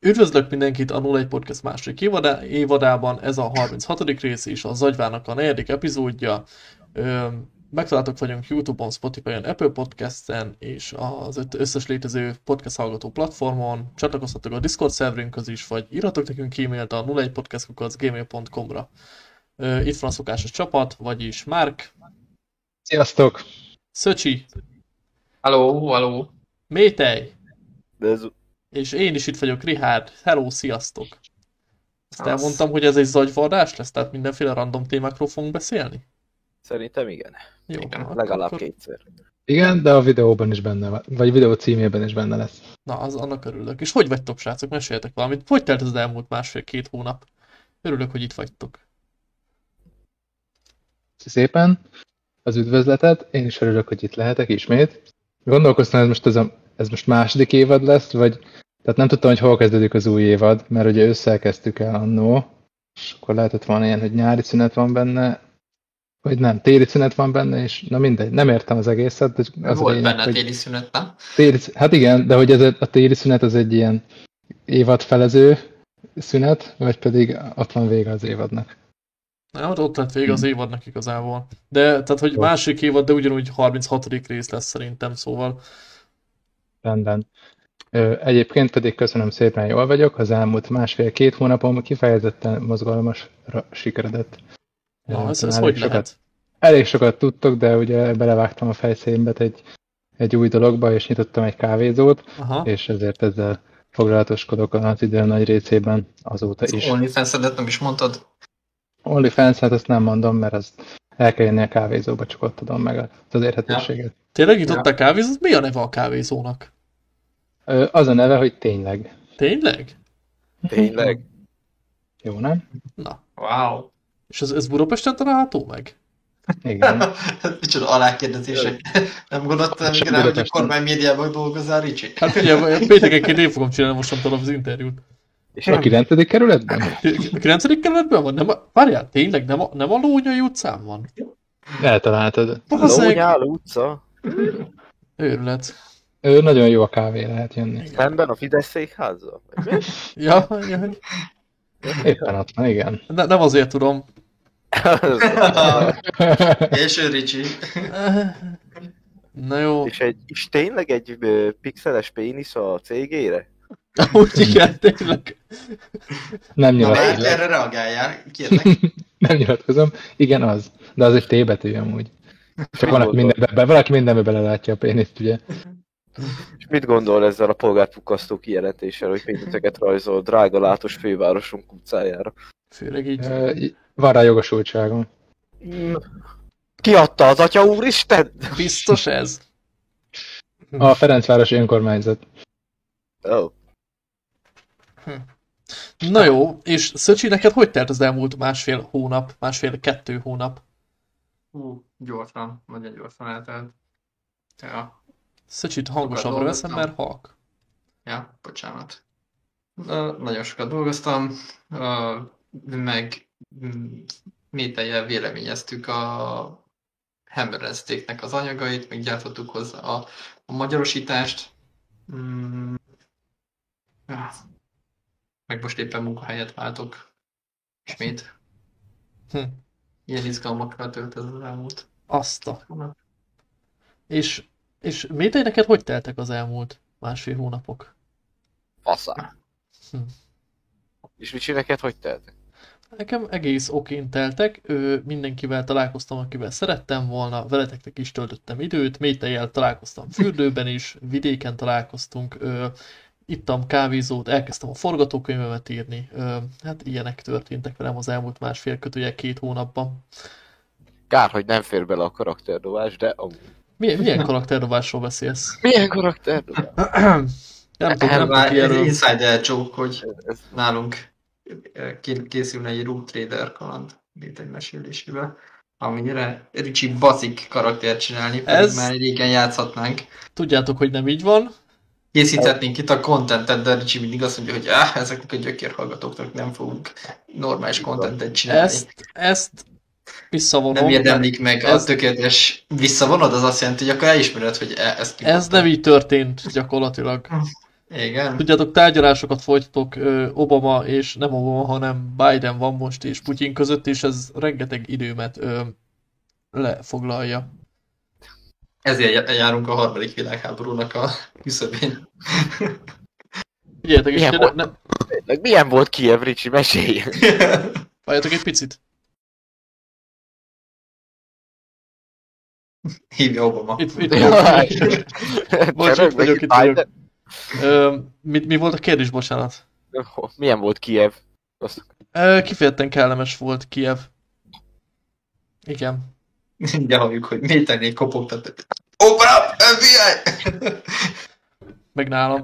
Üdvözlök mindenkit a 01 Podcast második évadá, évadában, ez a 36. rész és a Zagyvának a negyedik epizódja. Megtaláltok vagyunk Youtube-on, Spotify-on, Apple Podcast-en és az összes létező podcast hallgató platformon. Csatlakozhatok a Discord szerverünkhöz is, vagy írhatok nekünk e-mailt a 01podcastkukacgmail.com-ra. Itt van a szokásos csapat, vagyis Márk. Sziasztok! Szöcsi. Halló, halló. Métej. Ez... És én is itt vagyok, Rihárd. Hello, sziasztok! Ezt elmondtam, hogy ez egy zagyvardás lesz, tehát mindenféle random témákról fogunk beszélni? Szerintem igen. Jó, igen, legalább akkor... kétszer. Igen, de a videóban is benne van, vagy videó címében is benne lesz. Na, az annak örülök. És hogy vagytok, srácok? Meséljetek valamit. Hogy telt az elmúlt másfél-két hónap? Örülök, hogy itt vagytok. Szépen az üdvözletet. Én is örülök, hogy itt lehetek ismét. Gondolkoztam, ez most, ez, a, ez most második évad lesz, vagy tehát nem tudtam, hogy hol kezdődik az új évad, mert ugye ősszel kezdtük el annó, és akkor lehetett volna ilyen, hogy nyári szünet van benne, vagy nem, téli szünet van benne, és na mindegy, nem értem az egészet. De az Volt lényeg, benne téli szünet, nem? Téli, hát igen, de hogy ez a, a téli szünet az egy ilyen évadfelező szünet, vagy pedig ott van vége az évadnak. Na, hát ott lett vége az évadnak igazából. De, tehát, hogy másik évad, de ugyanúgy 36. rész lesz szerintem, szóval. Rendben. Egyébként pedig köszönöm szépen, jól vagyok. Az elmúlt másfél-két hónapom kifejezetten mozgalmasra sikeredett. Ja, ez, ez hogy sokat, lehet? Elég sokat tudtok, de ugye belevágtam a fejszémbet egy, egy új dologba, és nyitottam egy kávézót, Aha. és ezért ezzel foglalatoskodok az idő nagy részében azóta is. onlyfans nem is mondtad? OnlyFans, hát azt nem mondom, mert az el kell jönni a kávézóba, csak ott adom meg az érhetőséget. Ja. Tényleg jutott ja. a kávézót? Mi a neve a kávézónak? Az a neve, hogy tényleg. Tényleg? Tényleg. Jó, nem? Na. Wow. És ez, ez Budapesten található meg? Igen. Micsoda alákérdezések. Nem gondoltam, hogy a kormány médiában dolgozzál, Ricsi? Hát ugye, péntekenként én fogom csinálni mostantól az interjút. És a 9. kerületben? A 9. kerületben van? Nem a, várjál, tényleg nem a, nem a Lónyai utcán van? Eltaláltad. Lónyál utca? Őrület. Ő nagyon jó a kávé lehet jönni. Szemben a Fidesz székházzal? ja, ja. Éppen ott van, igen. Ne, nem azért tudom. És ő Ricsi. Na jó. És, egy, és tényleg egy pixeles pénisz a cégére? Úgy igen, tényleg. Nem nyilatkozom. Na, erre reagáljál, kérlek. nem nyilatkozom. Igen, az. De az egy T betű amúgy. Csak valaki mindenbe, valaki mindenbe belelátja a péniszt, ugye? És mit gondol ezzel a polgárpukkasztó kijelentéssel, hogy pénzeket rajzol drága látos fővárosunk utcájára? Főleg így. van rá jogosultságom. Ki adta az atya úristen? Biztos ez. A Ferencvárosi önkormányzat. Oh. Hm. Na jó, és Szöcsi, neked hogy telt az elmúlt másfél hónap, másfél-kettő hónap? Hú, gyorsan, nagyon gyorsan eltelt. Ja. Szöcsit hangosabbra veszem, mert halk. Ja, bocsánat. Uh, nagyon sokat dolgoztam, uh, meg mételje véleményeztük a Hammer az anyagait, meg gyártottuk hozzá a, a magyarosítást. Mm, meg most éppen munkahelyet váltok. Ismét. Hm. Ilyen izgalmakra tölt ez az elmúlt. Azt a... És, és Métei neked hogy teltek az elmúlt másfél hónapok? Faszá. Hm. És Ricsi, neked hogy teltek? Nekem egész okén teltek, ő, mindenkivel találkoztam, akivel szerettem volna, veleteknek is töltöttem időt, Métejjel találkoztam fürdőben is, vidéken találkoztunk, ő, ittam kávézót, elkezdtem a forgatókönyvemet írni. Hát ilyenek történtek velem az elmúlt másfél kötője két hónapban. Kár, hogy nem fér bele a karakterdobás, de amúgy. Milyen, milyen karakterdobásról beszélsz? Milyen karakterdobás? nem tudom, nem tudok erről. insider joke, hogy nálunk készülne egy Root Trader kaland, mint egy mesélésével amire Ricsi bazik karaktert csinálni, pedig Ez... már régen játszhatnánk. Tudjátok, hogy nem így van, készíthetnénk itt a contentet, de Ricsi mindig azt mondja, hogy áh, ezeknek a gyökérhallgatóknak nem fogunk normális contentet csinálni. Ezt, ezt visszavonom. nem érdemlik meg ez- a tökéletes visszavonod, az azt jelenti, hogy akkor elismered, hogy e- ezt Ez nem így történt gyakorlatilag. Igen. Tudjátok, tárgyalásokat folytatok Obama és nem Obama, hanem Biden van most és Putyin között, és ez rengeteg időmet ö, lefoglalja. Ezért já- járunk a harmadik világháborúnak a küszöbén. Figyeljetek, és Milyen volt? ne, Milyen volt Kiev, Ricsi? Mesélj! várjatok egy picit. Hívja Obama. Itt, itt vagyok. Bocs, itt vagyok, itt vagyok. Ö, mi, mi volt a kérdés, bocsánat? Milyen volt Kiev? Azt Ö, kifejezetten kellemes volt Kiev. Igen. Mindjárt halljuk, hogy mélytenél kopogtat. Open up! FBI! Meg nálam.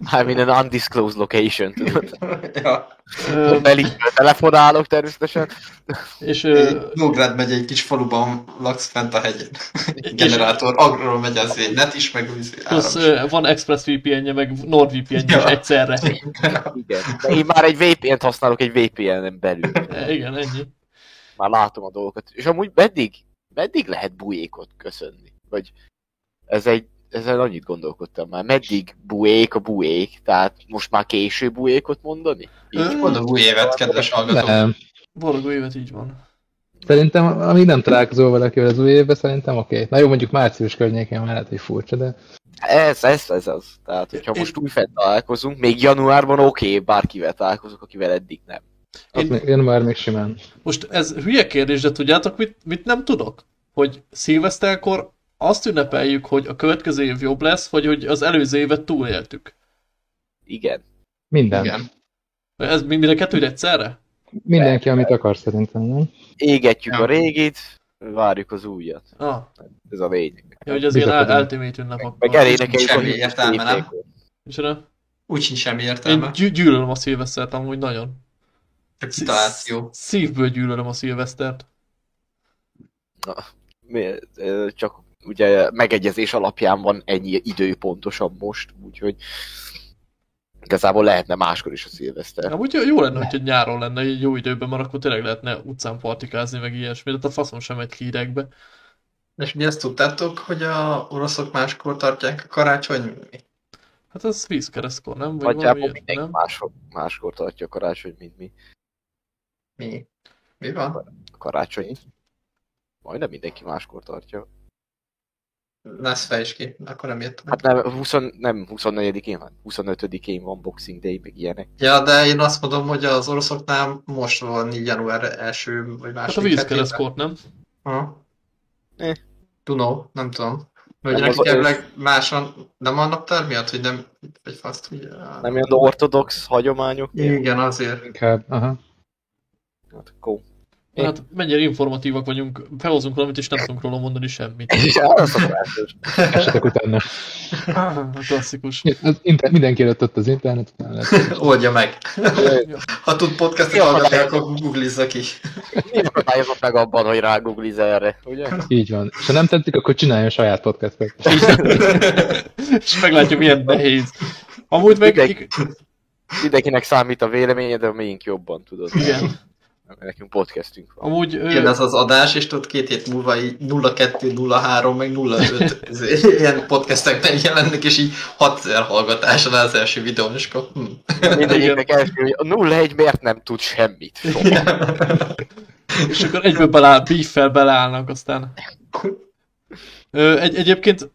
I'm in an undisclosed location. ja. Belépve telefonálok természetesen. és, Nógrád megy egy kis faluban, laksz fent a hegyen. Generátor, agról megy az egy net is, meg plusz van Express VPN-je, meg NordVPN-je is Ja. egyszerre. Igen. De én már egy VPN-t használok egy VPN-en belül. E, Igen, ennyi. Már látom a dolgokat. És amúgy meddig, meddig lehet bujékot köszönni? Vagy ez egy, ezen annyit gondolkodtam már. Meddig buék a buék? Tehát most már késő buékot mondani? Így Boldog új évet, kedves hallgatók! Boldog új évet így van. Szerintem, amíg nem találkozol valakivel az új évben, szerintem oké. Okay. Na jó, mondjuk március környékén már lehet, hogy furcsa, de Ez, ez, ez az. Tehát, hogyha Én- most újfent találkozunk, még januárban oké, okay, bárkivel találkozok, akivel eddig nem. Én- még, január még simán. Most ez hülye kérdés, de tudjátok, mit, mit nem tudok? Hogy szilveszterkor azt ünnepeljük, hogy a következő év jobb lesz, vagy hogy az előző évet túléltük. Igen. Minden. Igen. Ez mi- mind a kettő egyszerre? Mindenki, amit akar szerintem, nem? Égetjük Ja. a régit, várjuk az újat. Ah, Ez a lényeg. ja, hogy az ilyen ultimate ünnep Meg akkor. elénekeljük a Semmi értelme, nem? Micsoda? Úgy sincs semmi Én értelme. gyű- gyűlölöm a szilvesztert amúgy nagyon. Csak kitaláció. Szívből gyűlölöm a szilvesztert. Mi- ö, Csak ugye megegyezés alapján van ennyi idő pontosan most, úgyhogy igazából lehetne máskor is a szilveszter. Amúgy jó- jó lenne, hogyha nyáron lenne, egy jó időben, mert akkor tényleg lehetne utcán partikázni, meg ilyesmi, de a faszom sem megy hírekbe. És ugye ezt tudtátok, hogy a oroszok máskor tartják a karácsony? Mi? Hát ez vízkeresztkor, nem? Vagy Nagyjából mindenki nem? máskor, máskor tartja a karácsony, mint mi. Mi? Mi van? Karácsony. Majdnem mindenki máskor tartja. Ne ezt fejtsd ki, akkor nem értem. Hát nem, 20, nem 24-én van, 25-én van Boxing Day, meg ilyenek. Ja, de én azt mondom, hogy az oroszoknál most van így január első vagy Hát második a hetében. vízkeresztkort, nem? Ha. Eh. Tudom, nem tudom. Hogy Nem, nekik elvileg máson, nem a naptár miatt, hogy nem, vagy faszt, ugye? Nem ilyen ortodox hagyományok? Igen, azért. Inkább, aha. Hát akkor... Hát mennyire informatívak vagyunk, felhozunk valamit, és nem tudunk róla mondani semmit. Ja, az. Esetek utána. A klasszikus. Az inter- mindenki előtt ott az internet, utána lesz. Oldja meg. Ha tud podcastot hallgatni, akkor googlizza ki. Mi akadályozott meg abban, hogy rágoogliz erre, ugye? Így van. És ha nem tetszik, akkor csináljon saját podcastot. És meglátja, milyen nehéz. Amúgy meg... Mindenki- Mindenkinek számít a véleménye, de miénk jobban, tudod. Igen. Nekünk podcastünk van. Amúgy... Jön ez az adás, és tudod két hét múlva így 02, 03, meg 05 ez- ilyen podcastekben jelennek, és így 6000 hallgatása le az első videón, és akkor hm. Mindegyiknek első, hogy a 01 miért nem tud semmit. És akkor egyből beláll, beef-fel beleállnak aztán. Ö, egy, egyébként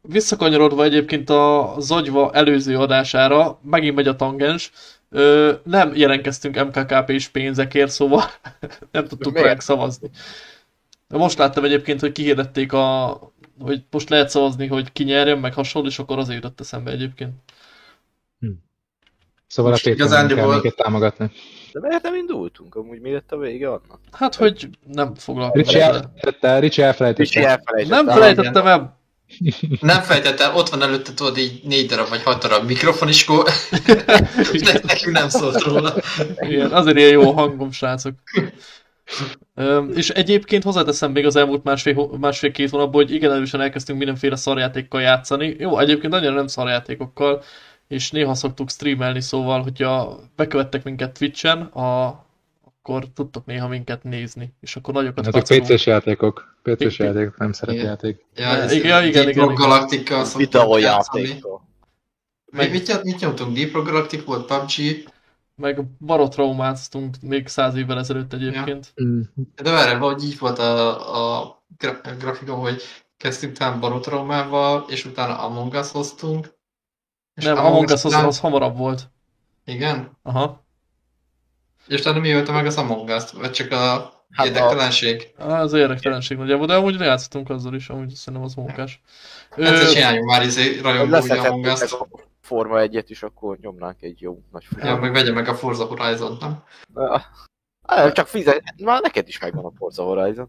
visszakanyarodva egyébként a Zagyva előző adására, megint megy a tangens, ö, nem jelentkeztünk MKKP-s pénzekért, szóval nem tudtuk ránk szavazni. De most láttam egyébként, hogy kihirdették a hogy most lehet szavazni, hogy ki nyerjen, meg hasonló, és akkor azért jutott eszembe egyébként. Szóval Most a Patreon kell minket támogatni. De miért nem indultunk? Amúgy mi lett a vége annak? Hát, hogy nem foglalkozom Ricsi vele. elfelejtette, Ricsi Ricsi elfelejtette. elfelejtette. Nem felejtettem el. Nem fejtett el, ott van előtte tudod így négy darab vagy hat darab mikrofon, és akkor ne- nekünk nem szólt róla. Igen, azért ilyen jó a hangom, srácok. És egyébként hozzáteszem még az elmúlt másfél, másfél-két hónapban, hogy igen erősen elkezdtünk mindenféle szarjátékkal játszani. Jó, egyébként nagyon nem szarjátékokkal, és néha szoktuk streamelni, szóval, hogyha bekövettek minket Twitch-en, a, akkor tudtok néha minket nézni, és akkor nagyokat Ezek kacagunk. PC-s játékok. PC-s játékok, nem szerep Igen. játék. Ja, Ja, ez igen, igen, Deep igen, Rock igen. Galactica szoktunk játszani. Mi- Mit, mit nyomtunk? Deep Rock Galactic volt, PUBG, Meg barotraumáztunk még száz évvel ezelőtt egyébként. Mm. de várjál, hogy így volt a, a gra- grafikom, hogy kezdtünk talán Barotraumával, és utána Among Us hoztunk. És Nem, Among Us az, az hamarabb volt. Igen? Aha. És utána mi ölte meg az Among Us-t? Vagy csak a Hát érdektelenség? Az érdektelenség nagyjából, de amúgy játszottunk azzal is, amúgy szerintem az munkás. Hát Ö, csináljunk már izé Ha rajongó ugye Among Us-t. a Forma egyet is, akkor nyomnánk egy jó nagy Ja, futamot. meg vegye meg a Forza Horizon, nem? Ah, Csak fizet, már neked is megvan a Forza Horizon.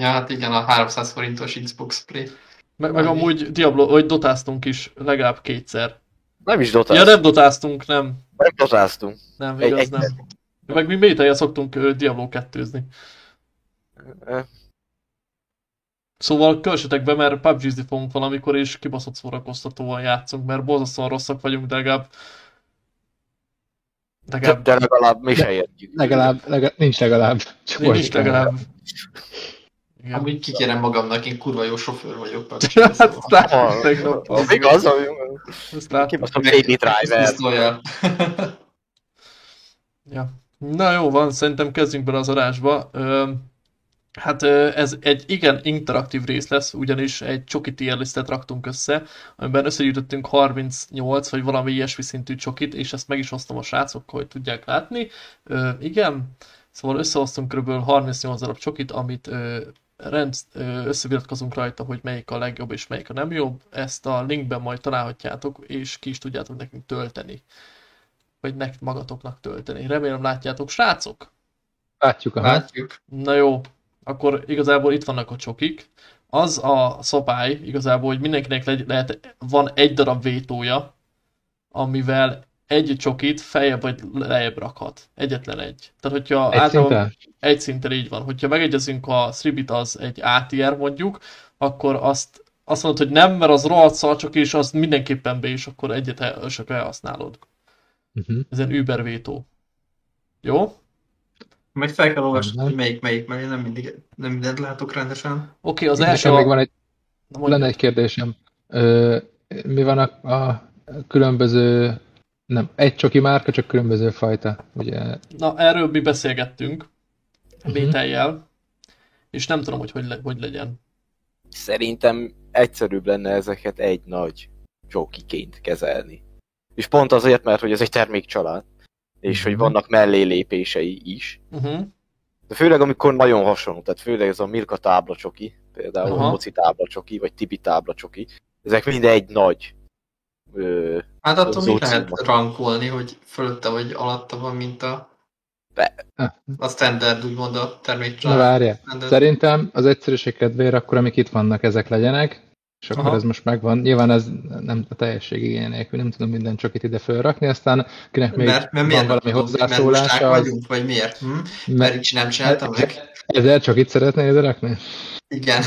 Ja, hát igen, a 300 forintos Xbox Play. meg, meg amúgy Diablo, vagy dotáztunk is legalább kétszer. Nem is Ja, dotáztunk. nem dotáztunk, nem. nem dotáztunk. Nem, Egy- igaz, egy- nem. Meg mi méteje szoktunk Diablo 2-zni. Eh, Szóval kövessetek be, mert PUBG-zni fogunk valamikor, és kibaszott szórakoztatóan játszunk, mert borzasztóan rosszak vagyunk, de legalább... Legalább... De legalább mi se értjük. Legalább, legalább, nincs legalább. Csak Nincs most legalább... Igen. Amúgy kikérem magamnak, én kurva jó sofőr vagyok. Hát, szóval. láttam tegnap. Az igaz, ami... Ezt láttam. Kibaszom Baby Driver. Ja. Na jó van, szerintem kezdjünk bele az adásba. Hát ez egy igen interaktív rész lesz, ugyanis egy csoki tier listet raktunk össze, amiben összegyűjtöttünk 38 vagy valami ilyesmi szintű csokit, és ezt meg is hoztam a srácokkal, hogy tudják látni. Ö, igen, szóval összehoztunk kb. 38 darab csokit, amit ö, rend, összeviratkozunk rajta, hogy melyik a legjobb és melyik a nem jobb. Ezt a linkben majd találhatjátok, és ki is tudjátok nekünk tölteni vagy nek magatoknak tölteni. Remélem látjátok, srácok? Látjuk a hát. Látjuk. Na jó, akkor igazából itt vannak a csokik. Az a szabály igazából, hogy mindenkinek legy- lehet, van egy darab vétója, amivel egy csokit feljebb vagy lejjebb rakhat. Egyetlen egy. Tehát, hogyha Egy általában szinten? egy szinten így van. Hogyha megegyezünk a 3 az egy ATR mondjuk, akkor azt azt mondod, hogy nem, mert az rohadt szar, csak és az mindenképpen be is, akkor egyet el- csak elhasználod. Uh-huh. Ez egy Uber vétó. Jó? Majd fel kell olvasni, hogy melyik melyik, mert én nem mindig, nem mindent látok rendesen. Oké, az első... Még van egy, Na, mondjad. lenne egy kérdésem. Ö, mi van a, a különböző, nem, egy csoki márka, csak különböző fajta, ugye? Na, erről mi beszélgettünk Mhm. Bételjel, és nem tudom, hogy hogy, le, hogy legyen. Szerintem egyszerűbb lenne ezeket egy nagy jokiként kezelni. És pont azért, mert hogy ez egy termékcsalád, és hogy Mhm. vannak mellé lépései is. Uh-huh. De főleg amikor nagyon hasonló, tehát főleg ez a Milka táblacsoki, például Aha. a Moci táblacsoki, vagy Tibi táblacsoki, ezek mind egy nagy ö, Hát attól ott lehet rankolni, hogy fölötte vagy alatta van, mint a, Ah, a standard, úgymond a Na termékcsalád. várjál. Standard. Szerintem az egyszerűség kedvéért akkor, amik itt vannak, ezek legyenek, és akkor Aha. ez most megvan. Nyilván ez nem a teljesség igény nélkül, nem tudom minden csokit ide fölrakni, aztán kinek még mert, mert van valami mert hozzászólása, az, vagyunk, vagy miért? Hm? Mert mert így nem csináltam meg. ezer csokit szeretnél ide rakni? Igen.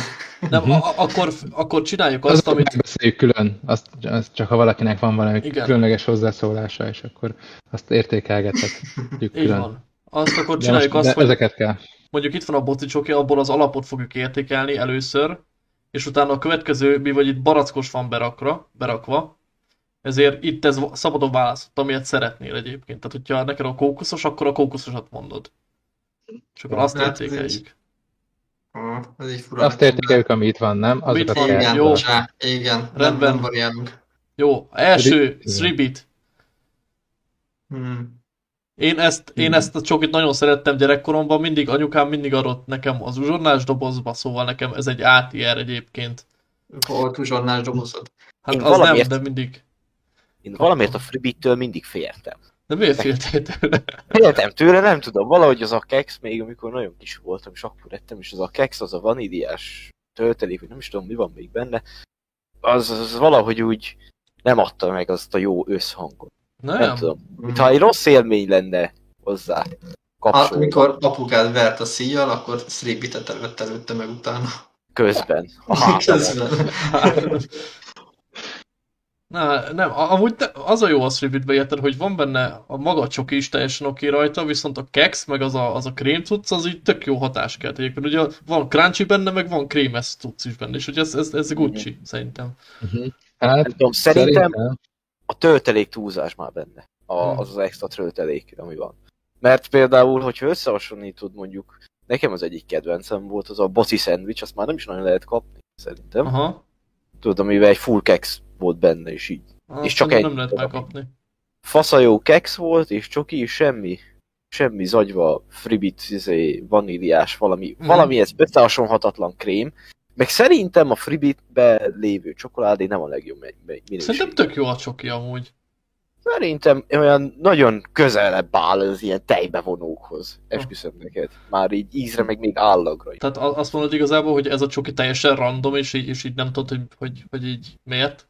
Nem, Mhm. a, akkor, akkor csináljuk Azt, azt, amit megbeszéljük külön, azt, azt csak ha valakinek van valami Igen. különleges hozzászólása, és akkor azt értékelgethetjük Így külön. van. Azt akkor De, csináljuk most, azt, de hogy ezeket kell. mondjuk itt van a boci csoki, abból az alapot fogjuk értékelni először, és utána a következő, mi vagy itt barackos van berakra, berakva, ezért itt ez szabadon választott, amilyet szeretnél egyébként. Tehát, hogyha neked a kókuszos, akkor a kókuszosat mondod. És akkor azt Hát értékeljük. Ez így fura. Azt értékeljük, ami itt van, nem? Mit Azokat van? Igen, Jó. Csá, igen. Nem, Rendben. nem variálunk. Jó, első, Igen. 3 3-bit. Hmm. Én ezt, én ezt a csokit nagyon szerettem gyerekkoromban, mindig anyukám mindig adott nekem az uzsonnás dobozba, szóval nekem ez egy ATR egyébként. Volt uzsonnás dobozod. Hát Én az nem, valamiért- de mindig. Én valamiért a Freebit-től mindig féltem. De miért féltél tőle? Féltem tőle, nem tudom, valahogy az a keks, még amikor nagyon kis voltam, és akkor ettem, és az a keks, az a vaníliás töltelék, vagy nem is tudom, mi van még benne, az, az valahogy úgy nem adta meg azt a jó összhangot. Nem? Nem tudom. Mintha egy rossz élmény lenne hozzá Hát, amikor apukád vert a szíjjal, akkor Sribitet evett előtte meg utána. közben. A hátán. Közben. Na, nem, a- amúgy ne, az a jó a Sribbitbe érted, hogy van benne a maga csoki is teljesen oké rajta, viszont a keks, meg az a, az a krém cucc, az így tök jó hatás kelt egyébként. Ugye van crunchy benne, meg van krémes cucc is benne, és ugye ez, ez, ez Gucci, szerintem. Hát, Nem tudom, szerintem szerintem a töltelék túlzás már benne. A, Hmm. az az extra töltelék, ami van. Mert például, hogyha összehasonlítod mondjuk, nekem az egyik kedvencem volt az a boci szendvics, azt már nem is nagyon lehet kapni, szerintem. Aha. Tudod, amivel egy full keks volt benne, és így. Azt És csak egy- nem lehet megkapni. Faszajó keks volt, és csoki, semmi, semmi zagyva, fribit, izé, vaníliás, valami, Mhm. valami ez összehasonlhatatlan krém. Meg szerintem a fribitbe lévő csokoládé nem a legjobb mi- mi- minőség. Szerintem tök jó a csoki amúgy. Szerintem olyan nagyon közelebb áll az ilyen tejbevonókhoz. Esküszöm neked. Már így ízre, meg még állagra. Tehát azt mondod igazából, hogy ez a csoki teljesen random, és így, és így nem tudod, hogy, hogy, hogy így miért.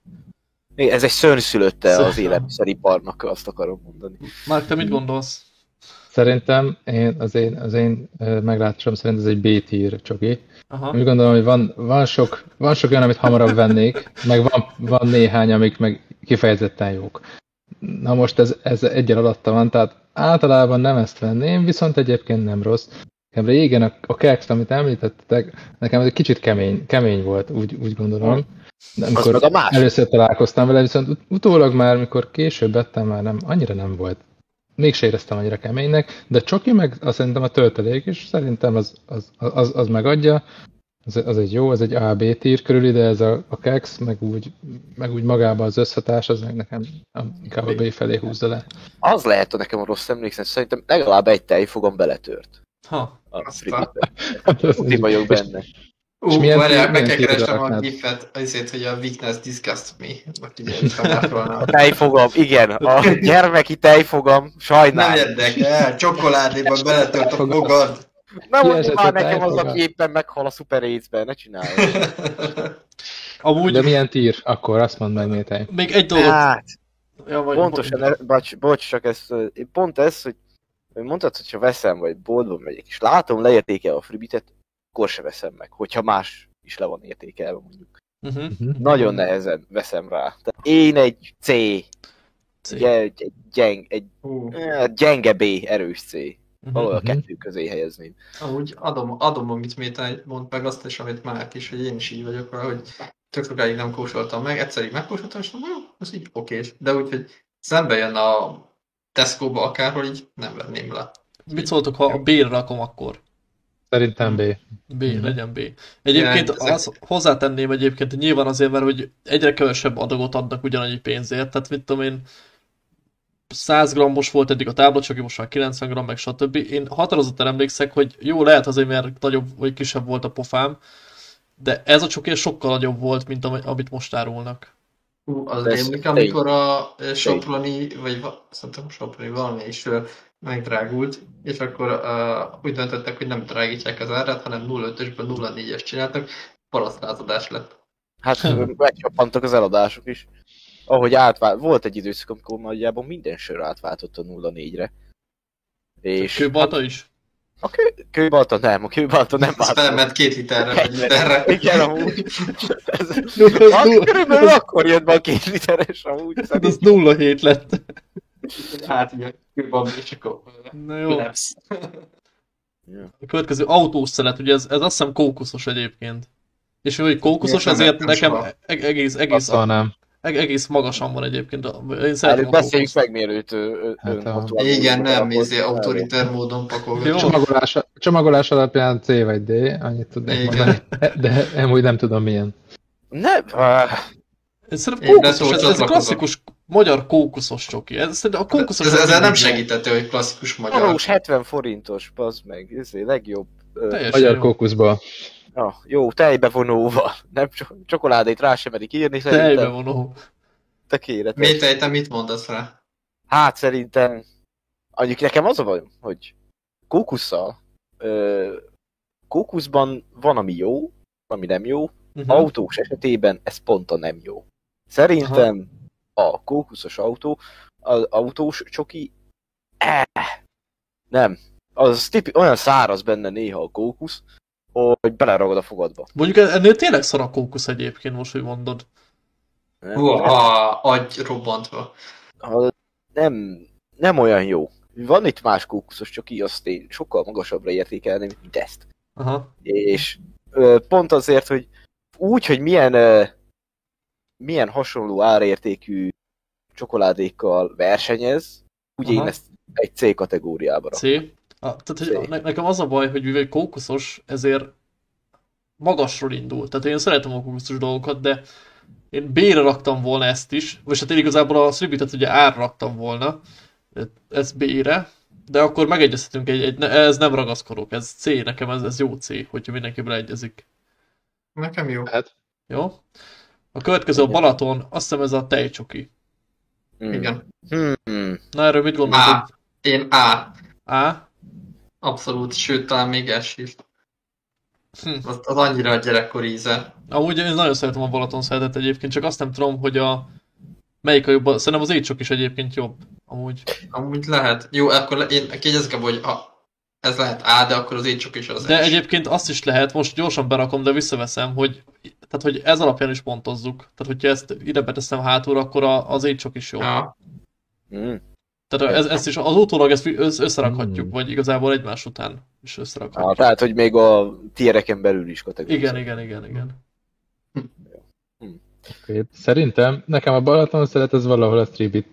Ez egy szörnyszülötte Ször- az élelmiszeriparnak, azt akarom mondani. Márk, te mit gondolsz? Szerintem én, az én, az én meglátásom szerint ez egy B-tier csoki. Aha. Úgy gondolom, hogy van, van, sok, van sok olyan, amit hamarabb vennék, meg van, van néhány, amik meg kifejezetten jók. Na most ez, ez egyen alatta van, tehát általában nem ezt venném, viszont egyébként nem rossz. Nekem régen a, a keks, amit említettetek, nekem ez egy kicsit kemény, kemény volt, úgy, úgy gondolom. De amikor először találkoztam vele, viszont ut- utólag már, mikor később ettem, már nem, annyira nem volt. Mégse éreztem annyira keménynek, de csoki meg azt szerintem a töltelék, és szerintem az, az, az, az megadja. Az, az egy jó, az egy AB tír körül, de ez a, a keks, meg úgy, meg úgy magában az összhatás, az meg nekem inkább a B felé húzza le. Az lehet, hogy nekem a rossz emlékszem, szerintem legalább egy tejfogam beletört. Ha. A Aztán. Tuti vagyok benne. És Ú, milyen várjál, meg kell keresnem a gifet, azért, hogy a weakness disgust me. A tejfogam, igen, a gyermeki tejfogam, Nem sajnálom. érdekel, csokoládéban beletört a fogad. Nem mondja Kiesett már a nekem az, aki éppen meghal a Super AIDS-ben, ne csinálj. Amúgy De milyen tír? Akkor azt mondd meg, Métej. még egy dolgot. Hát, Ja, vagy, pontosan, e- bocs, bocs, csak ez, pont ez, hogy hogy mondtad, hogyha veszem, vagy boltba megyek, és látom leértékel a freebitet, akkor se veszem meg, hogyha más is le van értékelve mondjuk. Uh-huh. Nagyon nehezen veszem rá. Tehát én egy C, C. egy, egy, egy, gyeng, egy eh, gyenge B, erős C. Valahol a Mhm. kettő közé helyezném. Amúgy adom, adom amit Méta mond meg azt is, amit Márk is, hogy én is így vagyok vele, hogy tök sokáig nem kósoltam meg, egyszer így megkósoltam, és mondom, "Hm, ez így okés. De úgy, hogy szembe jön a Tesco-ba akárhol, így nem venném le. Mit szóltok, ha a B-re rakom akkor? Szerintem B. B, Mhm. legyen B. Egyébként ezek- az, hozzátenném egyébként, hogy nyilván azért, mert hogy egyre kevesebb adagot adnak ugyanannyi pénzért, tehát mit tudom én, 100 grammos volt eddig a táblacsoki, most már 90 gramm, meg stb. Én határozottan emlékszek, hogy jó, lehet azért, mert nagyobb vagy kisebb volt a pofám, de ez a csoki sokkal nagyobb volt, mint ami- amit most árulnak. Hú, az rémlik, amikor a ö, Soproni, vagy va, szerintem Soproni valami is megdrágult, és akkor uh, úgy döntöttek, hogy nem drágítják az árát, hanem 0,5-ösből 0,4-es csináltak, parasztrázadás lett. Hát megcsappantak az eladások is. Ahogy átvált, volt egy időszak, amikor nagyjából minden sör átváltott a 0-4-re. És Kőbalta is? a kő, kőbalta nem, a kőbalta nem Ez változott. felment két literre, vagy literre. Igen, amúgy. Ez, Ez az körülbelül akkor jött be a két literes amúgy. Ez Szerintem. 0,7 lett. Hát így a kőban, és akkor Na jó. lepsz. A következő autós szelet, ugye ez, ez azt hiszem kókuszos egyébként. És hogy kókuszos, nem ezért nekem soha? eg- egész, egész, Azzal nem. eg- egész magasan van egyébként. Én Előbb szeretem a beszéljük kókuszt. meg, mielőtt ö, ö, Hát a- Igen, nem, elmond. autoriter módon pakolgat. Jó. Csomagolás, csomagolás alapján C vagy D, annyit tudnék Igen. mondani, de amúgy nem tudom milyen. Nem, Én szerintem kókuszos, ez, ez klasszikus magyar kókuszos csoki. Ez, a kókuszos... Ez, ezzel nem segítető, hogy klasszikus magyar. valós 70 forintos, bazd meg, ez legjobb. Ö, Teljesen Magyar jó. kókuszból. ah, jó, tejbevonóval. Nem csokoládét rá sem merik írni, szerintem. Tejbevonó. Tökéletes. Métej, te mit mondasz rá? Hát szerintem, mondjuk nekem az a bajom, hogy kókusszal, ö, kókuszban van, ami jó, ami nem jó, Uh-huh. autós esetében ez pont a nem jó. Szerintem a kókuszos autó, az autós csoki, eh, nem. az tipi, olyan száraz benne néha a kókusz, hogy beleragad a fogadba. Mondjuk ennél tényleg szar a kókusz egyébként, most, hogy mondod. Nem, Hú, a agy robbantva. Nem, nem olyan jó. Van itt más kókuszos, csak így azt én sokkal magasabbra értékelném, mint ezt. Aha. És ö, pont azért, hogy úgy, hogy milyen, ö, milyen hasonló árértékű csokoládékkal versenyez, úgy Aha. én ezt egy C kategóriába C. rakom. A, tehát, C. hogy ne, nekem az a baj, hogy mivel kókuszos, ezért magasról indul. Tehát én szeretem a kókuszos dolgokat, de én B-re raktam volna ezt is, vagy hát én igazából a Sribitet ugye A-ra raktam volna, ez B-re, de akkor megegyezhetünk, egy, egy, ez nem ragaszkodok, ez C, nekem ez, ez jó C, hogyha mindenki beleegyezik. Nekem jó. Hát, Jó? A következő a Balaton, azt hiszem ez a tejcsoki. Hmm. Igen. Hmm. Na erről mit gondolsz? A. hogy Én A. A? Abszolút, sőt, talán még S is. Hm. Az, az annyira a gyerekkor íze. Amúgy én nagyon szeretem a Balaton szeretet egyébként, csak azt nem tudom, hogy a melyik a jobb, szerintem az étcsok is egyébként jobb. Amúgy. Amúgy lehet. Jó, akkor le, én kiegyezkem, hogy ha ez lehet A, de akkor az én csak is az De S. egyébként azt is lehet, most gyorsan berakom, de visszaveszem, hogy tehát, hogy ez alapján is pontozzuk. Tehát, hogyha ezt ide beteszem hátulra, akkor a, az étcsok is jó. Ja. Hmm. Tehát ez, ezt is az utólag ezt össz- összerakhatjuk, Hmm. vagy igazából egymás után is Ah, összerakhatjuk. tehát, hogy még a tiereken belül is kategória. Igen, igen, igen, igen. oké. Szerintem nekem a Balaton szeret az valahol a Tribit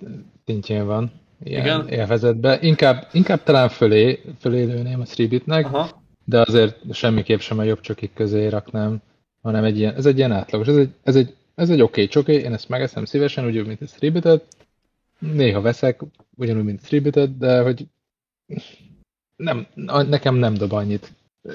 szintjén van. Ilyen Igen? élvezetben. Inkább, inkább talán fölé, fölé lőném a Tribitnek, Aha. de azért semmiképp sem a jobb csokik közé raknám, hanem egy ilyen, ez egy ilyen átlagos, ez egy, ez egy, ez egy oké csoki, én ezt megeszem szívesen, úgy, mint a Tribitet. Néha veszek, ugyanúgy, mint a Tribitet, de hogy nem, nekem nem dob annyit.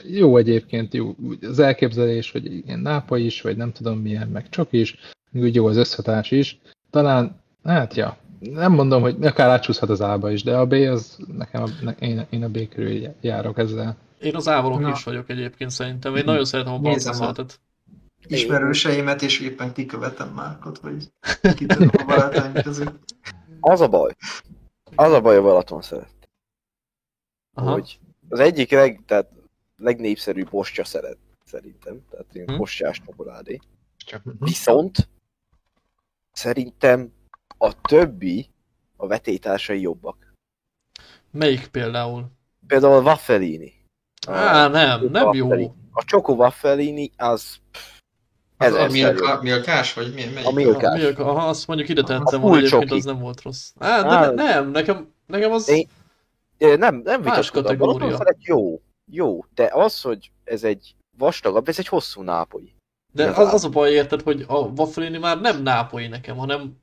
Jó egyébként, jó az elképzelés, hogy ilyen nápa is, vagy nem tudom milyen, meg csak is, úgy jó az összhatás is. Talán, hát ja, nem mondom, hogy akár átsúszhat az A-ba is, de a B az nekem, a, ne, én, én a B körül járok ezzel. Én az ávalok Na. is vagyok egyébként szerintem. Én nagyon szeretem a szeretet. Ismerőseimet, és éppen kikövetem Márkot, hogy kitudom a barátaim közül. Az a baj. Az a baj a Balaton szeret. Aha. Hogy az egyik leg, tehát legnépszerűbb postja szeret, szerintem. Tehát ilyen Hm. postjás csokoládé. Csak, Viszont szerintem a többi, a vetétársai jobbak. Melyik például? Például a Waffelini. Á, nem, nem jó. Waffelini. A Choco Waffelini az Ezer a milka, milkás, vagy mi, melyik? A milkás. Milk, aha, azt mondjuk ide A tettem, hogy egyébként az nem volt rossz. Á, de Á. ne, nem, nekem, nekem az... Én- Nem, nem Más. A kategória. Szeret jó. Jó, de az, hogy ez egy vastagabb, ez egy hosszú nápoi. De az, az a baj, érted, hogy a Waffelini már nem nápoi nekem, hanem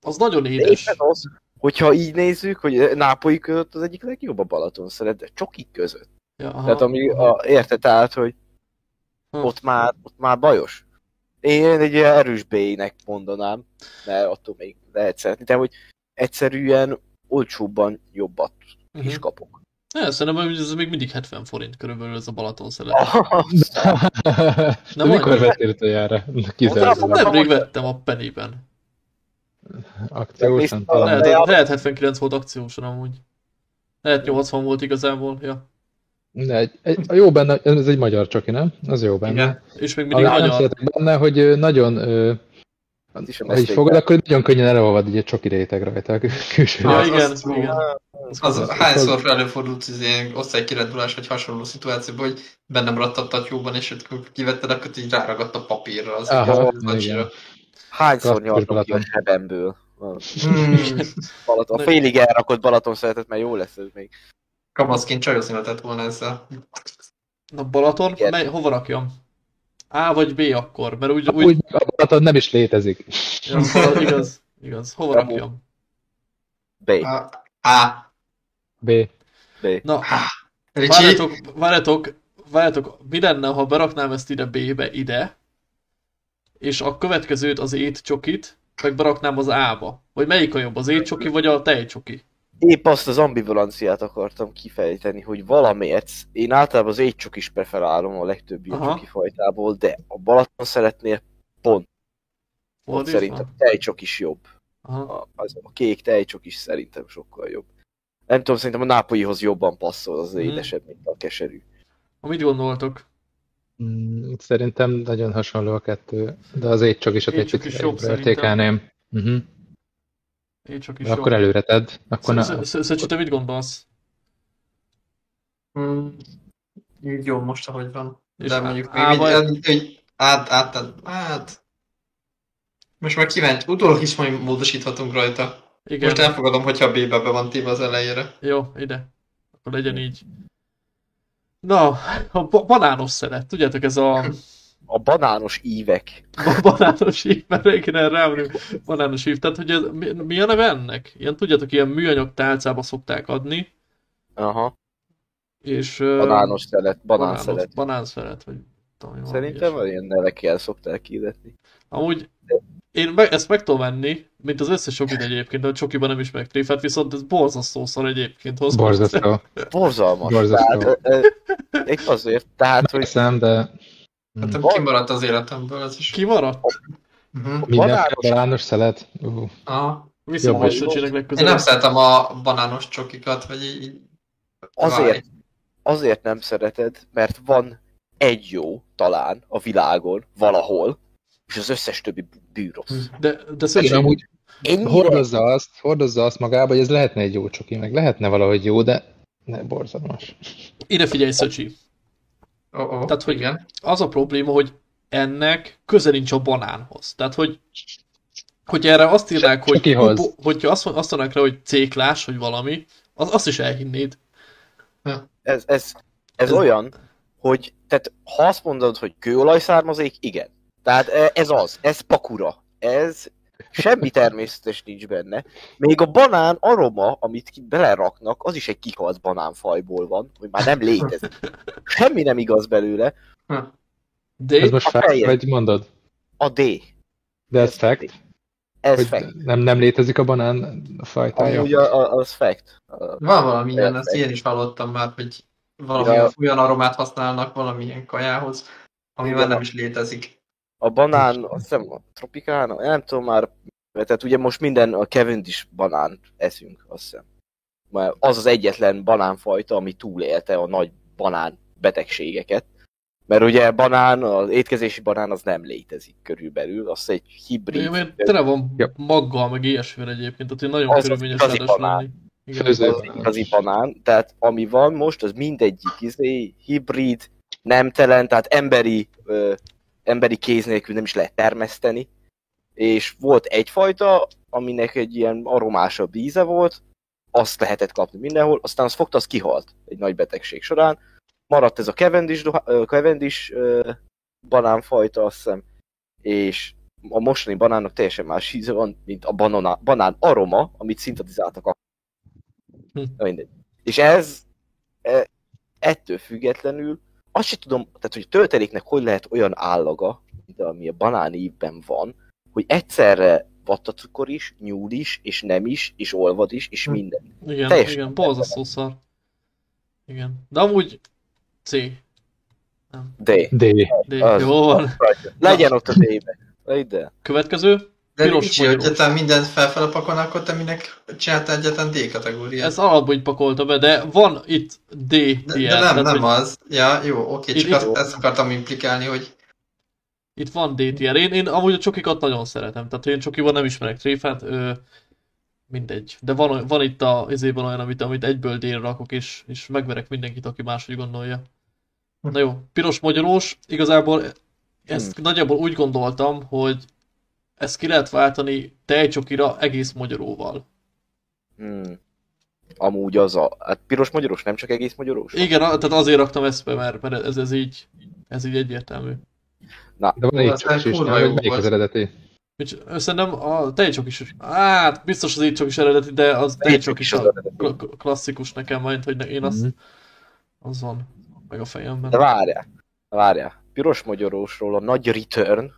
az nagyon De édes. éppen az, hogyha így nézzük, hogy nápoi között az egyik legjobb a Balaton szeret, de csokik között. Ja, aha. Tehát ami a, érted, tehát, hogy Hm. ott már, ott már bajos. Én egy ilyen erős B-nek mondanám, mert attól még lehet szeretni, de hogy egyszerűen olcsóbban jobbat Mhm. is kapok. Ne, szerintem ez még mindig 70 forint körülbelül ez a Balaton szelet. Nem mikor vettél utoljára? Nemrég vettem a Pennyben. akciósan talán. Lehet, de- lehet 79 volt akciósan amúgy. Lehet 80 volt igazából, ja. De egy, egy, a jó benne, ez egy magyar csoki, nem? Az jó benne. Igen. És még mindig nem magyar. szeretek benne, hogy nagyon, ö, Az ha így fogod, akkor nagyon könnyen elolvad egy csoki réteg rajta a külső. Ja, Az- igen, az- igen. Az hányszor előfordult az ilyen osztálykirendulás vagy hasonló szituációban, hogy bennem a tatyóban, és akkor kivetted, akkor így ráragadt a papírra az Aha, az igen. Hányszor nyaltam ki a Balaton. zsebemből? Hmm. Balaton. A félig elrakott Balaton szeretet, mert jó lesz ez még. Kamaszként csajozni lehetett volna ezzel. Na Balaton, Igen. mely, hova rakjam? A vagy B akkor? Mert úgy, úgy, Úgy a Balaton nem is létezik. ja, Balaton, igaz, igaz. Hova rakjam? B. A. A. B. B. Na, várjatok, várjatok, várjatok, mi lenne, ha beraknám ezt ide B-be, ide, és a következőt, az étcsokit, meg beraknám az A-ba? Vagy melyik a jobb, az étcsoki vagy a tejcsoki? Épp azt az ambivalenciát akartam kifejteni, hogy valamiért én általában az étcsok is preferálom a legtöbb ilyen Aha. csoki fajtából, de a Balaton szeretnél pont, pont szerintem a tejcsok is jobb. Aha. A, az, a kék tejcsok is szerintem sokkal jobb. Nem tudom, szerintem a nápolyihoz jobban passzol az Mhm. édesebb, mint a keserű. Mit gondoltok? Mm, Szerintem nagyon hasonló a kettő, de az étcsokisat egy Étcsokis picit jobb előbbre szerintem. Én csak is Akkor előre tedd. Szöcsi, te mit gondolsz? Mm, így jó most, ahogy van. De mondjuk még át, át, át, át. Most már kíváncsi, utólag is majd módosíthatunk rajta. Igen. Most elfogadom, hogyha a B-be be van téve az elejére. Jó, ide. Akkor legyen így. Na, a ba- banános szeret, tudjátok, ez a A banános ívek. a banános ív, mert régen erre rámegyünk, banános ív. Tehát, hogy ez, mi, mi a neve ennek? Ilyen, tudjátok, ilyen műanyag tálcába szokták adni, Aha. és... Banános szelet, banán banános, szelet. Banán szeret, vagy tudom, van, Szerintem ilyesmi. ilyen nevekkel szokták hirdetni. Amúgy én meg, ezt meg tudom venni, mint az összes csokit egyébként, de a csokiban nem ismerek tréfát, viszont ez borzasztó szar egyébként hozzá. borzasztó. Borzalmas. Borzasztó. Tehát, ö, ö, épp azért, tehát, hogy Hiszem, de Hát mm. kimaradt az életemből az is. Kimaradt? Uh-huh. minden banános- banános szelet. Uh, Aha. Viszont majd Söcsinek Én nem legközelebb. szeretem a banános csokikat, vagy így... azért, azért nem szereted, mert van egy jó, talán, a világon, valahol, és az összes többi bűrossz. De, de Igen, Szöcsi, amúgy Ennyire hordozza azt, hordozza azt magába, hogy ez lehetne egy jó csoki, meg lehetne valahogy jó, de ne borzalmas. ide figyelj Szöcsi. Oh, oh, Tehát, hogy- igen. Az a probléma, hogy ennek köze nincs a banánhoz. Tehát, hogy hogy erre azt írnák, hogy, Csokihoz. bo- hogyha azt, azt mondanák rá, hogy céklás, vagy valami, az, azt is elhinnéd. ez, ez, ez, Ez- olyan, hogy tehát ha azt mondod, hogy kőolaj származék, igen. Tehát e- ez az, ez pakura. Ez semmi természetes nincs benne. Még a banán aroma, amit ki beleraknak, az is egy kihalt banánfajból van, hogy már nem létezik. Semmi nem igaz belőle. De Ez most feje. vagy mondod? A D. De ez fact, Ez hogy fact. nem, nem létezik a banán fajtája. Amúgy a, a, az fact. Van valami ilyen, ezt ilyen is hallottam már, hogy valami Ja. olyan aromát használnak valamilyen kajához, ami már nem is létezik. A banán, azt hiszem a tropikána, nem tudom már, tehát ugye most minden a Cavendish banán eszünk, azt hiszem. Mert az az egyetlen banánfajta, ami túlélte a nagy banán betegségeket. Mert ugye banán, az étkezési banán az nem létezik körülbelül, az egy hibrid. mert tele van Ja. maggal, meg ilyesmivel egyébként, tehát én nagyon Az az körülményes igazi ráadásul banán. Igen. Az igazi banán, tehát ami van most, az mindegyik izé, hibrid, nemtelen, tehát emberi, ö, emberi kéz nélkül nem is lehet termeszteni, és volt egyfajta, aminek egy ilyen aromásabb íze volt, azt lehetett kapni mindenhol, aztán az fogta, az kihalt egy nagy betegség során, maradt ez a Cavendish, doha- Cavendish banánfajta, azt hiszem, és a mostani banánnak teljesen más íze van, mint a banana, banán aroma, amit szintetizáltak a Hm. Mindegy. És ez e, ettől függetlenül azt sem tudom, tehát hogy a tölteléknek hogy lehet olyan állaga, mint ami a banán ívben van, hogy egyszerre vattacukor is, nyúl is, és nem is, és olvad is, és Hm. minden. Igen, Teljesen igen, borzasztó szar. Igen. De amúgy C. De, D. D. Az. Jó van. legyen ott a D-be. Ide. Következő. De Piros Ricsi, hogy te mindent felfele pakolnál, akkor te minek csináltál egyetlen D kategóriát? Ez alapból így pakolta be, de van itt D de, de nem, tehát, nem hogy az. Ja, jó, oké, csak itt- azt, ezt akartam implikálni, hogy Itt van D tier. Én, én amúgy a csokikat nagyon szeretem, tehát én csokiban nem ismerek tréfát, ö, mindegy. De van, van itt a izében olyan, amit, amit egyből D-re rakok, és, és megverek mindenkit, aki máshogy gondolja. Na jó, piros magyarós, igazából ezt nagyjából úgy gondoltam, hogy ezt ki lehet váltani tejcsokira egész magyaróval. Hmm. Amúgy az a... Hát piros magyaros, nem csak egész magyaros? Igen, a- tehát azért raktam ezt be, mert, mert ez, ez így, ez így egyértelmű. De van egy aztán csak is, nem? Hogy melyik az eredeti? Szerintem a tejcsok is, hát biztos az így is eredeti, de az tejcsok is a klasszikus nekem majd, hogy ne- én azt, Mhm. az van meg a fejemben. De várjál, várjál. Piros magyarósról a nagy return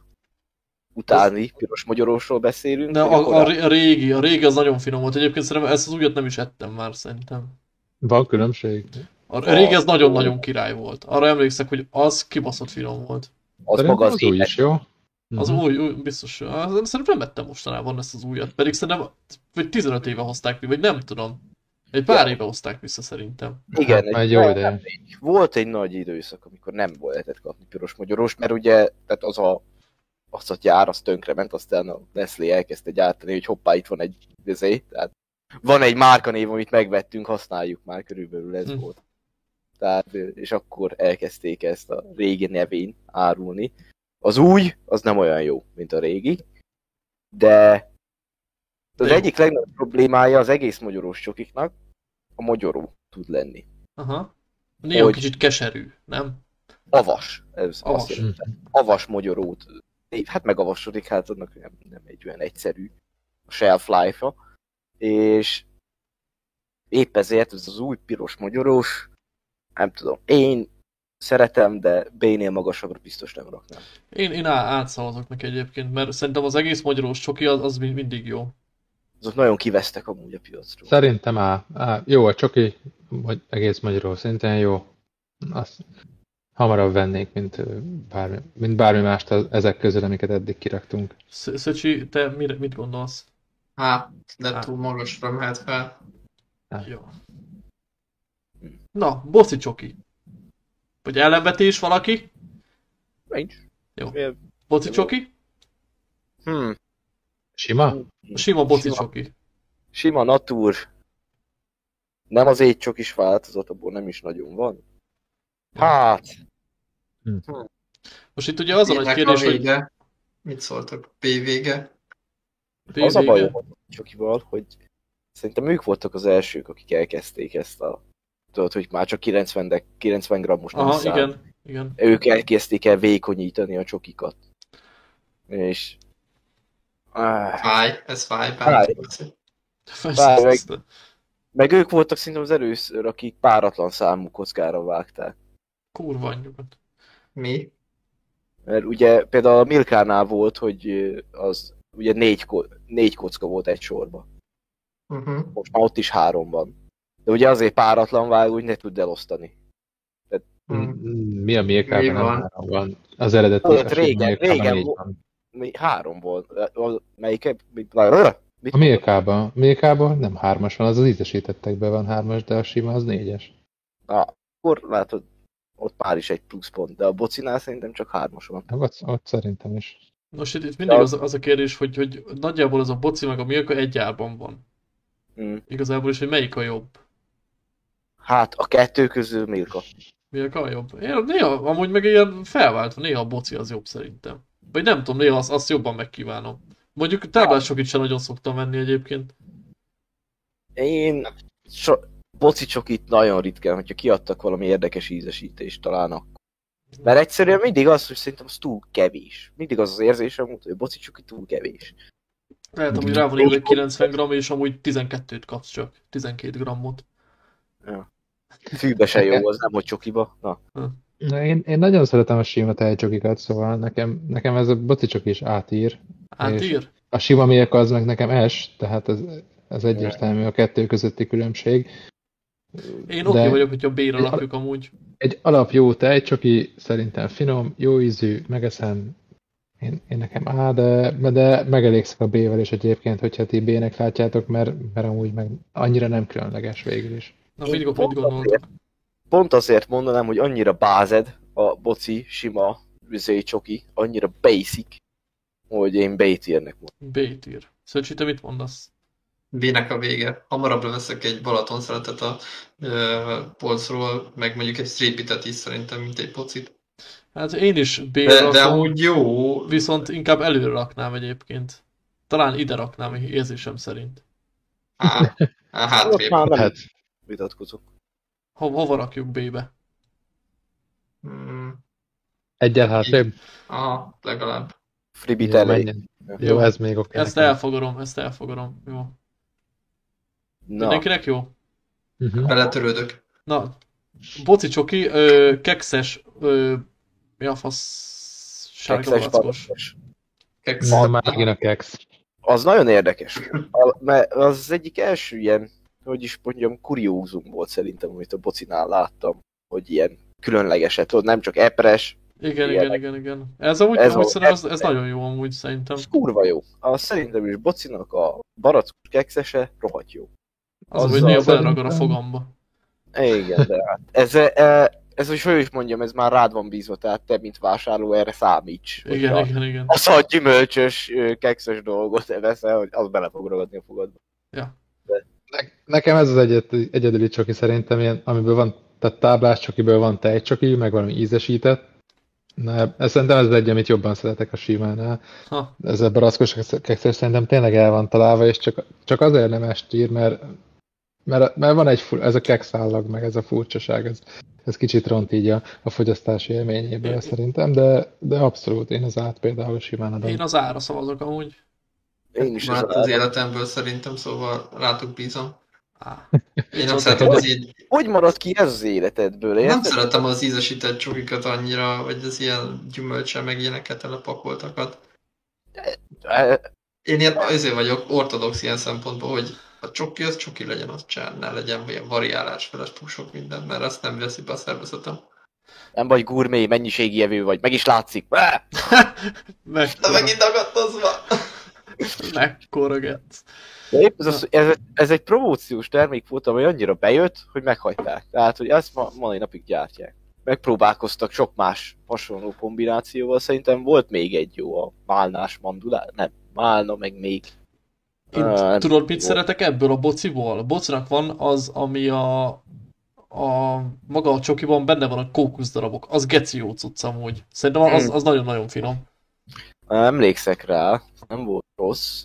utáni piros magyarósról beszélünk. De a, a, a, régi, a régi az nagyon finom volt. Egyébként szerintem ezt az újat nem is ettem már szerintem. Van különbség? A régi az nagyon-nagyon király volt. Arra emlékszek, hogy az kibaszott finom volt. az Szerintem maga az, az új is, jó? Az Mhm. új, új, biztos. Szerintem nem ettem mostanában ezt az újat. Pedig szerintem vagy 15 éve hozták ki, vagy nem tudom. Egy pár Ja. éve hozták vissza szerintem. Igen, Hát, egy jó nem- ideje. nem rég. Volt egy nagy időszak, amikor nem volt lehetett kapni piros magyaros, mert ugye tehát az a az a gyár, az tönkrement, aztán a Nestlé elkezdte gyártani, hogy hoppá, itt van egy izé, tehát van egy márkanév, amit megvettünk, használjuk már, körülbelül ez Hm. volt. Tehát, és akkor elkezdték ezt a régi nevén árulni. Az új, az nem olyan jó, mint a régi, de az De egyik legnagyobb problémája az egész magyarós csokiknak a magyaró tud lenni. Aha. Néha Hogy- kicsit keserű, nem? Avas. Ez Avas. azt jelenti. Avas magyarót. Hát megavasodik, hát annak nem, nem egy olyan egyszerű a shelf life-a. És épp ezért ez az új piros magyarós, nem tudom, én szeretem, de B-nél magasabbra biztos nem raknám. Én, én átszavazok neki egyébként, mert szerintem az egész magyarós csoki az, az mind- mindig jó. Azok nagyon kivesztek amúgy a piacról. Szerintem á, á, jó a csoki, vagy egész magyarul szinten jó. Azt hamarabb vennék, mint bármi, mint bármi mást az- ezek közül, amiket eddig kiraktunk. Sz- Szöcsi, te mire, mit gondolsz? Hát, de túl magasra mehet fel. Jó. Na, boci csoki. Vagy ellenvetés valaki? Nincs. Jó. Boci csoki? Hmm. Hm. Sima? Sima boci Sima. csoki. Sima natur. Nem az égy csak is változat, abból nem is nagyon van. Hát, Most itt ugye az a nagy kérdés, a hogy vége. Mit szóltak? B vége? Az a a csokival, hogy szerintem ők voltak az elsők, akik elkezdték ezt a... Tudod, hogy már csak 90, de 90 grammos nem Aha, szám. igen, igen. Ők elkezdték el vékonyítani a csokikat. És... Ah, Fáj, ez fáj. Fáj. Várj, meg- meg ők voltak szerintem az először, akik páratlan számú kockára vágták. Kurva anyjukat. Mi? Mert ugye például a Milkánál volt, hogy az ugye négy, ko- négy kocka volt egy sorba. Uh-huh. Most már ott is három van. De ugye azért páratlan vág, hogy ne tudd elosztani. Hmm. Mi a Milkában Mi nem van? három van? Az eredeti Volt, a sima régen- régen van. Mi, három volt. Melyik? Mit A Milkában, Milkában nem hármas van, az az ízesítettekben van hármas, de a sima az négyes. Na, akkor látod, ott már is egy pluszpont, de a bocinál szerintem csak hármas van. Hát Ott, ott szerintem is. Most itt, itt mindig az, az a kérdés, hogy, hogy nagyjából az a boci meg a Milka egy árban van. Mm. Igazából is, hogy melyik a jobb. Hát a kettő közül Milka. Milka a jobb? Én néha, amúgy meg ilyen felváltva, néha a boci az jobb szerintem. Vagy nem tudom, néha azt, azt jobban megkívánom. Mondjuk táblásokit sem nagyon szoktam venni egyébként. Én so, boci csokit nagyon ritkán, hogyha kiadtak valami érdekes ízesítést talán akkor. Mert egyszerűen mindig az, hogy szerintem az túl kevés. Mindig az az érzésem, hogy a boci csoki túl kevés. Lehet, amúgy rá van írva egy 90 gram, és amúgy 12-t kapsz csak. 12 grammot. Fűbe se jó, az nem, hogy csokiba. Na, Na, én, én nagyon szeretem a sima tejcsokikat, szóval nekem, nekem ez a boci csok is átír. Átír? A sima Milka az meg nekem S, tehát ez, ez egyértelmű a kettő közötti különbség. Én oké De- vagyok, hogyha B-re lakjuk amúgy. Egy alap jó tejcsoki, szerintem finom, jó ízű, megeszem. Én, én nekem A, de, de megelégszek a B-vel is egyébként, hogyha ti B-nek látjátok, mert, mert amúgy meg annyira nem különleges végül is. Na, mit, mit pont gondoltok? pont azért mondanám, hogy annyira bázed a boci, sima, üzé csoki, annyira basic, hogy én B-tiernek mondom. B-tír. Szöcsi, te mit mondasz? B-nek a vége. Hamarabb veszek egy Balaton szeretet a ö, polcról, meg mondjuk egy straipitet is szerintem, mint egy pocit. Hát én is B-re De, de amúgy jó. viszont inkább előre raknám egyébként. Talán ide raknám érzésem szerint. Á, hátrébb. már nem Hát, vitatkozok. Ho hova rakjuk B-be? Mm, egyel hátrébb. aha, legalább. Freebit Jó. Jó, ez még oké. Ezt nekem. elfogadom, ezt elfogadom. Jó. Na, Mindenkinek jó? Mhm. Beletörődök. Na, boci csoki, ö, kekszes, ö, mi a fasz, sárga kekszes. Kex. Na, már megint a keks. Az nagyon érdekes. A, mert az az egyik első ilyen, hogy is mondjam, kuriózum volt szerintem, amit a bocinál láttam, hogy ilyen különlegeset, tudod, nem csak epres, Igen, Igen. igen, igen, igen. Ez amúgy, Ez ez, amúgy a- ez, ez nagyon jó amúgy szerintem. az kurva jó. A, szerintem is bocinak a barackos kekszese rohadt jó. Az, hogy Azzal néha beleragad a fogamba. Igen, de hát ez, ez, ez hogy hogy is mondjam, ez már rád van bízva, tehát te, mint vásárló, erre számíts. Igen, igen, igen. Az a gyümölcsös, kekszes dolgot veszel, hogy az bele fog ragadni a fogadba. Ja. Ne- Nekem ez az egyet, egyedüli csoki szerintem, ilyen, amiből van, tehát táblás csokiből van tejcsoki, meg valami ízesített. Na, ez, szerintem ez az egy, amit jobban szeretek a simánál. Ha, Ez a barackos kekszes szerintem tényleg el van találva, és csak, csak azért nem estír, mert, mert, mert van egy, ez a kexállag, meg ez a furcsaság, ez, ez kicsit ront így a, a fogyasztási élményéből szerintem, de, de abszolút én az át például simán adom. én az ára szavazok amúgy. Én is Már az, az életemből szerintem, szóval rátok bízom. Én nem szeretem te- az így, Hogy maradt ki ez az életedből? nem érted? szeretem az ízesített csokikat annyira, vagy az ilyen gyümölcsel meg ilyeneket telepakoltakat. Én ilyen, azért vagyok ortodox ilyen szempontból, hogy a csoki az csoki legyen, az csán, ne legyen ilyen variálásfeles pusok minden, mert azt nem veszi be a szervezetem. Nem vagy gurmé, mennyiségi evő vagy, meg is látszik. Meg, De megint agadtozva! megkorogett. De épp ez, az, ez, ez, egy promóciós termék volt, ami annyira bejött, hogy meghagyták. Tehát, hogy ezt ma, mai napig gyártják. Megpróbálkoztak sok más hasonló kombinációval, szerintem volt még egy jó, a málnás mandulá, nem, málna, meg még. Ah, nem tudod, mit szeretek ebből a bociból? A bocinak van az, ami a, a maga a csokiban benne van a kókuszdarabok. Az geci jó cucc amúgy. Szerintem az, az nagyon-nagyon finom. Emlékszek rá, nem volt rossz.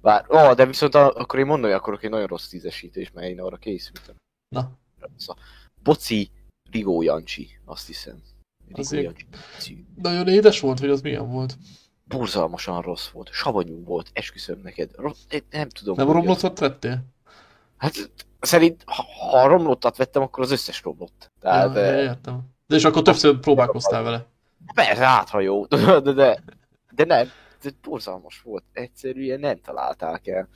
Bár, ó, de viszont a, akkor én hogy akkor egy nagyon rossz ízesítés, mert én arra készültem. Na, a Boci Rigó Jancsi, azt hiszem. Rigó Jancsi. nagyon édes volt, hogy az milyen volt. Borzalmasan rossz volt, savanyú volt, esküszöm neked. Rossz, nem tudom. Nem romlottat vettél? Hát szerint, ha, ha romlottat vettem, akkor az összes romlott. Tehát, ja, ja, értem. De és akkor többször próbálkoztál vele. persze, hát ha jó, de, de, de, de nem, ez borzalmas volt. Egyszerűen nem találták el.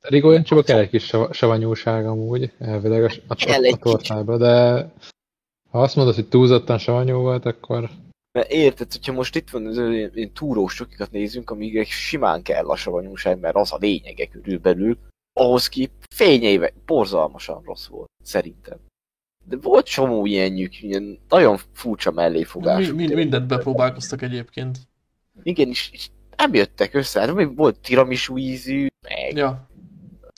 Rigó Jancsiba kell egy kis sav- savanyúság amúgy, elvileg a, a, a, a tortába, de ha azt mondod, hogy túlzottan savanyú volt, akkor Mert érted, hogyha most itt van az ilyen, túrós csokikat nézünk, amíg simán kell a savanyúság, mert az a lényege körülbelül, ahhoz ki fényéve borzalmasan rossz volt, szerintem. De volt csomó ilyen ilyen nagyon furcsa Mi, melléfogású. mi, mindent bepróbálkoztak egyébként. Igen, és, és nem jöttek össze. Hát még volt tiramisu ízű, meg Ja.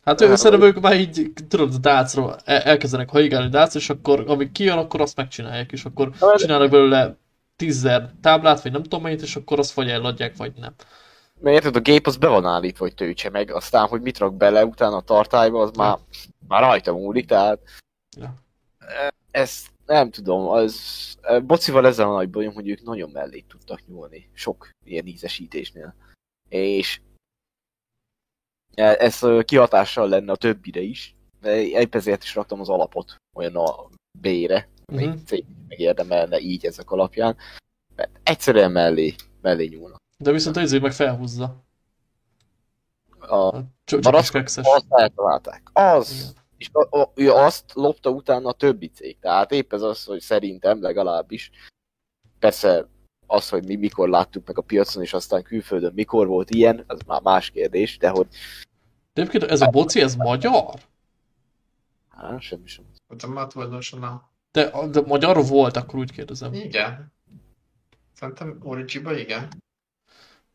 Hát ő, szerintem ők már így, tudod, a dácról el- elkezdenek haigálni dác, és akkor amíg kijön, akkor azt megcsinálják, és akkor de- csinálnak belőle tízzer táblát, vagy nem tudom mennyit, és akkor azt vagy eladják, vagy nem. mert érted, a gép az be van állítva, hogy töltse meg, aztán, hogy mit rak bele utána a tartályba, az már, már rajta múlik, tehát Ja. ezt nem tudom, az bocival ezzel a nagy bajom, hogy ők nagyon mellé tudtak nyúlni, sok ilyen ízesítésnél. És e- ez ö, kihatással lenne a többire is, de épp ezért is raktam az alapot olyan a B-re, Mhm. uh-huh. cég megérdemelne így ezek alapján, mert egyszerűen mellé, mellé nyúlnak. De viszont az meg felhúzza. A A kekszes. azt eltalálták. Az, Igen. és a, a, ő azt lopta utána a többi cég. Tehát épp ez az, hogy szerintem legalábbis. Persze az, hogy mi mikor láttuk meg a piacon, és aztán külföldön mikor volt ilyen, az már más kérdés, de hogy De egyébként ez a boci, ez magyar? hát, semmi sem. Mondtam, már tulajdonosan nem. De, de magyar volt, akkor úgy kérdezem. Igen. Szerintem Origiba igen.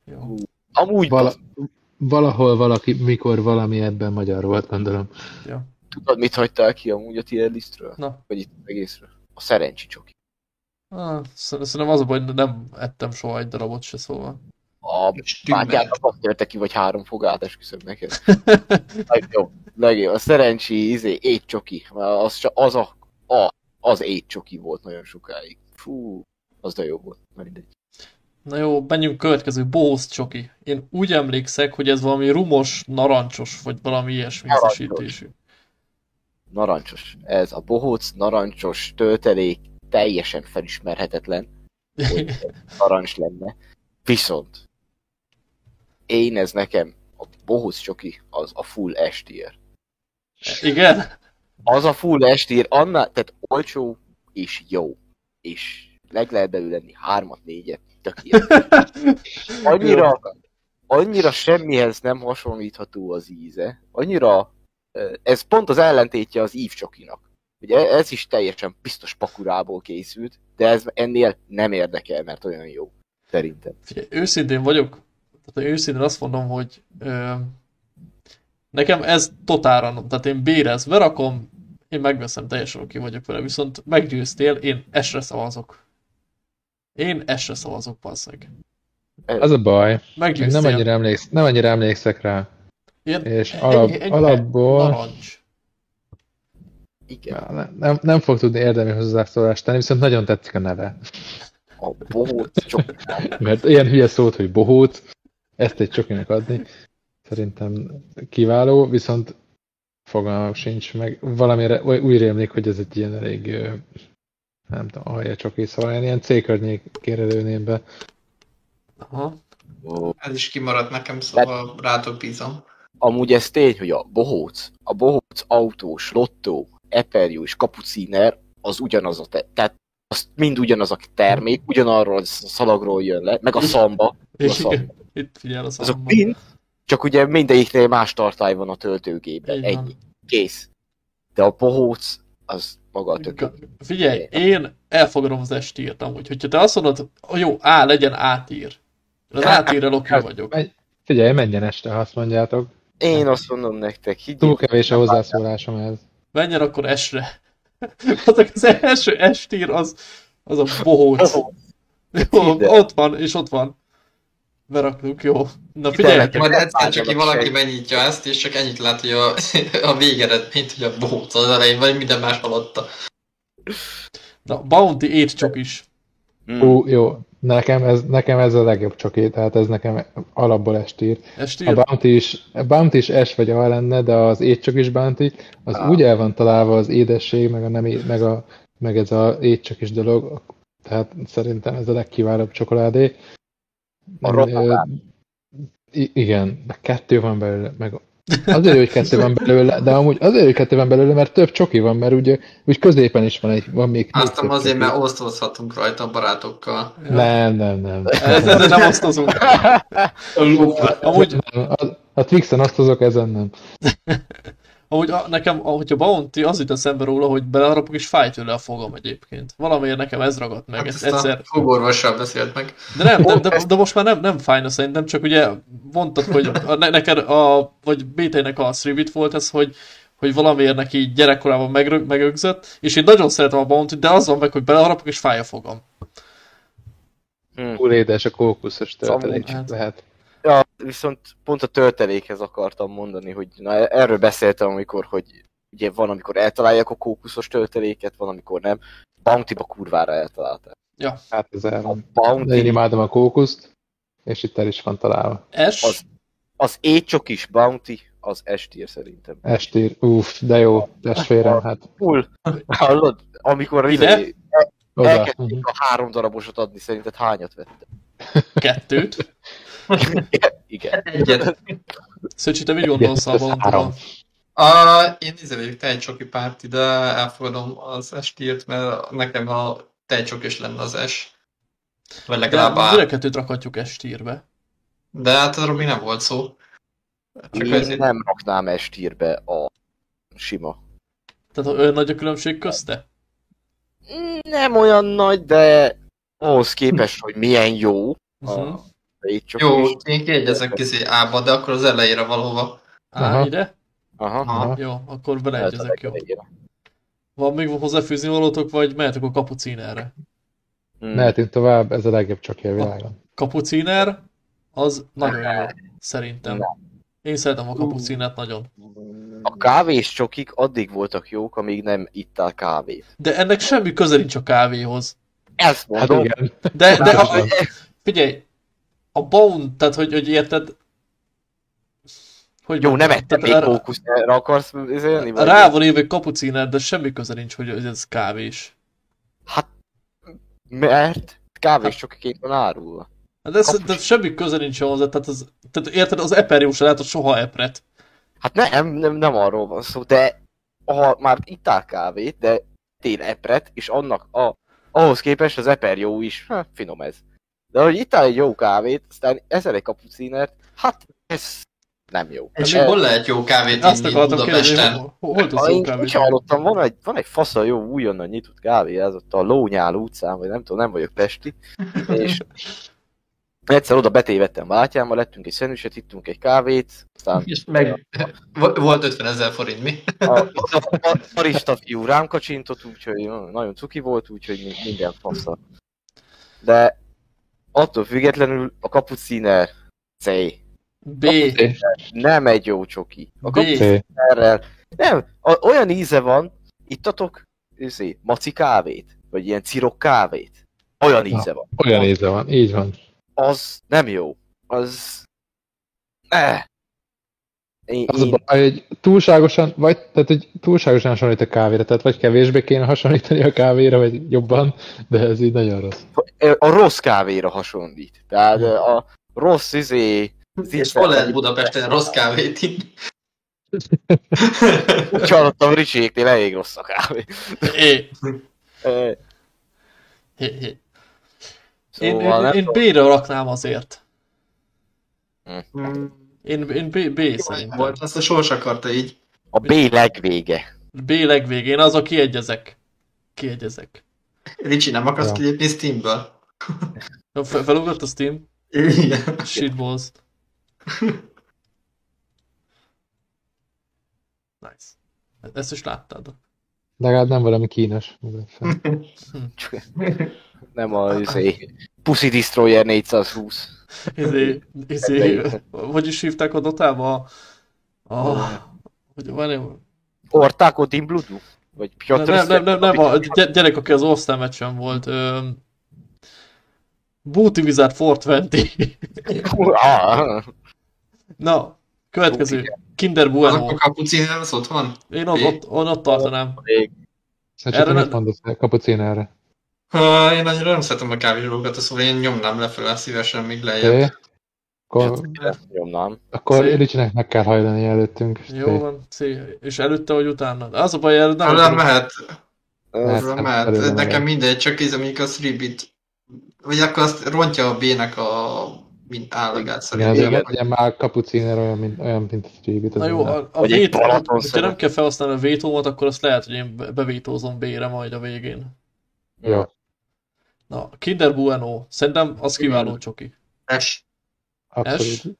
Jó. Amúgy vala, Vala... valahol valaki, mikor valami ebben magyar volt, gondolom. tudod, mit hagytál ki amúgy a tier listről? Na. Vagy itt egészről? A szerencsi csoki. Ah, szer- szerintem az a baj, hogy nem ettem soha egy darabot se, szóval. A bátyának azt törte ki, vagy három fogát, esküszöm neked. Legjobb, legjobb. A szerencsi izé, étcsoki. Az, csak- az a, a, az étcsoki volt nagyon sokáig. Fú, az de jó volt. Na mindegy. Na jó, menjünk következő, Bose csoki. Én úgy emlékszek, hogy ez valami rumos, narancsos, vagy valami ilyesmi Narancsos. ízesítésű. Narancsos. Ez a bohóc, narancsos töltelék teljesen felismerhetetlen, hogy narancs lenne. Viszont én ez nekem, a bohóc csoki, az a full S tier. Igen? Az a full S tier, annál, tehát olcsó és jó. És meg lehet belőle lenni hármat, négyet, tökéletes. Annyira, annyira semmihez nem hasonlítható az íze. Annyira Ez pont az ellentétje az Eve csokinak. Ugye ez is teljesen biztos pakurából készült, de ez ennél nem érdekel, mert olyan jó. Szerintem. Figyelj, őszintén vagyok, tehát őszintén azt mondom, hogy ö, nekem ez totálra, tehát én bérez, berakom, én megveszem, teljesen oké vagyok vele, viszont meggyőztél, én esre szavazok. Én esre szavazok, passzeg. Az a baj, Meggyőztél. nem annyira, emléksz, nem annyira emlékszek rá. Ilyen, És ennyi- alap, ennyi- alapból Narancs. Igen. nem, nem, nem fog tudni érdemi hozzászólást tenni, viszont nagyon tetszik a neve. A bohóc csoki. Mert ilyen hülye szót, hogy bohóc, ezt egy csokinak adni, szerintem kiváló, viszont fogalmam sincs meg. Valamire úgy rémlik, hogy ez egy ilyen elég, nem tudom, alja csoki, szóval én ilyen C környékére lőném be. Aha. Ez is kimaradt nekem, szóval rátok bízom. Amúgy ez tény, hogy a bohóc, a bohóc autós, lottó, eperjú és kapuciner az ugyanaz a te- tehát az mind ugyanaz a termék, ugyanarról a szalagról jön le, meg a szamba, a szamba. itt figyel a Azok számba. mind, csak ugye mindegyiknél más tartály van a töltőgépben, Így van. ennyi, kész. De a bohóc, az maga a tök. Figyelj, én elfogadom az estírt amúgy. Hogyha te azt mondod, hogy jó, á, legyen átír. Az átírrel oké vagyok. Figyelj, menjen este, ha azt mondjátok. Én azt mondom nektek, Túl higgyétek, kevés a hozzászólásom ez. Menjen akkor esre. Azok az első estír, az, az a bohóc. Jó, ott van, és ott van. Beraktuk, jó. Na figyeljetek, Majd egyszer csak ki valaki megnyitja ezt, és csak ennyit lát, hogy a, a végeredményt, hogy a bohóc az elején, vagy minden más alatta. na, Bounty 8 csak is. Mm. Ú, jó, nekem ez, nekem ez a legjobb csoki, tehát ez nekem alapból estír. A Estír? Bounty is, a Bounty is S vagy A lenne, de az étcsok is Bounty, az Ah. úgy el van találva az édesség, meg, a nem, meg, a, meg ez a étcsok is dolog, tehát szerintem ez a legkiválóbb csokoládé. A i- igen, kettő van belőle, meg azért, hogy kettő van belőle, de amúgy azért, hogy kettő van belőle, mert több csoki van, mert ugye úgy középen is van egy, van még, Azt azért, csoki. mert osztozhatunk rajta a barátokkal. Nem, nem, nem. Ez, ezzel nem osztozunk. Amúgy, nem. A, a Twixen osztozok, ezen nem. Amúgy a, nekem, ahogy a Bounty, az jut eszembe róla, hogy beleharapok és fáj tőle a fogam egyébként. Valamiért nekem ez ragadt meg. Hát Ezt egyszer... a fogorvossal beszélt meg. De nem, de, de, de most már nem, nem fájna szerintem, csak ugye mondtad, hogy a, ne, neked a, vagy BT-nek a 3 volt ez, hogy, hogy valamiért neki gyerekkorában megrö, megögzött, és én nagyon szeretem a bounty de az van meg, hogy beleharapok és fáj a fogam. Mm. Túl édes a kókuszos töltelék hát. lehet. Ja, viszont pont a töltelékhez akartam mondani, hogy na, erről beszéltem, amikor, hogy ugye van, amikor eltalálják a kókuszos tölteléket, van, amikor nem. Bounty-ba kurvára eltalálták. Hát ez A. Bounty, De én imádom a kókuszt, és itt el is van találva. S, Az- az étcsok is Bounty, az estír szerintem. Estír, uff, de jó, testvérem, hát Full. Hallod? Amikor Ide? izé, elkezdték a három darabosat adni, szerinted hányat vettem? kettőt. Igen. Egyet. Szöcsi, te mit gondolsz a három. A, én izé vagyok tejcsoki párti, de elfogadom az estírt, mert nekem a tejcsok is lenne az es. Vagy De legalább mind A. kettőt rakhatjuk estírbe. De hát arról még nem volt szó. Csak Én ezért. nem raknám estírbe a sima. Tehát olyan nagy a különbség közte? Nem olyan nagy, de ahhoz képest, hogy milyen jó Uh-huh. A étcsok Jó, is. én kiegyezek izé A-ba, de akkor az elejére valahova. Á, Aha. ide? Aha. Aha. Jó, akkor beleegyezek, jó. Van még hozzáfűzni valótok, vagy mehetek a kapucínerre? Hmm. Mehetünk tovább, ez a legjobb csoki a világon. Kapuciner, az nagyon jó, szerintem. Én szeretem a kapucinert nagyon. A kávés csokik addig voltak jók, amíg nem ittál kávét. De ennek semmi köze nincs a kávéhoz. Ezt Hát mondom. igen. De, de a, figyelj, a Bone, tehát hogy, hogy érted, hogy Jó, nem ettem még kókuszt, erre akarsz izélni? Rá van írva, hogy kapuciner, de semmi köze nincs, hogy ez kávés. Hát, mert kávés csokiként van árulva. Hát ez, Kapus. de semmi köze nincs hozzá, tehát, az, tehát érted, az Eperjó se látott soha Epret. Hát nem, nem, nem arról van szó, de ha már ittál kávét, de tél epret, és annak a, ahhoz képest az eper jó is, hát finom ez. De hogy ittál egy jó kávét, aztán ezer egy kapucinert, hát ez nem jó. És Eh, hol lehet jó kávét Azt inni akartam kérdezni, Budapesten? hol, hol tudsz jó kávét hallottam, van egy, van egy fasza jó újonnan nyitott kávé, ez ott a Lónyál utcán, vagy nem tudom, nem vagyok pesti, és egyszer oda betévettem bátyámmal, lettünk egy szenüset, ittünk egy kávét, aztán És meg vo- volt 50 ezer forint, mi? a, a, a barista fiú rám kacsintott, úgyhogy nagyon cuki volt, úgyhogy mi- minden fasza. De attól függetlenül a kapuciner C. B. Nem egy jó csoki. A B. kapucinerrel nem, a, olyan íze van, ittatok izé, maci kávét, vagy ilyen cirok kávét. Olyan íze van. Olyan íze van, így van. Az nem jó. Az... Ne. Én, Az a én, baj, hogy túlságosan, vagy, tehát, hogy túlságosan hasonlít a kávéra, tehát vagy kevésbé kéne hasonlítani a kávéra, vagy jobban, de ez így nagyon rossz. a rossz kávéra hasonlít. Tehát a rossz izé... És hol lehet Budapesten rossz kávét inni? Úgy hallottam Ricsiéknél elég rossz a kávé. É. Én, Szóval én, én tudom. B-re raknám azért. Mm, Én, én B, B jó szerintem. Volt, azt a sors akarta így. a B legvége. B legvégén, az a kiegyezek. Kiegyezek. Ricsi, nem akarsz Ja. kilépni Steamből? Fel, felugrott a Steam? Igen. Shitballs. Nice. Ezt is láttad. Legalább nem valami kínos. Nem a izé, Pussy Destroyer 420. Izé, izé, hogy is hívták a dotába? A... Hogy van. Ortáko Team Bloodú? Vagy Nem, Piotr nem, nem, nem, nem, a gy- gyerek, aki az All-Star meccsen volt. Booty Wizard 420. Ah, Na, következő. Kinder Azok Bueno. a kapuciner, az ott van? Én ott, ott, ott, ott tartanám. csak Erre nem- mondasz a kapucinára? Ha, én annyira nem szeretem a kávézsókat, szóval én nyomnám lefelé szívesen, míg lejjebb. Oké. Akkor, nyomnám. akkor Szép. Ricsinek meg kell hajlani előttünk. Jó van, C. És előtte vagy utána? Az a baj, erre nem Nem, akarok- mehet, nem, mehet. előre Nekem mindegy, csak ez mondjuk a 3-bit. Vagy akkor azt rontja a B-nek a mint állagát Igen, szerintem. azért Igen. legyen már kapuciner olyan, mint, olyan, mint a Streebit. Na jó, a, a Vagy egy vét, Balaton hogyha szeret. nem kell felhasználni a vétómat, akkor azt lehet, hogy én be- bevétózom B-re majd a végén. Jó. Na, Kinder Bueno. Szerintem az kiváló csoki. S. Abszolút.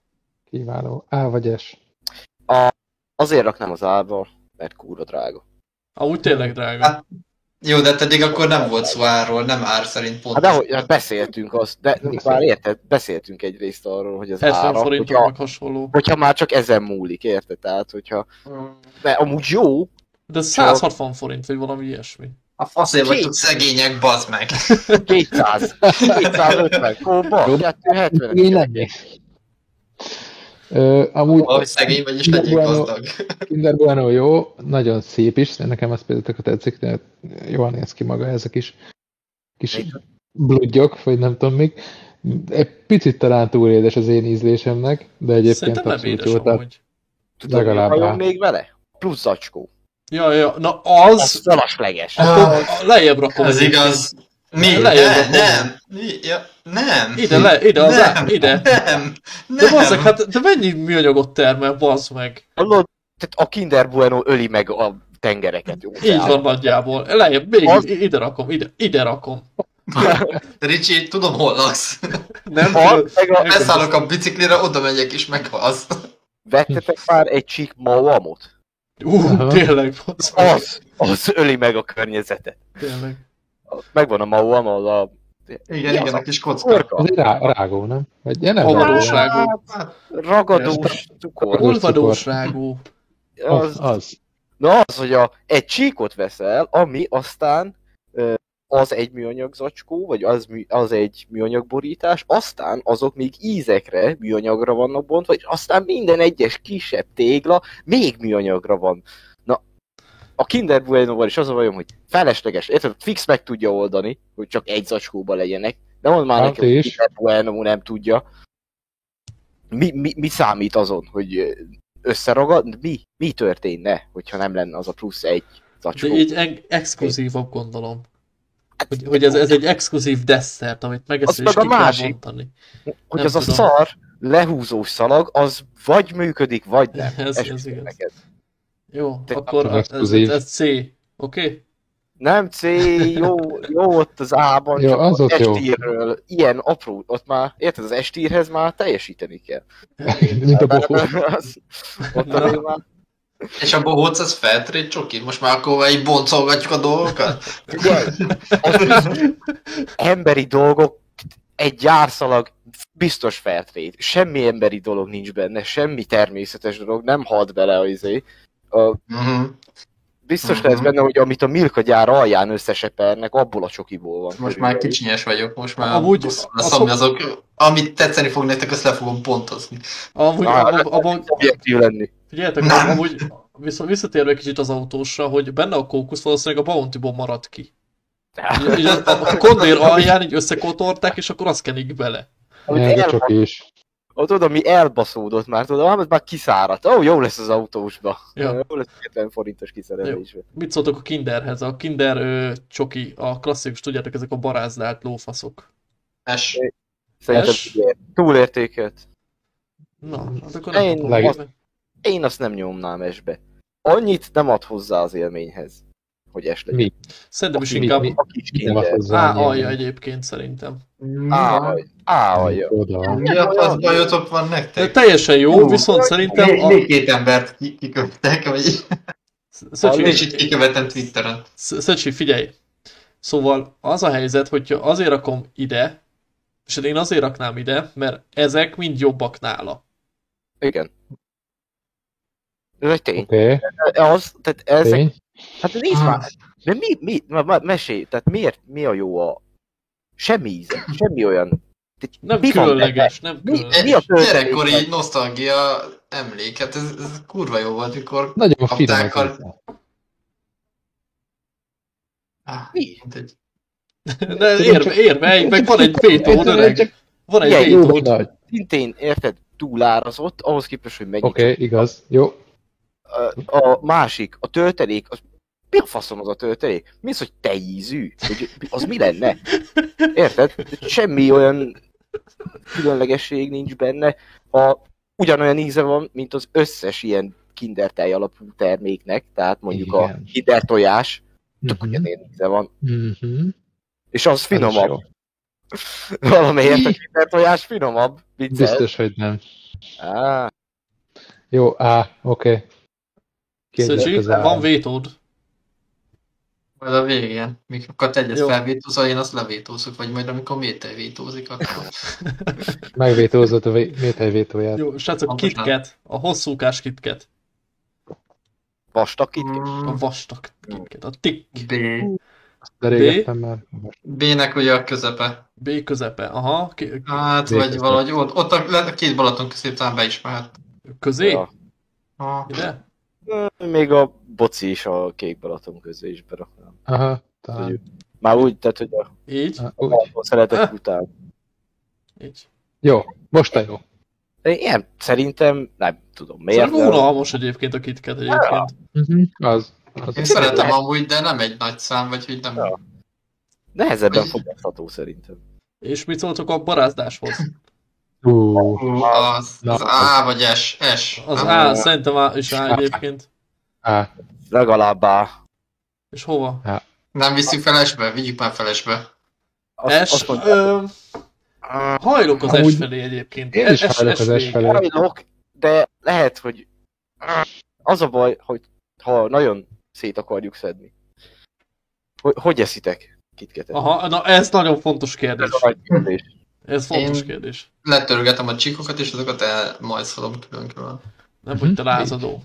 Kiváló. A vagy S. Azért raknám az árba, mert kurva drága. Amúgy tényleg drága. Hát, Jó, de eddig akkor nem volt szó árról, nem ár szerint pont. Hát de hogy, hát beszéltünk azt, de már érted, beszéltünk egyrészt arról, hogy az 70 ára, hogyha, meg hasonló. hogyha már csak ezen múlik, érted? Tehát, hogyha, Mm. de amúgy jó, De 160 forint, vagy valami ilyesmi. A faszért vagytok szegények, bazd meg. 200, 250, kóba, Jó. 270. Én lennék. Ö, amúgy Ahogy szegény vagy, és legyél Bueno. gazdag. Kinder Bueno jó, nagyon szép is, nekem az például tetszik, de jól néz ki maga ez a kis, kis bludgyok, vagy nem tudom még. Egy picit talán túl édes az én ízlésemnek, de egyébként Szerintem nem abszolút édes jó. Tehát Legalább még vele? Plusz zacskó. Ja, ja, na Az az, felesleges. akkor lejjebb rakom. Ez igaz. Mi? Lejjebb Ne, rakom. nem. Mi? Ja, nem. Ide, le, ide, az nem. á, ide. Nem. De Nem. bazzak, hát de mennyi műanyagot termel, bazd meg. Hallod? Tehát a Kinder Bueno öli meg a tengereket. Jó, Így van nagyjából. Lejjebb, még Az- ide rakom, ide, ide rakom. Ricsi, tudom hol laksz. Nem tudod. meg a, Beszállok a biciklire, oda megyek és meghalsz. vettetek már egy csík mauamot? Ú, Aha. tényleg, meg. Az, az öli meg a környezetet. Tényleg. Megvan a mauam, az a... Igen, Mi igen, az a kis kocka. Orka. Az egy rá, rágó, nem? Vagy nem Olvadós rágó. rágó. Hát, Ragadós cukor. Olvadós rágó. Az, Az, az. na az, hogy a, egy csíkot veszel, ami aztán ö, az egy műanyag zacskó, vagy az, az egy műanyag borítás, aztán azok még ízekre, műanyagra vannak bontva, és aztán minden egyes kisebb tégla még műanyagra van. Na, a Kinder Bueno-val is az a bajom, hogy felesleges, érted, fix meg tudja oldani, hogy csak egy zacskóba legyenek, de mondd már Hát nekem, hogy? Kinder Bueno nem tudja. Mi, mi, mi számít azon, hogy összeragad? Mi? Mi történne, hogyha nem lenne az a plusz egy De zacskó? így eng- exkluzívabb gondolom. Hogy, hogy ez, ez egy exkluzív desszert, amit Az megeszel meg és a másik. bontani. hogy nem az a tudom. szar, lehúzós szalag, az vagy működik, vagy nem. Ez- ez igaz. neked. Jó, Te- akkor ez, ez C. Oké? Okay? Nem C, jó, jó ott az A-ban, Jó, csak az ott jó. S-tírről, ilyen apró, ott már, érted, az S-tírhez már teljesíteni kell. Mint a bohó. Az- ott azért már, És a bohóc ez feltrét csoki? Most már akkor így boncolgatjuk a dolgokat? az emberi dolgok, egy gyárszalag biztos fairtrade. Semmi emberi dolog nincs benne, semmi természetes dolog, nem halt bele az izé. A, Mhm. Biztos Mhm. lesz benne, hogy amit a Milka gyár alján összesepernek, abból a csokiból van. Most már kicsinyes vagyok, most már Amúgy- az- ami azok, amit tetszeni fog nektek, azt le fogom pontozni. Amúgy, Á, ab, abban, Objektív lenni. figyeljetek, am- amúgy viszont visszatérve kicsit az autósra, hogy benne a kókusz valószínűleg a Bounty-ból maradt ki. Így a, a kondér alján így összekotorták, és akkor azt kenik bele. Amit Ez a el, csoki is. Ott oda, mi elbaszódott már, tudod, ah, ez már kiszáradt. Ó, jó lesz az autósba. Ja. Jó lesz 70 forintos kiszerelésbe. Mit szóltok a Kinderhez? A Kinder ö, csoki, a klasszikus, tudjátok, ezek a barázdált lófaszok. Es. Szerintem Es? túlér- túlértékelt. Na, hát akkor Én- nem leg- Én azt nem nyomnám esbe. Annyit nem ad hozzá az élményhez, hogy es legyen. Mi? Szerintem is inkább mi- A kis Mi nem ad kinder. hozzá? A alja egyébként szerintem. Áj. Oda. Mi a fasz bajotok van De nektek? teljesen jó, Jó, viszont szerintem Még, a... még két embert ki- kikövettek, vagy és Szöcsi, így kikövetem Twitteren. Sz- Szöcsi, figyelj! Szóval az a helyzet, hogyha azért rakom ide, és én azért raknám ide, mert ezek mind jobbak nála. Igen. Ez egy tény. Oké, Az, tehát ezek, tény. Hát nézd már, de mi, mi, ma- ma- mesélj, tehát miért, mi a jó a, semmi íze, semmi olyan, Nem Mi van különleges, nem Mi- különleges. mi a töltelék Gyerekkori vagy? nosztalgia emlék, hát ez, ez kurva jó volt, mikor... Nagyon Kapták a-. Ah, Mi? mindegy. De érve, érve, meg van egy vétód, öreg. Van egy nagy. szintén, érted, túlárazott, ahhoz képest, hogy mennyit Oké, igaz. Jó. a, a másik, a töltelék, az mi a faszom az a töltelék? Mi az, hogy te ízű? Hogy az mi lenne? Érted? Semmi olyan különlegesség nincs benne. Ha ugyanolyan íze van, mint az összes ilyen kindertej alapú terméknek, tehát mondjuk a Igen. kinder tojás, tök Mhm. ugyanilyen íze van. Mhm. És az finomabb. Valamiért a kinder tojás finomabb. Vicces. Biztos, hogy nem. Á, Jó, á, oké. Kérdés Szöcsi, van vétód. Majd a végén. Mikor te egyet felvétózol, én azt levétózok, vagy majd amikor Méter vétózik, akkor... Megvétózott a méter vétóját. Jó, srácok, Pontosan. KitKat, a hosszúkás KitKat, vastag itt. a Mm, vastag KitKat, a tik, B. De régettem már. B-nek ugye a közepe. B közepe, aha, ki- Hát, B vagy közepe. valahogy ott, ott a, a két Balaton közé talán beismert. közé, Ja. Ah, ide? Még a boci is a kék Balaton közé is beraknám. Aha, talán. Már úgy, tehát, hogy a Így, úgy. Balaton szeretek után. így. Jó, most a jó. Ilyen szerintem, nem tudom miért. Szerintem unalmas egyébként a KitKat egyébként. Mhm, Az. az. Én szeretem amúgy, de nem egy nagy szám, vagy hogy nem... Ja. Nehezebben fogyasztható szerintem. És mit szóltok a barázdáshoz? Hú, Az, Na, az A vagy S. S. Az nem? A, szerintem A is A egyébként. á, Legalább á. És hova? Nem visszük felesbe? Vigyük már felesbe. Azt, S, azt ö, hajlok az Amúgy S felé egyébként. én is S- hajlok az S felé. hajlok, de lehet, hogy az a baj, hogy ha nagyon szét akarjuk szedni. Hogy, hogy eszitek kitketet? Aha, na ez nagyon fontos kérdés. Ez a nagy kérdés. Ez fontos Én- kérdés. Letörgetem a csíkokat, és azokat elmajszolom külön-külön. Nem, hogy te Mhm. lázadó.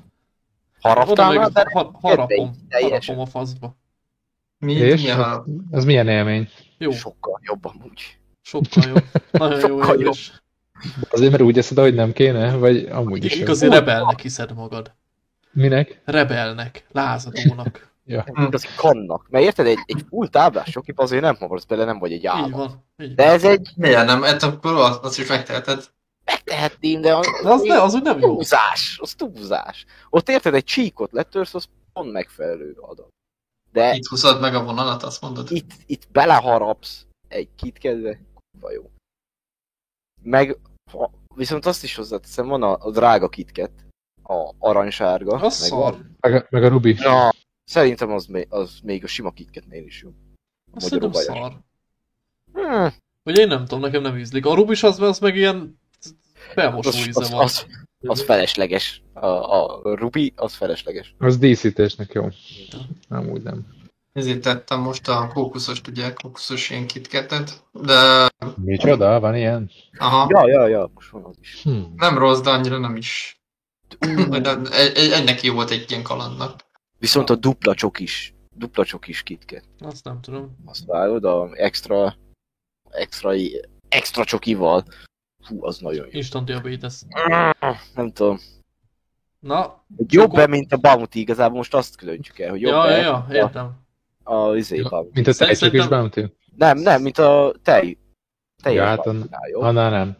Haraptál meg már, de ha, harapom. teljesen. Harapom a faszba. Mi? És? Mi a... Az, az milyen élmény? Jó, sokkal jobb amúgy. sokkal jó. Nagyon jó Sokkal érzés. Azért, mert úgy eszed, hogy nem kéne? Vagy amúgy is jó? Igazi rebelnek hiszed magad. Minek? Rebelnek, lázadónak. Ja. Az kannak. Mert érted, egy, egy full táblás sokiba azért nem havarsz bele, nem vagy egy Így állat. van. Így De van. ez egy Miért nem? Hát akkor azt, azt is megteheted. megtehetném, de az, De az, ne, az úgy nem jó. túlzás, az túlzás. Ott érted, egy csíkot letörsz, az pont megfelelő adat. De Itt húzod meg a vonalat, azt mondod. itt, itt beleharapsz egy kitkedve, kurva jó. Meg ha, viszont azt is hozzáteszem, van a, a drága kitket, a aranysárga. Az meg szar. van- Meg, a- meg a Rubi. Ja, szerintem az, még, az még a sima kitketnél is jó. Azt szerintem szar. Hmm, Vagy én nem tudom, nekem nem ízlik. A rubis az, az meg ilyen felmosó az, íze az, van. az, az felesleges. A, a Ruby az felesleges. Az díszítésnek jó. Nem úgy nem. Ezért tettem most a kókuszost, ugye, kókuszos ilyen kitketet, de Micsoda? Van ilyen? aha, Ja, ja, ja, most van az is. Hmm. nem rossz, de annyira nem is. De egy, egy, ennek jó volt egy ilyen kalandnak. Viszont a dupla csokis, dupla csokis kitket. Azt nem tudom. Azt vágod, a extra, extra, extra csokival. Hú, az nagyon jó. Instant diabetes. Nem tudom. Na, Jobb-e, mint a Bounty? Igazából most azt különjük el, hogy ja, jobb-e ja, ja, értem. a, a izé Ja, Bounty. Mint a tejcsök is Bounty? Nem, nem, mint a tej. Teljes Ja, hát? Annál nem.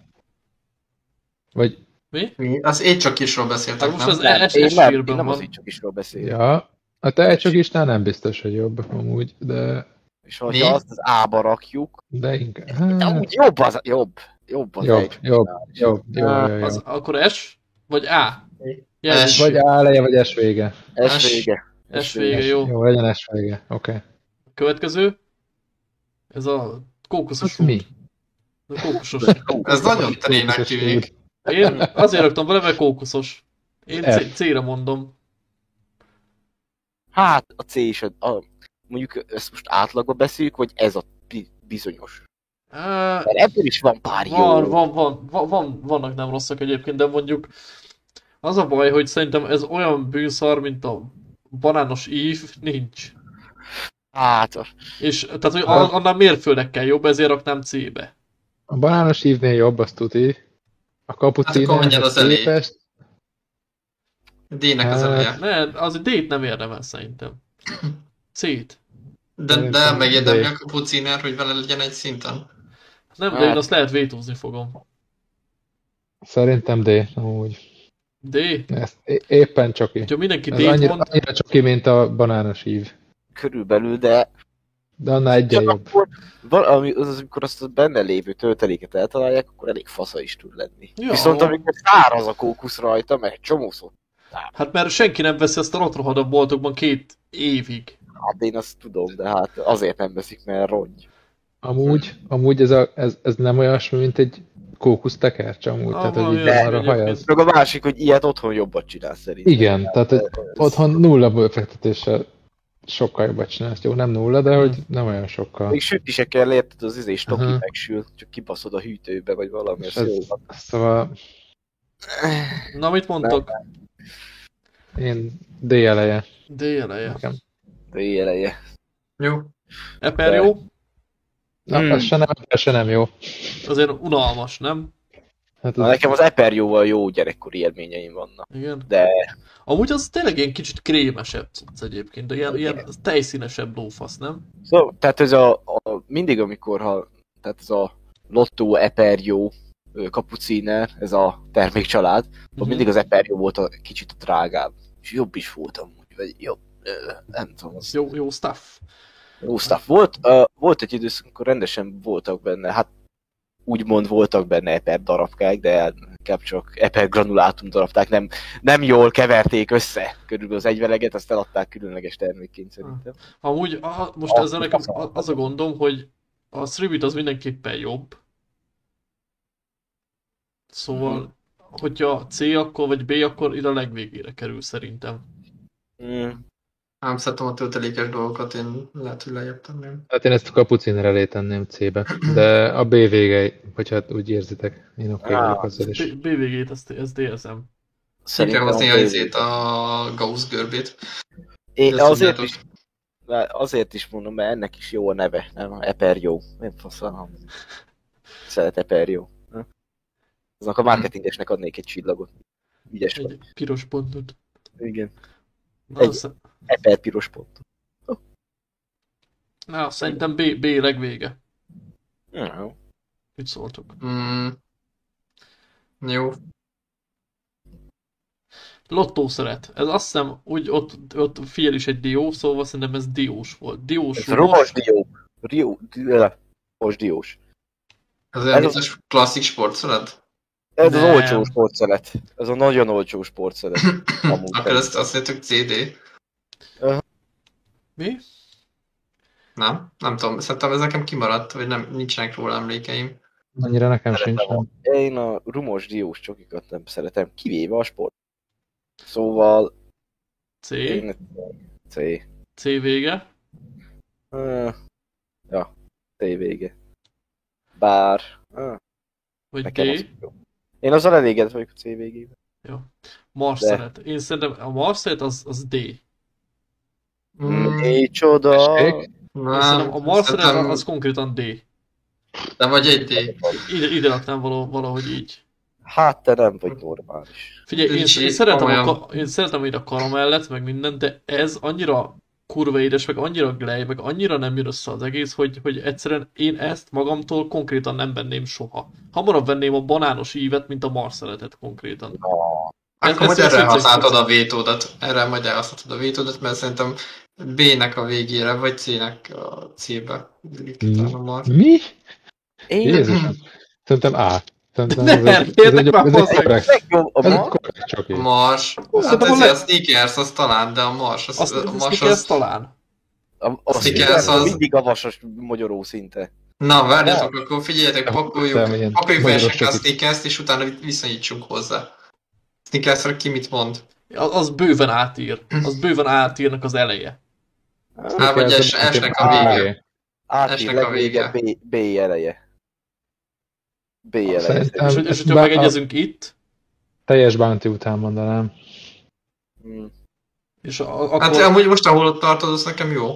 Vagy, Mi? Mi? Az én csak isról beszéltek, Hát most nem? az Nem, én nem, én nem az van. így csak isról beszélek. ja, a tejcsök isnál nem biztos, hogy jobb amúgy, de, És ha azt az A-ba rakjuk, de inkább. de Hát, amúgy jobb az, jobb, jobb az jobb, egy. jobb, jobb, jobb, Ah, jobb, Az, jobb. akkor S? Vagy A? Jelzés. S. Vagy A eleje, vagy S vége. Ez Es- vége. S vége, jó. Jó, legyen S vége. Oké. Okay. Következő. Ez a kókuszos mi? A kókusos. Ez nagyon terének tűnik. Én azért raktam vele, mert kókuszos. Én C-re mondom. Hát a C is, a, a, mondjuk ezt most átlagba beszéljük, vagy ez a bi- bizonyos. Mert ebből is van pár jó. Van, van, van, van, van, vannak nem rosszak egyébként, de mondjuk az a baj, hogy szerintem ez olyan bűnszar, mint a banános ív, nincs. Hát, És tehát, hogy a- annál mérföldekkel jobb, ezért raknám C-be. A banános ívnél jobb, azt tuti. A Hát az elé. képest. D-nek az Hát, eleje. Ne, az D-t nem érdemel szerintem. C-t. De, de Szerintem megérdemli D. a kapuciner, hogy vele legyen egy szinten. Nem, de Hát. én azt lehet vétózni fogom. Szerintem D, amúgy. D? Ez é- éppen csoki. Ha mindenki D-t annyira, mond, annyira csoki, mint a banános ív. körülbelül, de De annál egyen jobb. akkor, val- ami- az, az, amikor azt a benne lévő tölteléket eltalálják, akkor elég fasza is tud lenni. Ja. Viszont amikor száraz a kókusz rajta, meg csomószor, hát mert senki nem veszi ezt a rotrohadabb boltokban két évig. hát én azt tudom, de hát azért nem veszik, mert rongy. Amúgy, amúgy ez, a, ez, ez nem olyasmi, mint egy kókusztekercs amúgy. Ah, tehát, hogy így arra hajaz. Meg a másik, hogy ilyet otthon jobbat csinál szerintem. Igen, tehát hogy otthon nulla befektetéssel sokkal jobbat csinálsz. Jó, nem nulla, de hogy nem olyan sokkal. Még sütni se kell, érted, az izé stoki Aha. megsül, csak kibaszod a hűtőbe, vagy valami, ez- jó van. Szóval Na, mit mondtok? Én D eleje. D eleje. Nekem. De éjjeleje. Jó. Eper De- jó? Na, Hmm. se nem, az se nem jó. Azért unalmas, nem? Hát Na, az, nekem az Eperjóval jó gyerekkori élményeim vannak. Igen. De Amúgy az tényleg ilyen kicsit krémesebb cucc egyébként, de ilyen, ilyen tejszínesebb lófasz, nem? Szóval, tehát ez a, a, mindig amikor, ha, tehát ez a Lotto, Eperjó, ö, Kapuciner, ez a termékcsalád, uh Mhm. mindig az Eperjó volt a kicsit a drágább. És jobb is volt amúgy, vagy jobb, nem tudom, az Jó, jó stuff. jó stuff. Volt, uh, volt egy időszak, amikor rendesen voltak benne, hát úgymond voltak benne eper darabkák, de inkább csak eper granulátum darabták, nem, nem jól keverték össze körülbelül az egyveleget, azt eladták különleges termékként szerintem. Amúgy a, most Ah, ezzel nekem az a gondom, hogy a Sribit az mindenképpen jobb. Szóval, hogyha C akkor, vagy B, akkor ide a legvégére kerül szerintem. Mm. Ám szeretem a töltelékes dolgokat, én lehet, hogy lejjebb tenném. hát én ezt a kapuciner elé tenném C-be. De a B vége, hogyha hát úgy érzitek, én oké okay vagyok azzal is. B- BVG-t ezt, ezt DSM. Ki kell hozni a a- izét, a Gauss görbét. Én Ezt azért is, mert azért is mondom, mert ennek is jó a neve, nem? Eperjó. Nem faszal. Szeret Eperjó. Aznak a marketingesnek adnék egy csillagot. Ügyes vagy. Piros pontot. Igen. Na, Egy- azt- Eper piros pont. na szerintem B, B legvége. Jó. Mit szóltok? Mm. Jó. Lottó szeret. Ez azt hiszem, úgy ott, ott fiel is egy dió, szóval szerintem ez diós volt. Diós Ez romos dió. Rio, romos diós. Ez olyan Ez biztos klasszik sportszeret? Ez az Nem. olcsó sportszelet. Ez a nagyon olcsó sportszelet. Akkor ezt azt mondjuk CD. Mi? Nem? Nem tudom, szerintem ez nekem kimaradt, vagy nem, nincsenek róla emlékeim. Annyira nekem sincs. Én a rumos diós csokikat nem szeretem, kivéve a sport. Szóval C? én C. C vége? Uh, ja, C vége. Bár... Uh, Vagy nekem az D? jó. Én azzal elégedett vagyok a C végével. Mars De. szeret. Én szerintem a Mars szeret az, az D. Mm, Micsoda! Nem, szerintem a Mars szeret szerintem- az konkrétan D. De vagy egy D. Ide, ide raknám való, valahogy így. Hát te nem vagy normális. Figyelj, én, én, szeretem, a, én szeretem így a karamellet, meg minden, de ez annyira kurva édes, meg annyira glej, meg annyira nem jön össze az egész, hogy, hogy egyszerűen én ezt magamtól konkrétan nem venném soha. Hamarabb venném a banános ívet, mint a marszeletet konkrétan. Ez- Akkor ez- erre használtad a vétódat. Erre majd elhasználtad a vétódat, mert szerintem B-nek a végére, vagy C-nek a C-be. Mars. Mi? Én Jézusom. Szerintem A. Nem, ez, ez, egy, már ez hozzá. a ez. A Mars. Hát Szerintem a a Sneakers az talán, de a Mars az, a azt Mars az... talán. A, a Snickers az... mindig a vasas magyaró szinte. Na, várjatok, akkor figyeljetek, pakoljuk, pakoljuk versenyre a csokit. Sneakers-t, és utána viszonyítsunk hozzá. Sneakers-re ki mit mond? Az, bőven átír. Az bőven átírnak az eleje. Á, vagy Ez- S- S-nek a A. vége. Átír Esnek a vége. B, B eleje. B eleje. Szerintem- És, hogy- és hogyha megegyezünk itt, Teljes bounty után mondanám. Mm. és a, akkor, Hát amúgy most ahol ott tartod, az nekem jó.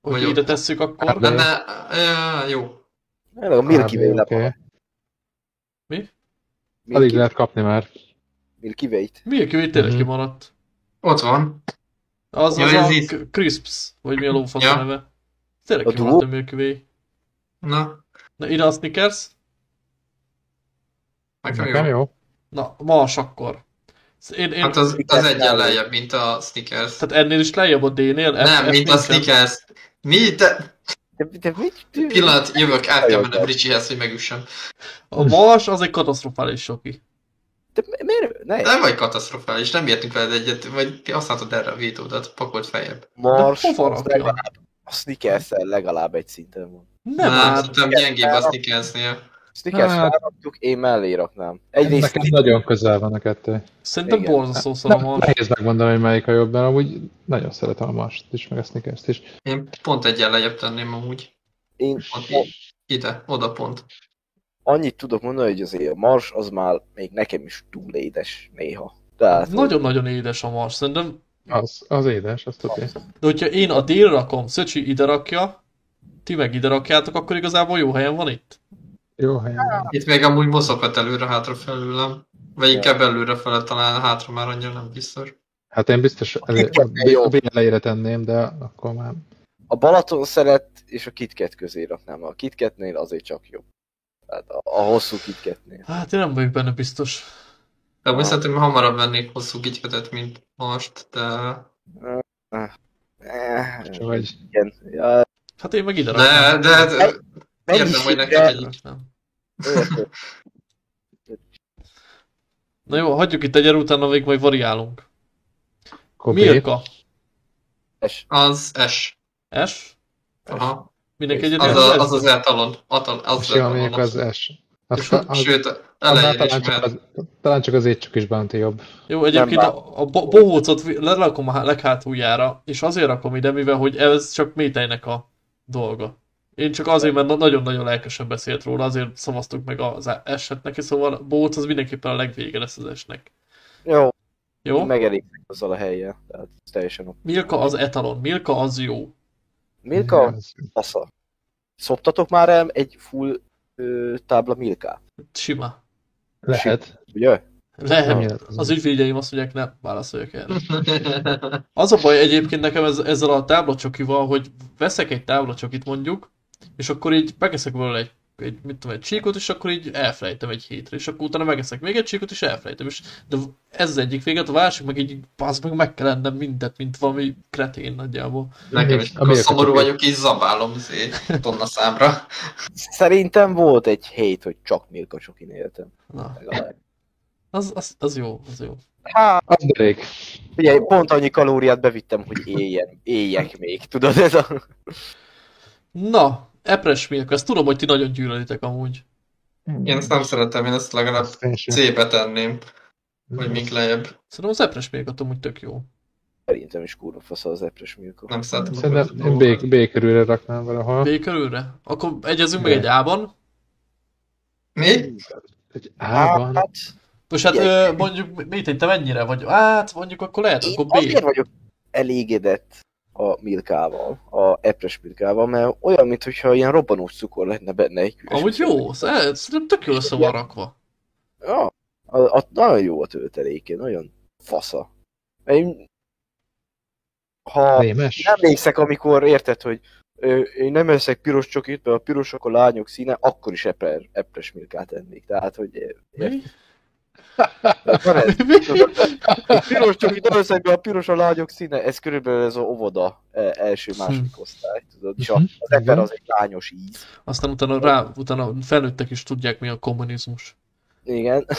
hogy vagy ide tesszük, akkor... Hát, De ne, e, jó. Tényleg a Milky Way lepal. Mi? Alig lehet kapni már. Milky Way-t. Milyen Way tényleg Mhm. kimaradt? Ott van. Az, Ja, az ez a itt. K- Crisps, vagy mi a lófasz Ja. neve. Tényleg A kimaradt a? Milky Way. Na, Na, ide a Snickers. Nekem, Nekem jó. jó. Na, Mars akkor. Én, én, Hát az, az egyen lejjebb, mint a Snickers. Tehát ennél is lejjebb a D-nél? F- Nem, F mint a nincsen. Snickers. Mi? Te De, de mit? pillanat, jövök, át kell mennem. Ricsihez, hogy megüssem. A Mars az egy katasztrofális soki. De mi- miért? Ne. Nem vagy katasztrofális, nem értünk veled egyet, vagy használtad erre a vétódat, pakolt feljebb. Mars, a snickers legalább egy szinten van. Nem, Nem, szerintem gyengébb a Snickersnél. Snickers Hát- felraktuk, én mellé raknám. Egyrészt Nekem nagyon közel van a kettő. Szerintem borzasztó szar a Nem, Mars. nehéz megmondani, hogy melyik a jobb, mert amúgy nagyon szeretem a Marst is, meg a Snickers-t is. Én pont egyen lejjebb tenném amúgy. én Pont ide, oda pont. annyit tudok mondani, hogy azért a Mars az már még nekem is túl édes néha. Nagyon-nagyon édes a Mars, szerintem. Az, az édes, azt tudja. De hogyha én a dél rakom, Szöcsi ide rakja, ti meg ide rakjátok, akkor igazából jó helyen van itt. Jó helyen. Itt még amúgy mozoghat előre, hátra felülem. Vagy inkább előre fele, talán hátra már annyira nem biztos. Hát én biztos azért a, B- a B elejére tenném, de akkor már A Balaton szeret és a KitKat közé raknám. A KitKatnél azért csak jobb. Tehát a, a hosszú KitKatnél. Hát én nem vagyok benne biztos. De Ah. szerintem hamarabb vennék hosszú gitketet, mint most, de... Eh, csak vagy igen. Ja, Hát én meg ide De, raknám. de, de értem, hogy nekem egy... Nem. Na jó, hagyjuk itt egy utána még majd variálunk. Kobi. Milka? És Az S. S? Aha. Mindenki egyet Az, a, az az etalon. Atal, az A az sima etalon. még az S. Az, az, Sőt, elején talán, csak az, talán csak az étcsuk is bounty jobb. Jó, egyébként Nem a, a bo- bohócot lerakom a há- leghátuljára, és azért rakom ide, mivel hogy ez csak Métejnek a dolga. Én csak azért, mert na- nagyon-nagyon lelkesen beszélt róla, azért szavaztuk meg az eset neki, szóval a bohóc az mindenképpen a legvége lesz az esnek. jó, Jó? megelégszek azzal a helyen. Tehát teljesen ok. Milka az etalon, Milka az jó. Milka, Az- fasza. Szoptatok már el egy full ö, tábla Milkát? Sima. Lehet. Ugye? Nem Lehet. Az ügyvédjeim azt mondják, nem válaszoljak erre. Az a baj egyébként nekem ez, ezzel a táblacsokival, hogy veszek egy táblacsokit mondjuk, és akkor így megeszek belőle egy, egy, mit tudom, egy csíkot, és akkor így elfelejtem egy hétre, és akkor utána megeszek még egy csíkot, és elfelejtem, és de ez az egyik véget, a másik meg így, bazd meg, meg kell ennem mindet, mint valami kretén nagyjából. Nekem is, A akkor miért szomorú vagyok, így zabálom izé, tonna számra. Szerintem volt egy hét, hogy csak Milka csokin éltem. Na, Legalább. Az, az, az jó, az jó. Hát, Az figyelj, pont annyi kalóriát bevittem, hogy éljen, éljek még. Tudod, ez a... Na, epres milk, ezt tudom, hogy ti nagyon gyűlölitek amúgy. Én ezt nem szeretem, én ezt legalább Azt. C-be tenném, vagy még lejjebb. Szerintem az epres milk amúgy tök jó. Szerintem is kurva fasz az epres milkot. Nem szeretem. Szerintem B, B körülre raknám valahol. B körülre? Akkor egyezünk meg egy A-ban. Mi? Egy A-ban. Hát, Most hát ö, mondjuk, mit, te mennyire vagy? Hát mondjuk akkor lehet, én akkor azért B. vagyok elégedett a milkával, a epres milkával, mert olyan, mintha ilyen robbanós cukor lenne benne egy üres Amúgy jó, sz- szerintem tök jó össze van rakva. Ja, a, a, nagyon jó a tölteléke, nagyon fasza. Én, ha Rémes? emlékszek, amikor érted, hogy ö, én nem eszek piros csokit, mert a pirosok a lányok színe, akkor is eper, epres milkát ennék. Tehát, hogy Mi? Van ez. Mi? A piros nem eszek, mert a piros a lányok színe, ez körülbelül ez a óvoda eh, első, második osztály, tudod, és a, Mhm, az igen. az egy lányos íz. Aztán utána, rá, utána felnőttek is tudják, mi a kommunizmus. Igen.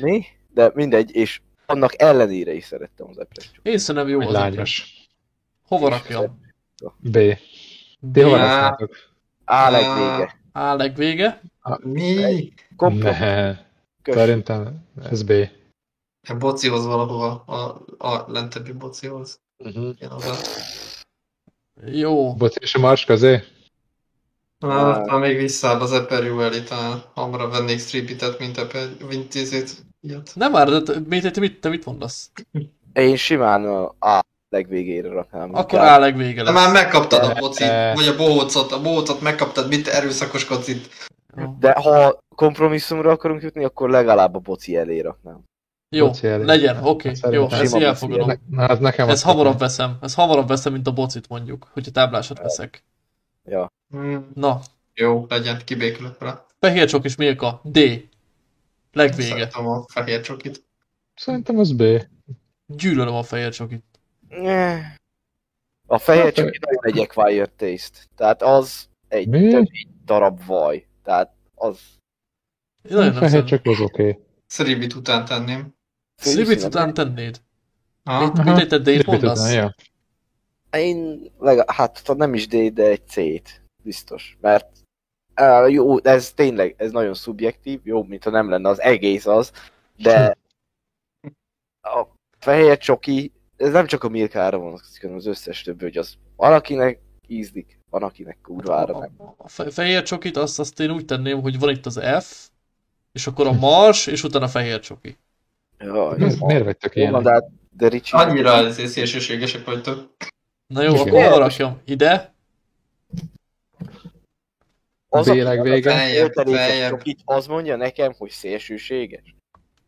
Mi? De mindegy, és annak ellenére is szerettem az csokit. Én szerintem jó az lányos. Hova rakjam? B. Ti hova Á. raknátok? Á, legvége. A legvége. Mi? Kompromisszum. Ne. Köszönöm. Szerintem ez B. A bocihoz valahova, a, a lentebbi bocihoz. Uh-huh. Jó. Boci és a Mars közé? Hát, ha még visszább az Eper jó elé, talán hamarabb vennék Stripitet, mint Eper, mint tízét. Ilyet. Nem már, de te, mit, te, mit, te mit mondasz? Én simán a legvégére raknám. Akkor. A legvége De lesz. már megkaptad a bocit, vagy a bohócot, a bohócot megkaptad, mint erőszakoskodsz itt. De ha kompromisszumra akarunk jutni, akkor legalább a boci elé raknám. Jó, Boci elé. legyen, oké, Szerintem jó, ezt így elfogadom. elé. Na, az nekem Ez az hamarabb veszem, ez hamarabb veszem, mint a bocit mondjuk, hogyha táblásat veszek. Ja. Hmm. Na, Jó, legyen, kibékülök rá. fehér csok és Milka, D. Legvége. Szeretem a fehér csokit. Szerintem az B. Gyűlölöm a fehér csokit. Eh. A fehér Hát, csak nagyon egy acquired taste. Tehát az egy, egy darab vaj. Tehát az... Én nagyon nem Fehér szeretem. csak az oké. Okay. Szribit után tenném. Szribit után tennéd? Ha? Mit, mit egy te D-t mondasz? Ja. Én legalább, hát ha nem is D, de egy C-t. Biztos. Mert uh, jó, ez tényleg, ez nagyon szubjektív, jó, mintha nem lenne az egész az, de a fehér csoki, ez nem csak a Milkára vonatkozik, hanem az összes többi, hogy az van, akinek ízlik, van, akinek kurvára nem. A, a fe- fehér csokit azt, azt én úgy tenném, hogy van itt az F, és akkor a Mars, és utána a fehér csoki. Jaj, Ez, miért vagytok ilyenek? de, hát- de Ricsi, Annyira szélsőségesek vagytok. Na jó, Igen. akkor rakjam? Ide? az, Béleg vége. Feljebb, töltelékes feljebb. csokit, az mondja nekem, hogy szélsőséges.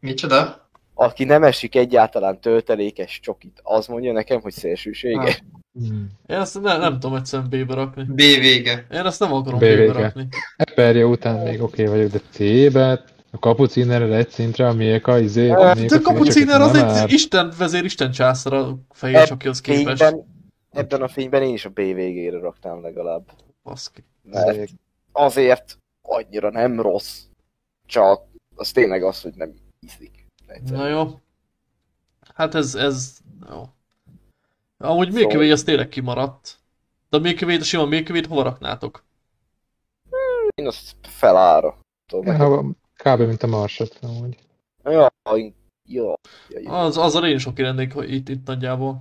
Micsoda? Aki nem esik egyáltalán töltelékes csokit, az mondja nekem, hogy szélsőséges. Hmm. Én ezt ne, nem tudom egyszerűen B-be rakni. B vége. Én ezt nem akarom B-be rakni. Eperje után még oké okay vagyok, de C-be, a kapucinerre egy szintre, a Milka, izé, Hát, De kapuciner az egy áll. Isten vezér, Isten császár a fehér csokihoz képest. Fényben, ebben a fényben én is a B végére raktam legalább. Baszki. Mert azért annyira nem rossz, csak az tényleg az, hogy nem ízlik. Egyszerűen. Na jó. Hát ez, ez... Jó. Amúgy Szóval- Milky Way az tényleg kimaradt. De a Milky a sima Milky Way-t hova raknátok? Én azt felára. Tudom, Ja, kb. mint a Marsot, amúgy. ja, ja, ja, ja. Az, az a én is oké lennék hogy itt, itt nagyjából.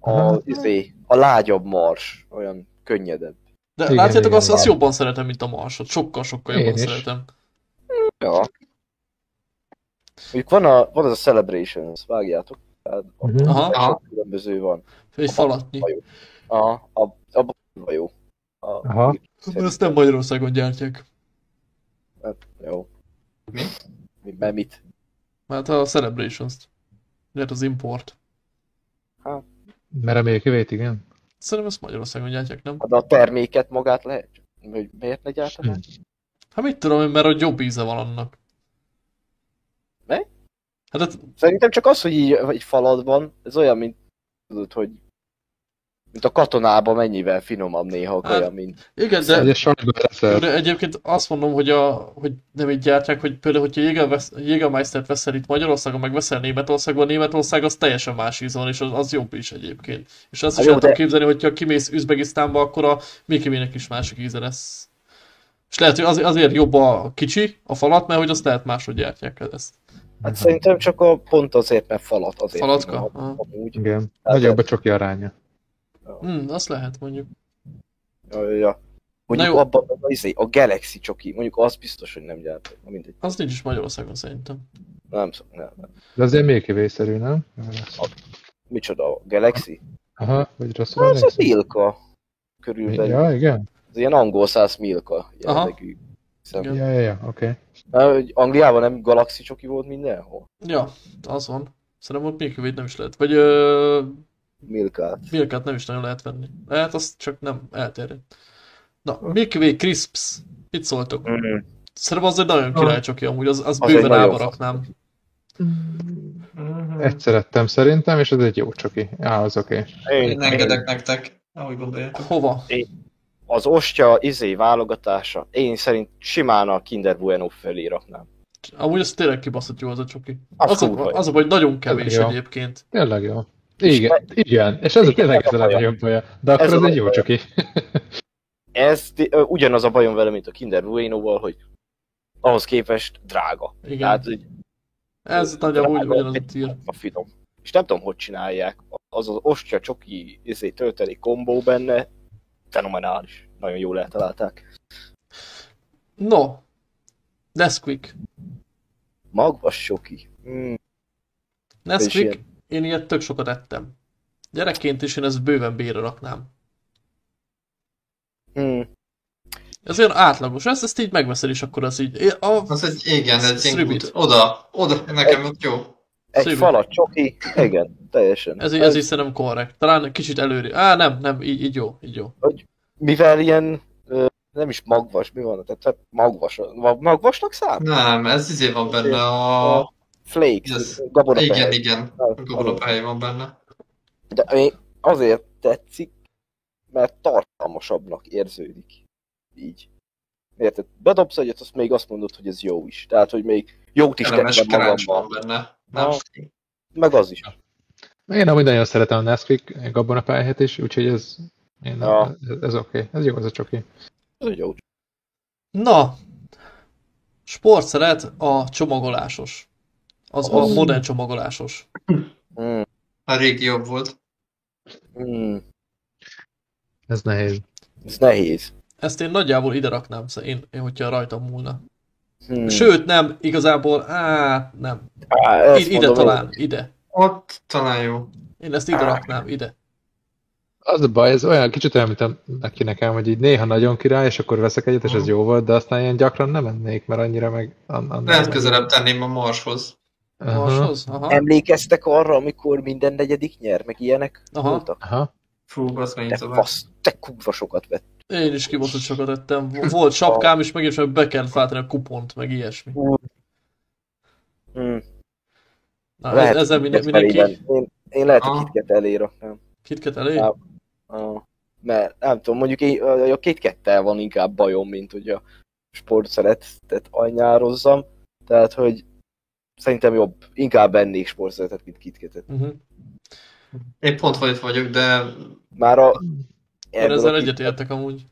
A, izé, a lágyabb mars, olyan könnyedebb. De Igen, látjátok, igen, azt, azt jobban szeretem, mint a Marsot. Sokkal-sokkal Én jobban is. szeretem. Ja. Mondjuk van, a, van az a Celebrations, vágjátok? Tehát Mhm. Aha. Aha. sok különböző van. Egy falatnyi. A, a, a, a jó. A, Aha. Ezt nem Magyarországon gyártják. Jó. Mi? Mi, mert mit? Hát a Celebrations-t. Lehet az import. Mert a Milky Way-t, igen. Szerintem ezt Magyarországon gyártják, nem? Hát de a terméket magát lehet? Hogy miért ne gyártanák? Hát mit tudom én, mert hogy jobb íze van annak. Mi? Hát, hát Szerintem csak az, hogy így egy faladban, ez olyan, mint tudod, hogy Mint a katonában mennyivel finomabb néha a kaja, Hát, mint... Igen, De de, egyébként azt mondom, hogy, a, hogy nem így gyártják, hogy például, hogyha Jäger- Jägermeistert veszel itt Magyarországon, meg veszel Németországban, Németország az teljesen más íz van, és az, az jobb is egyébként. És azt Hát is jó, el tudom de- képzelni, hogyha kimész Üzbegisztánba, akkor a Mikivének is másik íze lesz. És lehet, hogy az, azért jobb a kicsi, a falat, mert hogy azt lehet máshogy gyártják ezt. Hát szerintem csak a pont azért, mert falat azért. Falatka? Amúgy. Igen. Nagyobb a csoki aránya. Hmm, azt lehet mondjuk. Ja, ja, ja. Mondjuk jó. abban a, izé, a Galaxy csoki, mondjuk az biztos, hogy nem gyártják. Na mindegy. Az nincs is Magyarországon szerintem. Nem, szok, nem, nem. De azért Milky Way-szerű, nem? Micsoda, a Galaxy? Aha, vagy rosszul Az az emlékszem? Milka körülbelül. Ja, igen? Az ilyen angol száz Milka Aha. jellegű. Ja, ja, ja, oké. Na, hogy Angliában nem Galaxy csoki volt mindenhol? Ja, az van. Szerintem ott Way-t nem is lehet. Vagy ö, Milkát. Milkát nem is nagyon lehet venni. Lehet, az csak nem elterjedt. Na, Milky Way Crisps. Mit szóltok? Mm. Szerintem az egy nagyon király csoki amúgy, az, az, Az bőven fasz. raknám. Egyszer ettem szerintem, és ez egy jó csoki. Á, az oké. Én, Én engedek nektek, ahogy gondoljátok. Hova? Az ostya izé válogatása, én szerint simán a Kinder Bueno felé raknám. Amúgy az tényleg kibaszott jó az a csoki. Az Az, a, az a baj, hogy nagyon kevés jó. egyébként. Tényleg jó. Igen, igen, és ez a tényleg ez a legnagyobb baja. De akkor Ez ez egy jó csoki. Ez ugyanaz a bajom vele, mint a Kinder Bueno-val, hogy ahhoz képest drága. Igen. Tehát, hogy Ez nagyjából úgy ugyanaz a tír. A finom. És nem tudom, hogy csinálják. Az az ostya csoki izé, töltelék kombó benne, fenomenális. Nagyon jól eltalálták. No. Nesquik. Magvas csoki. Mm, Nesquik, És én ilyet tök sokat ettem. Gyerekként is én ezt bőven bére raknám. mm. Ez olyan átlagos, ezt, ezt így megveszed, és akkor az így... A, Az egy, igen, egy Szribit. kút. Oda, oda, nekem ott jó. Egy Szívű. falat csoki, igen, teljesen. ez, így- ez így szerintem korrekt. Talán kicsit előre. Á, nem, nem, így, így jó, így jó. Mivel ilyen, nem is magvas, mi van? Tehát, tehát magvas, ma- magvasnak szám? Nem, ez izé van benne a... Flakes, Ez- gabona Igen, igen. A gabolapály van benne. De én azért tetszik, mert tartalmasabbnak érződik. Így. Érted? Bedobsz egyet, azt még azt mondod, hogy ez jó is. Tehát, hogy még jót is tettem magamban. benne. Nem? Ah. Meg az is. Én amúgy nagyon szeretem a Nesquik gabonapályát is, úgyhogy ez, én, Ja. ez, ez oké. Ez jó az a csoki. Ez egy jó. Na, sportszeret a csomagolásos. Az a modern csomagolásos. Mm. A régi jobb volt. Mm. Ez nehéz. Ez nehéz. Ezt én nagyjából ide raknám, szóval én, én hogyha rajtam múlna. Hmm. Sőt, nem, igazából, á, nem. Á, ezt Ide, talán, ide. Ott talán jó. Én ezt ide raknám, ide. Az a baj, ez olyan kicsit olyan, mint neki nekem, hogy így néha nagyon király, és akkor veszek egyet, és ez jó volt, de aztán ilyen gyakran nem ennék, mert annyira meg... An, an, Lehet közelebb tenném a marshoz. Aha, Marshoz? Aha. Emlékeztek arra, amikor minden negyedik nyer, meg ilyenek Aha. voltak? aha. Fú, azt Te fasz, te kurva sokat vett. Én is kibaszott sokat ettem. Volt sapkám, és megint csak be kellett váltani a kupont, meg ilyesmi. Hmm. Na, Lehet, ez, ezzel minden, mindenki. Én, én lehet, hogy Ah. KitKat elé raknám. kitket elé? Ja. Ah. Mert nem tudom, mondjuk én, a KitKattel van inkább bajom, mint hogy a sportszeretet anyározzam. Tehát, hogy szerintem jobb, inkább ennék sportszeretet, mint KitKatet. Uh-huh. Én pont vagy vagyok, de Már a... Én ezzel a egyet KitKat- értek amúgy.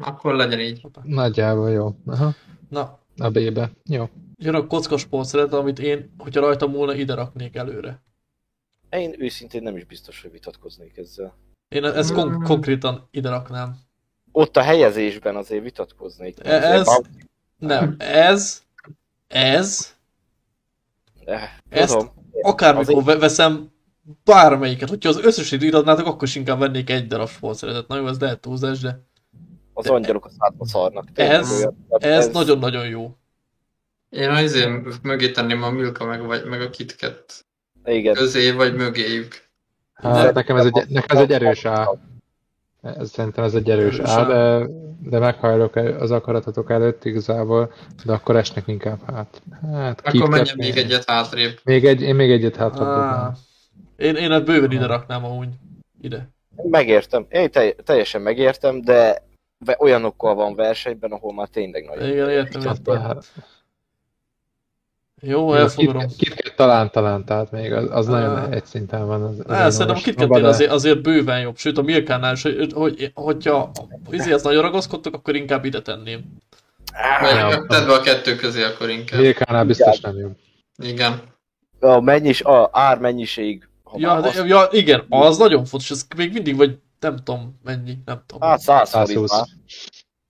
akkor legyen így. Nagyjából jó. Aha. Na, A B-be. Jó. jön a kocka sportszeret, amit én, hogyha rajtam múlna, ide raknék előre. Én őszintén nem is biztos, hogy vitatkoznék ezzel. Én ezt kon- konkrétan ide raknám. Ott a helyezésben azért vitatkoznék. Ez- Nem, ez, ez, ezt tudom. akármikor Azért- ve- veszem bármelyiket. Hogyha az összeset írhatnátok, akkor is inkább vennék egy darab sportszeretet. Na jó, ez lehet túlzás, de Az angyalok a szádba szarnak. Ez- ez nagyon-nagyon jó. Én azért mögé tenném a Milka meg, vagy, meg a KitKat Igen. közé, vagy mögéjük. Hát nekem ez egy, nekem ez egy erős A. Ez, szerintem ez egy erős A. de, de meghajlok az akaratotok előtt igazából, de akkor esnek inkább hát. Hát Akkor menjen még egyet hátrébb. Még egy, én még egyet hátra Ah, én, én ezt bőven ide raknám amúgy. Ide. Megértem. Én telj- teljesen megértem, de olyanokkal van versenyben, ahol már tényleg nagy. Igen, értem, Hát, értem. hát, Jó, elfogadom. Kit- KitKat talán, talán, tehát még az, az Ah. nagyon egy szinten van. Az, az Ne, szerintem a de- azért, azért bőven jobb, sőt a Milkánál is, hogy, hogy, hogyha izéhez nagyon ragaszkodtok, akkor inkább ide tenném. Ja. Tedd be a kettő közé akkor inkább. Milkánál biztos nem jó. Igen. A mennyis, a ár mennyiség, ha Ja, de, azt, ja, igen, az nagyon fontos, ez még mindig vagy nem tudom mennyi, nem tudom. hát 100 forint 120. már.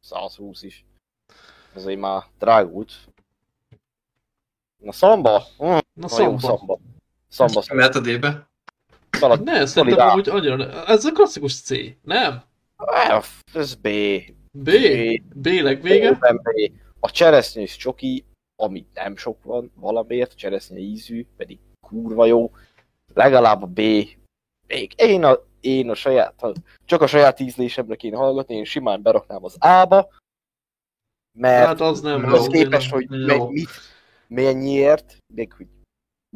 120 is. Azért már drágult. Na szamba? Hm, Na na jó szóval. szamba. Szamba Mehet a D-be. szalad. Ne, szerintem amúgy annyira, ez a klasszikus C, nem? F, Ez B. B, B legvége. B. A cseresznyés csoki, ami nem sok van valamiért, a cseresznye ízű, pedig kurva jó. Legalább a B. Még én a, én a saját, csak a saját ízlésemre kéne hallgatni, én simán beraknám az A-ba, mert Hát az nem. az képest, nem. hogy Jó. me, mit, mennyiért, még hogy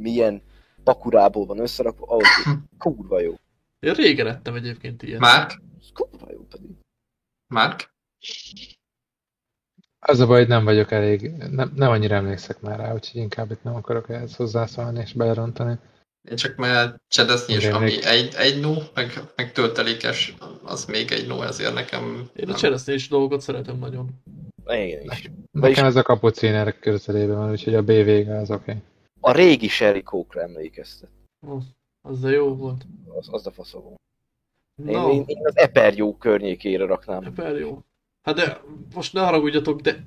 milyen pakurából van összerakva, ahhoz kurva jó. Én régen ettem egyébként ilyen. Márk? Ez kurva jó pedig. Márk? Az a baj, hogy nem vagyok elég, nem, nem annyira emlékszek már rá, úgyhogy inkább itt nem akarok ehhez hozzászólni és belerontani. Én csak mert csedesznyés, Igen, ami még- egy, egy no, meg, meg töltelékes, az még egy no, ezért nekem... Én a nem. cseresznyés dolgot szeretem nagyon. Én is. Vagyis Nekem ez a kapuciner közelében van, úgyhogy a B vége az oké. Okay. a régi Sherry Coke-ra emlékeztet. Az de jó volt. Az, az a faszom. Én, No, én, én az Eperjó környékére raknám. Eper jó. Hát de most ne haragudjatok, de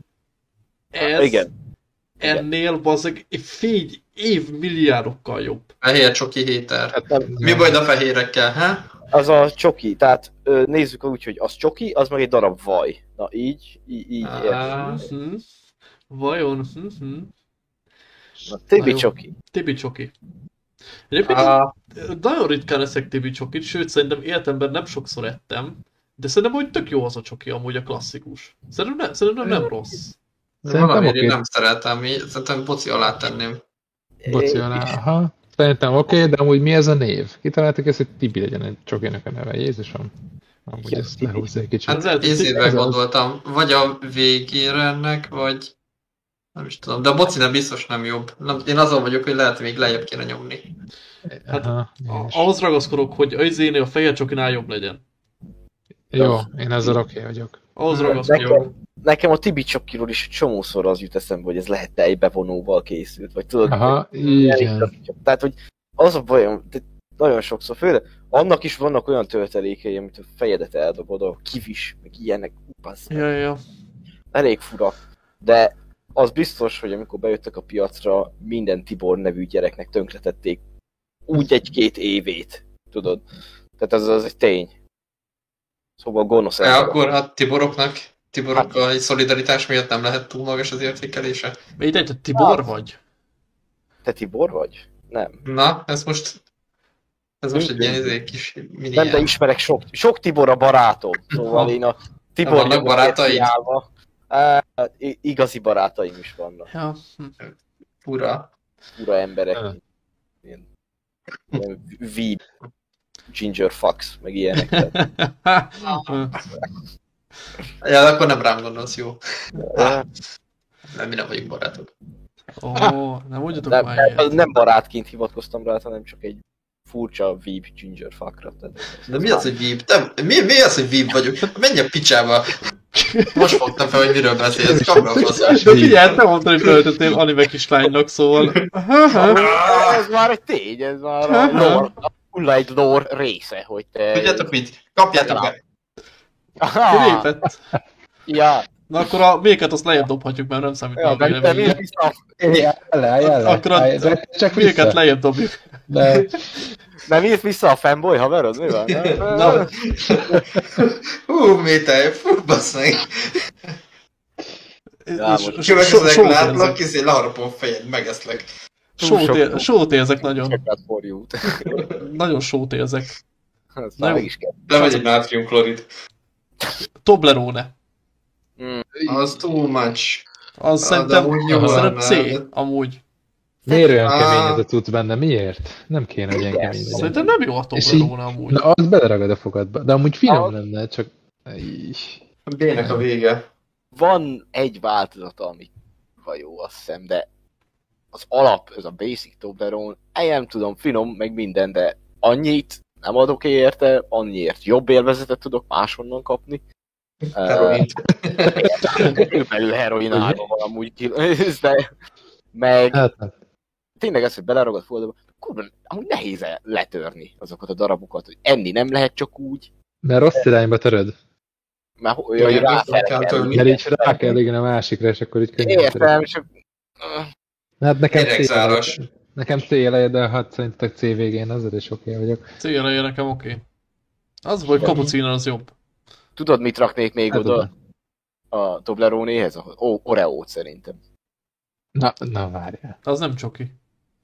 ez Igen. ennél bazzeg fény év milliárdokkal jobb. Fehér csoki héter. Hát, Nem, Mi baj a fehérekkel, ha? Az a csoki, tehát nézzük úgy, hogy az csoki, az meg egy darab vaj. Na így, így, így Mhm. Vajon? Mhm. Na, Tibi csoki. Tibi csoki. Egyébként nagyon ritkán eszek Tibi csokit, sőt szerintem életemben nem sokszor ettem, de szerintem hogy tök jó az a csoki amúgy a klasszikus. Szerintem nem, szerintem nem rossz. Szerintem valamiért én nem szeretem, én szerintem boci alá tenném. Boci alá, aha. Szerintem oké, okay, de amúgy mi ez a név? Kitaláltak ezt, hogy Tibi legyen egy csokinak a neve, Jézusom. Amúgy Ja, ezt lehúzza egy kicsit. Hát ízébe ez az. gondoltam, vagy a végére ennek, vagy nem is tudom, de a boci nem biztos nem jobb. Nem, én azon vagyok, hogy lehet, hogy még lejjebb kéne nyomni. hát Aha, ahhoz ragaszkodok, hogy az a fehér csokinál jobb legyen. Jó, én ezzel oké okay vagyok. Ahhoz ragaszkodok. Nekem, nekem a Tibi csokiról is csomószor az jut eszembe, hogy ez lehet egy bevonóval készült, vagy tudod, Aha, elég igen. Tehát, hogy az a bajom, de nagyon sokszor, főleg annak is vannak olyan töltelékei, amit a fejedet eldobod, a kivis, meg ilyenek, upasz, Ja, ja. elég fura. De az biztos, hogy amikor bejöttek a piacra, minden Tibor nevű gyereknek tönkretették úgy egy-két évét, tudod. Tehát ez az egy tény. Szóval gonosz ember. akkor a Tiboroknak, Tiborokkal egy szolidaritás miatt nem lehet túl magas az értékelése. Még egy Tibor Hát. vagy? Te Tibor vagy? Nem. Na, ez most ez most egy ilyen izé, kis mini Nem, de ismerek sok, sok Tibor a barátom. Szóval én a Tibor Vannak barátaid? kiállva, á, i- igazi barátaim is vannak. Ja. fura. Ura emberek. Ja. Ilyen, ilyen weeb, ginger fucks, meg ilyenek. Tehát, Ja, akkor nem rám gondolsz, jó. Nem, mi nem vagyunk barátok. Ó, nem mondjatok nem, már nem, ilyet. nem barátként hivatkoztam rá, hanem csak egy furcsa weeb ginger fuckra. Tehát, De mi az, hogy víb? Nem, mi, mi az, hogy víb vagyok? Menj a picsába! Most fogtam fel, hogy miről beszélsz, kapra a faszás. Figyelj, nem mondtam, hogy felöltöttél anime kislánynak, szóval... ez már egy tény, ez már a lore, a Full lore része, hogy te... Tudjátok mit? Kapjátok! Aha, Kilépett. ja, Na akkor a méket azt lejjebb dobhatjuk, mert nem számít ja, a meg te mész vissza, Jelle, jelle. Akkor a De csak vissza. lejjebb dobjuk. De nem írsz vissza a fanboy haverod, mi van? Na. Hú, méter, fú, s- Következőleg látlak, izé leharapom fejed, megeszlek. Sót ér- Sót érzek nagyon. Nagyon sót érzek. Már jó. meg is kell. Lemegy egy nátriumklorid. Toblerone. Mm. Az too much. Az de szerintem, az szerintem C, de- amúgy. Miért olyan Á. kemény ez a cucc benne? Miért? Nem kéne, hogy ilyen kemény legyen. Szerintem nem jó a Toblerone amúgy. Na, az beleragad a fogadba. De amúgy finom Ah. lenne, csak... B-nek a vége. Van egy változata, ami jó, azt hiszem, de az alap, ez a basic Toblerone, én nem tudom, finom, meg minden, de annyit nem adok érte, annyiért jobb élvezetet tudok máshonnan kapni. Heroint. Körülbelül heroin áron van amúgy de meg Hát, hát. tényleg ez, hogy beleragad fogadba, kurva, amúgy nehéz el- letörni azokat a darabokat, hogy enni nem lehet csak úgy, Mert rossz irányba töröd. mert hogy hogy rá kell. Mert így rá kell igen a másikra, és akkor így könnyű. Értem, és Hát nekem C, Éregzáros. nekem C eleje, de hát szerintetek C végén azért is oké vagyok. Célra ér nekem oké. Az, hogy kapucino az jobb. tudod, mit raknék még Hát oda a Toblerone-hez? A o- Oreo-t szerintem. Na, na várjál. Az nem csoki.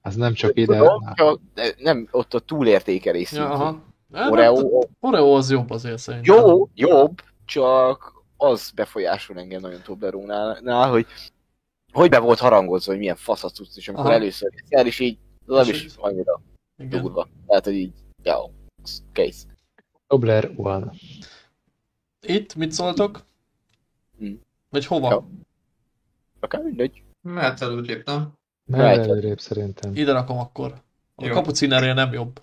Az nem csak ide. Tudom, csak de nem, ott a túlértékelés Ja, aha. Oreo, Oreo az jobb azért szerintem. jó, jobb, csak az befolyásol engem nagyon Toblerone-nál, hogy hogy be volt harangozva, hogy milyen fasz a cucc, és amikor Aha. először el is így, az nem És is így- annyira Igen. durva. Tehát, hogy így, ja, kész. Tobler one. Itt mit szóltok? Hm. Vagy hova? Jó. Akár mindegy. Mehet előrébb, nem? Right. előrébb szerintem. Ide rakom akkor. A Jó. kapucinerje nem jobb.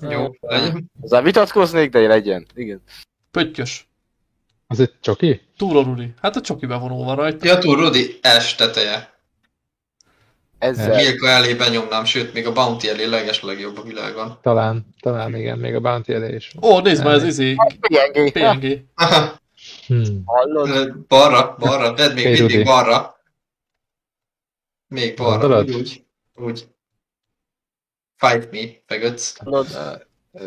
Jó, legyen. Azzal vitatkoznék, de legyen. Igen. Pöttyös. Az egy csoki? Túra Rudi. Hát a csoki bevonó van rajta. Ja, túl Rudi, S teteje. Ezzel Milka elé benyomnám, sőt, még a Bounty elé leges legjobb a világon. Talán, talán igen, még a Bounty elé is. Ó, nézd már, ez izé, PNG. PNG. Aha, Hmm. Hallod? balra, balra, tedd még Hey, mindig balra. Még balra, úgy, úgy, úgy. Fight me, fegötsz. Hallod?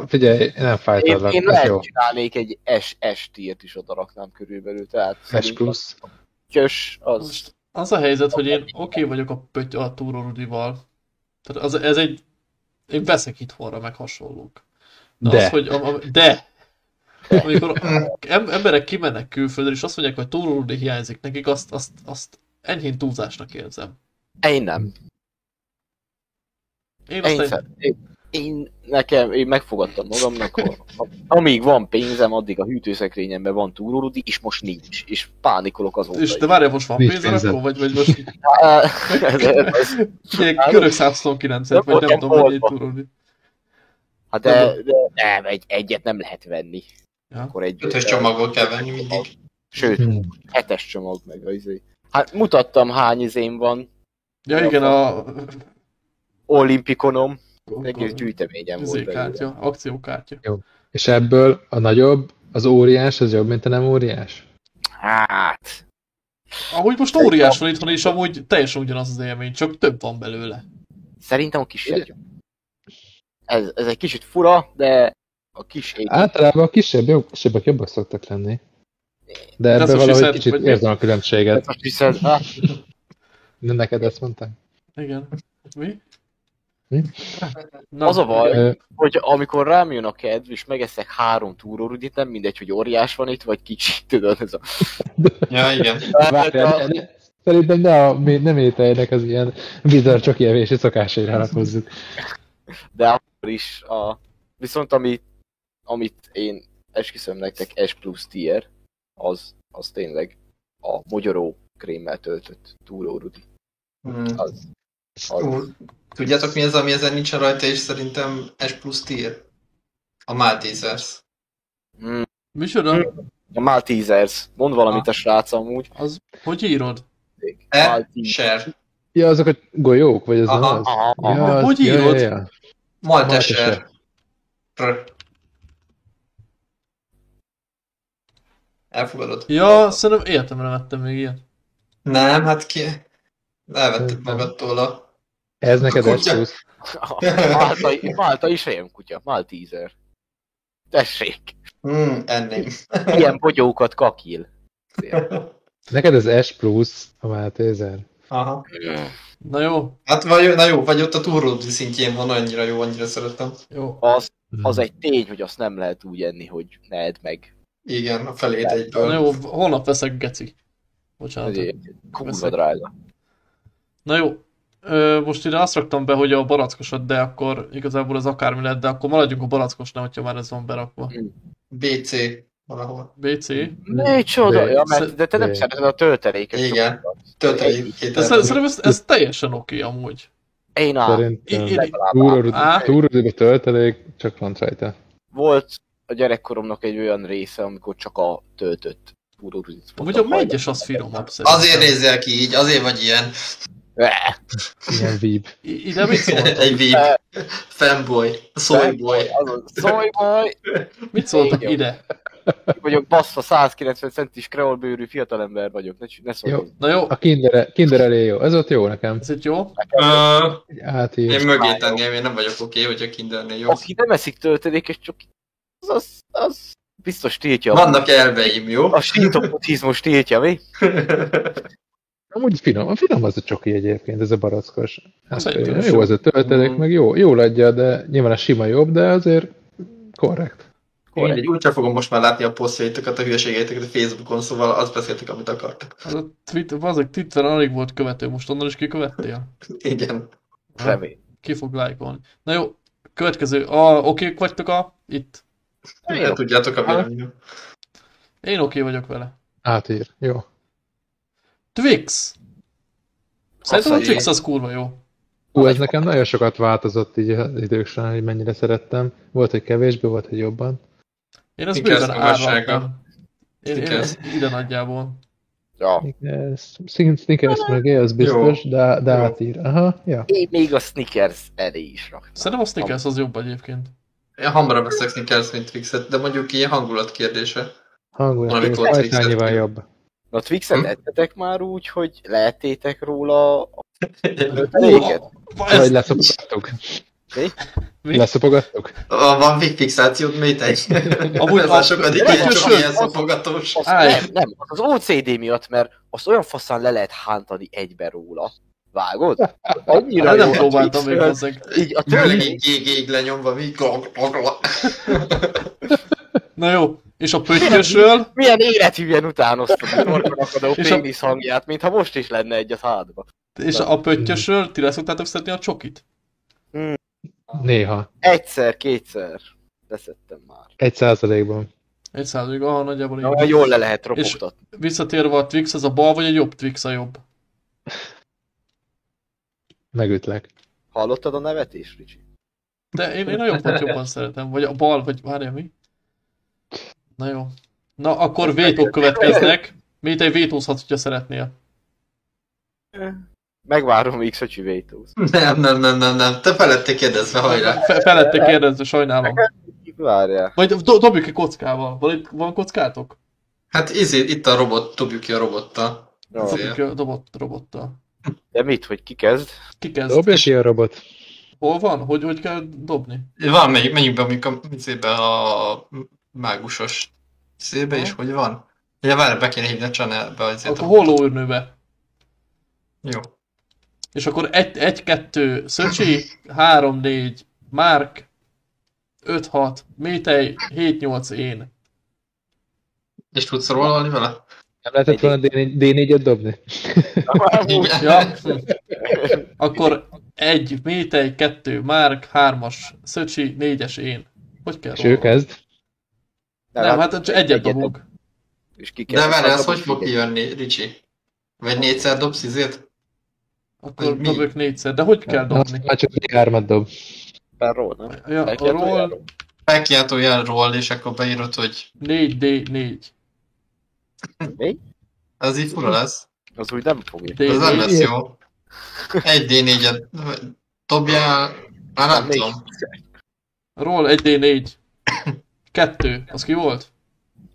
Figyelj, én nem Én, fájtalak, én ez lehet jó. csinálnék egy S, S tiert is oda raknám körülbelül, tehát S plusz. kös az... Most az a helyzet, hogy én oké vagyok a pötty a Rudival. Tehát az, ez egy... Én veszek itthonra meg hasonlók. De, De. Az, hogy a, a, de! Amikor em, emberek kimennek külföldre, és azt mondják, hogy Túra Rudi hiányzik nekik, azt, azt, azt enyhén túlzásnak érzem. Én nem. Én Én, szer- én, én, nekem, én megfogadtam magamnak, hogy amíg van pénzem, addig a hűtőszekrényemben van túrórudi, és most nincs. És pánikolok azóta és de várjál, most van pénzed akkor? Vagy, vagy most ez- ez- egy körök 129-et, vagy nem tudom, mennyi boltba. Túra Rudi. Hát de, de nem, egy, egyet nem lehet venni. Ja. Akkor egy, Ötös csomagból kell venni mindig. Sőt, Hmm. hetes csomag meg az izé. Hát mutattam hány izém van, Ja igen, a... olimpikonom, egész gyűjteményem volt belőle. kártya, akciókártya. És ebből a nagyobb, az óriás, az jobb, mint a nem óriás? Hát, Amúgy most óriás van itthon, és amúgy teljesen ugyanaz az élmény, csak több van belőle. szerintem a kisebb jobb. Ez, ez egy kicsit fura, de a kis ég... Általában a kisebb, jobb, kisebbek jobbak szoktak lenni. De ezt ebben valahogy hiszed, kicsit érzem a különbséget. Most hiszed, ah, De neked ezt mondtam? Igen. Mi? Mi? Na, Az a baj. Ö, hogy amikor rám jön a kedv, és megeszek három túrórudit, nem mindegy, hogy óriás van itt, vagy kicsi, tudod, ez a... Ja, igen. Várjál, ne- ne- Szerintem ne a, nem ételjenek az ilyen bizarr csoki evési szokásaira alapozzuk. de akkor is a... Viszont ami, amit én esküszöm nektek S plusz tier, az, az tényleg a mogyoró krémmel töltött túrórudi. Hmm. Az, az. Tudjátok mi az, ami ezen nincsen rajta, és szerintem S plusz tier? A Maltesers. Mm, Micsoda? a Maltesers. Mond valamit a srác amúgy. Az, hogy írod? E, share. Ja, azok a golyók, vagy az nem Aha, az? Aha, aha. Ja, az, Hogy ja, írod? Ja, ja. Malteser. R. Elfogadod? Ja, szerintem életemre vettem még ilyet. Nem, hát ki... Elvetted magadtól a... Ez neked Kutya. S plusz. Málta, Málta is kutya, Malteser. Tessék, Hmm, enném. ilyen bogyókat kakil. Neked az S plusz a Malteser. Aha. Na jó, Hát vagy, na jó, vagy ott a túródi szintjén van annyira jó, annyira szeretem. jó. Az, Hmm. az egy tény, hogy azt nem lehet úgy enni, hogy ne edd meg. Igen, a felét Na egyből. jó, holnap veszek geci. Bocsánat. Kurva drága. Na jó, most ide azt raktam be, hogy a barackosat, de akkor igazából az akármi lett, de akkor maradjunk a barackosnál, hogyha már ez van berakva. BC valahol. BC. Micsoda, De- ja, mert, de te nem szereted a töltelékes Igen. csomagokat. Töltelék két De szer- szerintem ez, ez teljesen oké amúgy. Én Á. túrorudi töltelék, csak pont rajta. Volt a gyerekkoromnak egy olyan része, amikor csak a töltött túróruzit Amúgy a megyes az finomabb szerintem. Azért nézel ki így, azért vagy ilyen. Ilyen víb. Ide mit szóltak? Egy víp. Fanboy. Soyboy. Szóval, Mit szóltak Igen. ide? vagyok baszva 190 centis kreolbőrű fiatalember vagyok, ne, ne szólj. Jó. Na jó, A kinder, kinder elé jó. Ez ott jó nekem. ez itt jó. Ö, Egy átír. Én mögé tenném, én nem vagyok oké, hogyha kindernél jó. Aki nem eszik töltelékes csak az, az, az biztos tiltja. Vannak elveim, jó? A sintopotizmus tiltja, mi? Amúgy finom, finom az a csoki egyébként, ez a barackos. Ez Szerintem jó, is jó jó. az a töltelék, Mhm. meg jó, jól adja, de nyilván a sima jobb, de azért korrekt. Én egy úgyse fogom most már látni a posztjaitokat, a hülyeségeiteket a Facebookon, szóval azt beszéltek, amit akartak. Az a Twitter, azok Twitteren alig volt követő, most onnan is kikövettél? Igen. Remény. Ki fog lájkolni. Na jó, következő. A, okék vagytok a... Itt. Jó. Nem tudjátok a véleményem. Én oké vagyok vele. Átír, jó. Twix! Szerintem a Twix az kurva jó. Hú, ez nekem nagyon sokat változott így az idők során, hogy mennyire szerettem. Volt, hogy kevésbé, volt, hogy jobban. Én ezt bőven árultam. Én, én ezt ide nagyjából. Ja. Snickers, Snickers meg az biztos, de, de Jó. átír. Aha, ja. Én még a Snickers elé is raktam. Szerintem a Snickers az jobb egyébként. Én hamarabb veszek Snickers, mint Twixet, de mondjuk ilyen hangulat kérdése. Hangulat, hajtányival jobb. Na Twixet Hm? ettetek már úgy, hogy lehettétek róla a- Vagy leszopogattuk. Mi? Mi? Leszopogattuk? Van van még fixációd, mit egy? Amúgy Ez a- sokadik ilyen az- csak ilyen szopogatós. Az, nem, nem, az OCD miatt, mert azt olyan faszán le lehet hántani egybe róla. Vágod? Annyira Hát nem jó a próbáltam még Twix, hozzá. Így a Még égéig lenyomva, mi? Na jó, és a pöttyösről, milyen élethűen utánoztad a torkon És a- pénisz hangját, mintha most is lenne egy a hátba. és a pöttyösről ti le szoktátok szedni a csokit? Néha. Egyszer, kétszer. Leszettem már. Egy százalékban. Egy százalék, ah, nagyjából így. Ja, jól le lehet ropogtatni. Visszatérve a Twix, ez a bal vagy a jobb Twix a jobb? Megütlek. Hallottad a nevetés, Ricsi? De én, én a jobbat jobban szeretem. Vagy a bal, vagy várjál mi? Na jó. Na, akkor vétók következnek. Mit egy vétózhat, hogyha szeretnél. Megvárom, míg Szöcsi vétóz. Nem, nem, nem, nem, nem. Te feletté kérdezve, hajrá. Fe, felette kérdezve, sajnálom. Várjál. Vagy do, dobjuk egy kockával. Van, itt, van kockátok? Hát izé, itt a robot, dobjuk ki a robottal. Dobjuk a dobott robottal. De mit, hogy ki kezd? Ki kezd? Dobja ki a robot. Hol van? Hogy, hogy kell dobni? Van, menjünk, menjünk be mondjuk a mágusos izébe, és hogy van? Ja, várj, be kéne hívni a channelbe az Akkor hollóűrnőbe. Jó. És akkor 1-2 Szöcsi, 3-4 Márk, 5-6 Métej, 7-8 én. És tudsz rololni vele? Nem lehetett volna D4 D4-et dobni? Ja. Akkor 1 Métej, 2 Márk, 3-as Szöcsi, 4-es én. Hogy kell És ő róla? Kezd? Nem, hát csak egyet dobunk. És ki kezd. De várj, ez Hát, hogy fog kijönni, Ricsi? Vagy négyszer dobsz izét? Akkor mi? dobjuk négyszer. De hogy kell dobni? Már csak D3-at dob. Perról, nem? Ja, a roll Felkiáltó jelról, és akkor beírod, hogy 4D4. Mi? az így fura lesz. Az úgy nem fogja. Ez nem D4. lesz jó. Egy D4-et dobjál, már nem tudom. Roll 1D4. 2. Az ki volt?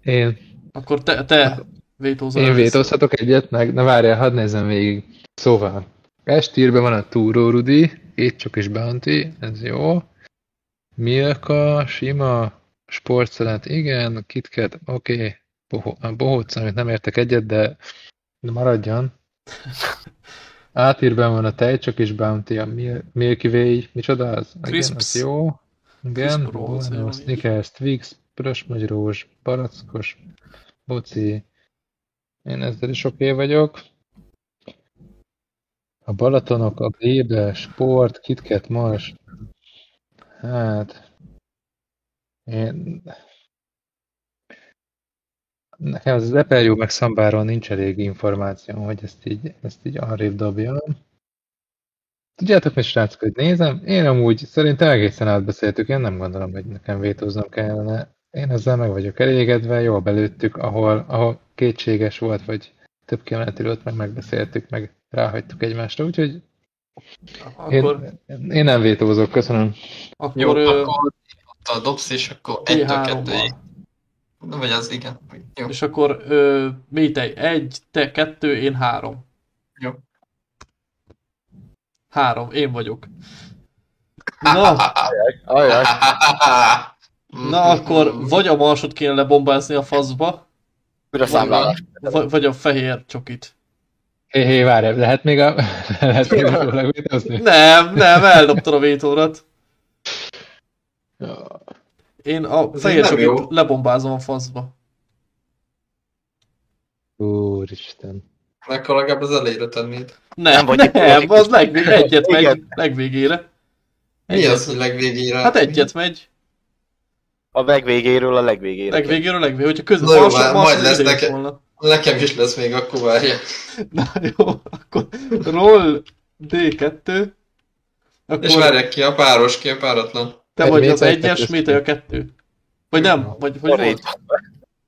Én, Akkor te, te vétózol. én vétózhatok egyet, meg na várjál, hadd nézzem végig. Szóval, estírben van a Túró Rudi, itt csak is Bounty, ez jó. Milka, sima, sportszelet, igen, KitKat, oké. Okay. Boho, a bohóc, amit nem értek egyet, de, de maradjon. Átírben van a tejcsok is Bounty, a Mil- Milky Way, micsoda az? Igen, Crisps. az jó. Igen, jó. Snickers, Twix, Rózs, Barackos, Boci. Én ezzel is oké vagyok. A Balatonok, a Bébe, Sport, KitKat, Mars. Hát... Én... Nekem az Eperjú meg Szambáról nincs elég információ, hogy ezt így, ezt így arrébb dobjam. Tudjátok mi, srácok, hogy nézem? Én amúgy szerintem egészen átbeszéltük, én nem gondolom, hogy nekem vétóznom kellene. Én ezzel meg vagyok elégedve, jól belőttük, ahol, ahol kétséges volt, vagy több kimenetilőt meg megbeszéltük, meg ráhagytuk egymásra, úgyhogy Akkor, én, én nem vétózok, köszönöm. akkor, Jó, ö, akkor ott a dobsz, és akkor egy a kettőig. T3-mal. Vagy az, igen. Jó. És akkor ö, Métej egy, te kettő, én három. Jó. Három, én vagyok. Na, Ajaj, na akkor vagy a marsot kéne lebombázni a faszba, újra számlálás. vagy, vagy a fehér csokit. Hé, hé, várj, lehet még a... lehet még a róla vétózni? Nem, nem, eldobtad a vétórat. Én a Ez fehér csokit jó. lebombázom a faszba. Úristen. Meg akkor legalább az elejére tennéd. Nem, Nem vagy nem, az legvég, egyet megy, Igen. legvégére. Mi Egyet. az, hogy legvégére? Hát egyet megy, A legvégéről a legvégére. legvégéről legvég, hogyha közben Na jó, marsot, már marsot majd lesz neked. volna. Nekem is lesz még, akkor várja. Na jó, akkor roll D2. Akkor És várják ki a páros, ki a páratlan. te Egy vagy az egyes, kettős Métej a kettő. Vagy nem, vagy hogy Arrébb. volt?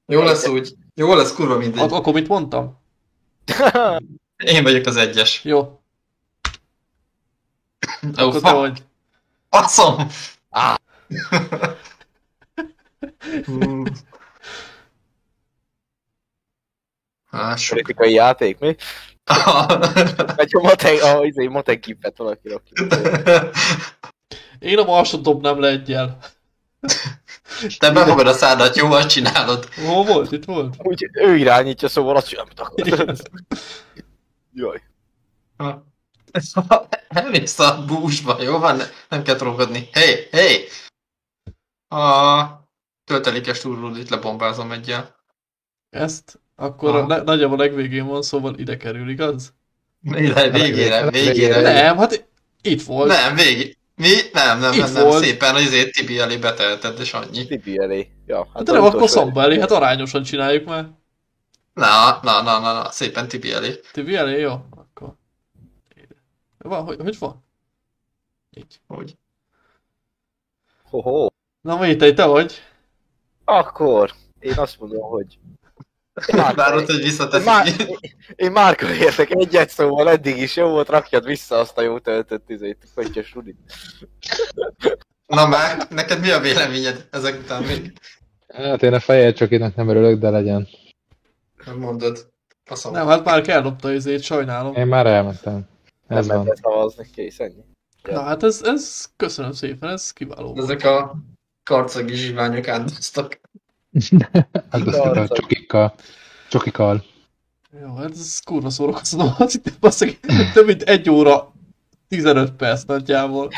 Jó lesz úgy. Jó lesz, kurva mindegy. Ak- akkor mit mondtam? Én vagyok az egyes. Jó, Ó, akkor te fuck. vagy. Faszom! Hmm. Á, sok. Politikai játék, mi? Vagy a matek, a, izé, matek kipet valaki rakja. Én a marsot dobnám le egyel. Te befogod a szádat, jó, azt csinálod. Hol volt? Itt volt? Úgy ő irányítja, szóval azt csinál, amit akar. Jaj. Elmész a búzsba, jó van? Nem kell trókodni. Hé, hé! A töltelékes túrrudit lebombázom egyel. Ezt? Akkor a, ne, nagyjából a legvégén van, szóval ide kerül, igaz? Ide, végére, Végére. végére. Nem, hát itt volt. Nem, végig. Mi? Nem, nem, Itt nem, nem. volt. Szépen az izét Tibi elé betelted, és annyi. Tibi elé. Ja, Hát de nem, akkor szamba elé, hát arányosan csináljuk már. Na, na, na, na, na, szépen Tibi elé. Tibi elé, jó? Akkor. Van, hogy, hogy van? Így. Hogy? Ho-ho. Na, Métej, te vagy? Akkor én azt mondom, hogy Várod, hogy én, visszatesz. már, én Márka értek egyet, szóval eddig is jó volt, rakjad vissza azt a jó töltött izét, pöttyös rudit. Na már, neked mi a véleményed ezek után még? Hát én a fehér csokinak nem örülök, de legyen. Nem mondod. Faszom. Nem, hát már eldobta izét, sajnálom. Én már elmentem. Nem Ez van. ment szavazni, kész, ennyi. Na hát ez, ez, köszönöm szépen, ez kiváló volt. Ezek a karcagi zsiványok áldoztak. Hát azt a csokikkal. Csokikkal. Jó, hát ez kurva szórakoztató. Az itt basszeg, több mint egy óra 15 perc nagyjából.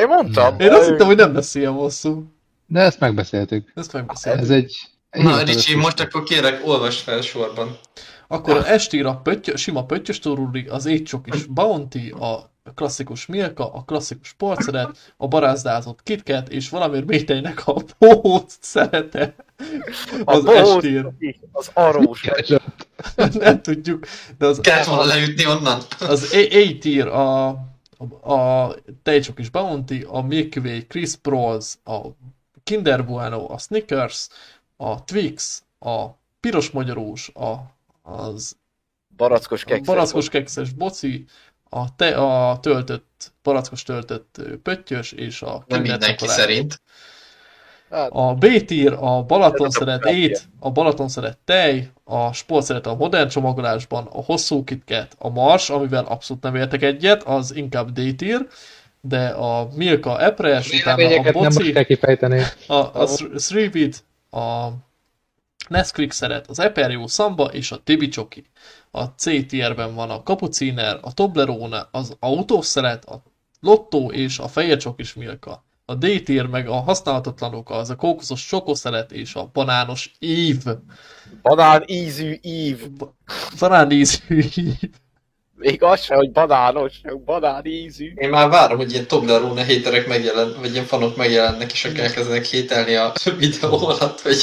Én mondtam. Én azt hittem, hogy nem lesz ilyen hosszú. De ezt megbeszéltük. Ezt megbeszéltük. Ez egy... Na, Ricsi, most akkor kérek, olvasd fel sorban. Akkor a estira pötty, sima pöttyös toruli, az étcsokis bounty, a klasszikus milka, a klasszikus sportszeret, a barázdázott kitket, és valamiért Métejnek a bót szerete. Az bót, estír. Az arós. Nem tudjuk, de az, Kellett volna leütni onnan. az A-tier, a, a, a tejcsokis bounty, a Milky Way Crisp Rolls, a Kinder Bueno, a Snickers, a Twix, a piros magyarós, a, az Barackos a kekszes. barackos kekszes boci, a, te, a töltött, barackos töltött pöttyös és a Nem mindenki szerint. Hát, A B-tier, a Balaton szeret ét, a Balaton szeret tej, a sport szeret a modern csomagolásban, a hosszú kitket, a Mars, amivel abszolút nem értek egyet, az inkább D-tier, de a Milka Epres, utána a Boci, a, a Srivit, a Nesquik szeret, az Eperio Samba és a Tibi Csoki. A C tierben van a Cappucciner, a Toblerone, az Autó szeret, a Lotto és a Fehér Csokis Milka. A D tier meg a használhatatlanok, az a kókuszos csokószeret és a banános ív. banán ízű ív. Ba- Banán ízű ív. Még az se, hogy banános, csak banán ízű. Én már várom, hogy ilyen Toblerone héterek megjelent, vagy ilyen fanok megjelennek, és akkor elkezdenek hételni a videó alatt, hogy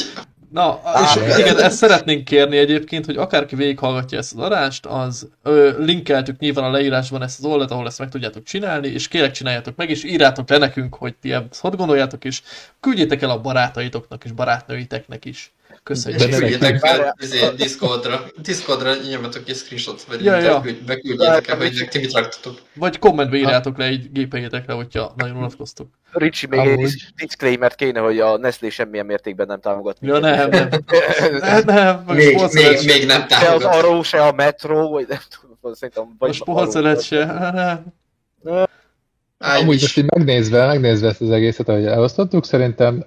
Na, és igen. igen, ezt szeretnénk kérni egyébként, hogy akárki végighallgatja ezt az adást, az ö, linkeltük nyilván a leírásban ezt az oldalt, ahol ezt meg tudjátok csinálni, és kérek csináljátok meg, és írjátok le nekünk, hogy ti ezt hogy gondoljátok, és küldjétek el a barátaitoknak és barátnőiteknek is. Köszönjük. és nekünk. fel Discordra. Discordra nyomjatok egy screenshot, vagy Ja, ja, beküldjétek el, hogy ti mit raktatok. Vagy kommentbe írjátok le, így gépeljetek le, hogyha nagyon unatkoztok. Ricsi, még Amúgy. egy dis- disclaimer kéne, hogy a Nestlé semmilyen mértékben nem támogat Ja, nem, nem. Nem, nem, Még, a még, még nem Se az támogat. Aró, se a Metro, vagy nem tudom, szerintem... A Vagy sportszelet se. Nem. Állj Amúgy most így megnézve, megnézve ezt az egészet, ahogy elosztottuk, szerintem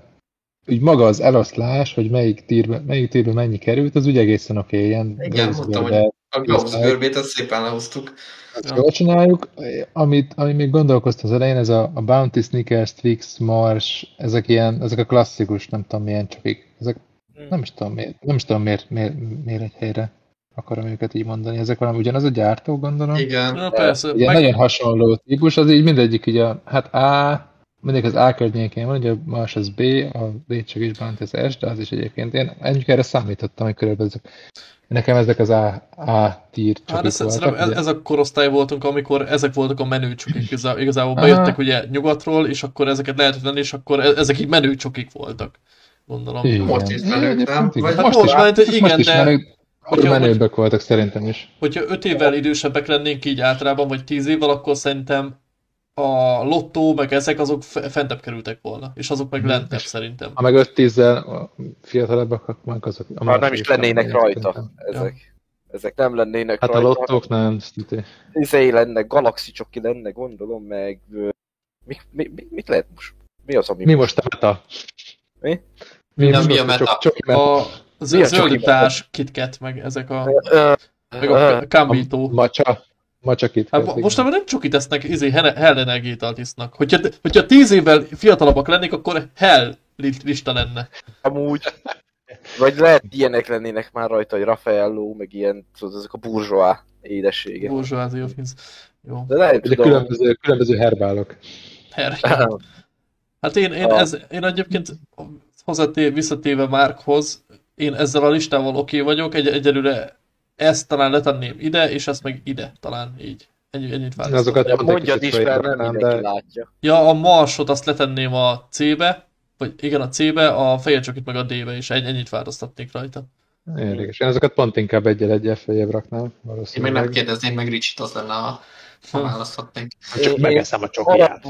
úgy maga az eloszlás, hogy melyik tírbe, melyik tírbe mennyi került, az úgy egészen oké, okay, ilyen Igen, mondtam, hogy- A Gauss görbét azt szépen lehoztuk. ezt jól csináljuk. Amit, ami még gondolkoztam az elején, ez a, a Bounty, Snickers, Twix, Mars, ezek ilyen, ezek a klasszikus, nem tudom milyen csokik. Ezek nem is tudom miért, nem is tudom miért, miért, miért egy helyre akarom őket így mondani. Ezek valami ugyanaz a gyártó, gondolom. Igen. Na persze, Ugye meg, nagyon hasonló típus, az így mindegyik így a, hát A, mindig az A környékén van, ugye a Mars az B, a csak is Bounty az S, de az is egyébként. Én egyébként erre számítottam, hogy körülbelül ezek, nekem ezek az A, A tír Hát csokik ez, szerintem voltak. ez, ugye. ez a korosztály voltunk, amikor ezek voltak a menő csokik, igazá- igazából bejöttek ugye nyugatról, és akkor ezeket lehetett venni, és akkor e- ezek így menő csokik voltak, gondolom. Igen. Most is menők, Egyébként nem? igen. Vagy- Hát most, most is, már, hát most igen, is de- hogyha- menőbbek voltak szerintem is. Hogyha öt évvel idősebbek lennénk így általában, vagy tíz évvel, akkor szerintem a lottó, meg ezek azok fe- fentebb kerültek volna, és azok meg Mhm. lentebb szerintem. Ha meg 5-10-zel fiatalabbak, akkor azok a Már nem is lennének rajta szerintem. ezek. Ezek nem lennének Hát a rajta. lottók nem, szintén. Izé lenne, Galaxy csoki lenne, gondolom, meg... Mi, mi, mi, mit lehet most? Mi az, ami... Mi most a meta? Mi? Mi, Ja, mi most a meta? Csak, csak meta. A Mi a zöld csoki zöldítás, KitKat, meg ezek a, meg a Kambito. Macsa. Macsa kit. Hát mo- most nem csokit esznek, izé, Hell Energiétalt isznak. Hogyha, hogyha tíz évvel fiatalabbak lennék, akkor Hell li- lista lenne. Amúgy. Vagy lehet ilyenek lennének már rajta, hogy Raffaello, meg ilyen, tudod, ezek a burzsóá édessége. Burzsóázia finsz. Jó. De Ugye tudom. különböző, különböző herbálok. Her. Hát én, én, A- ez, én egyébként hozzátév, visszatéve Márkhoz, én ezzel a listával oké vagyok, egy, egyelőre ezt talán letenném ide, és ezt meg ide, talán így. Ennyi, ennyit választom. Azokat Ja, pont egy mondjad is, mert nem mindenki de látja. Ja, a Marsot azt letenném a C-be, vagy igen, a C-be, a fejércsokit meg a D-be, és ennyit változtatnék rajta. érdekes. Én azokat pont inkább egyel egyel feljebb raknám. Én meg Valószínűleg. nem kérdezném meg Ricsit, az lenne a... Ha választhatnénk. Csak Én- megeszem a csokiját.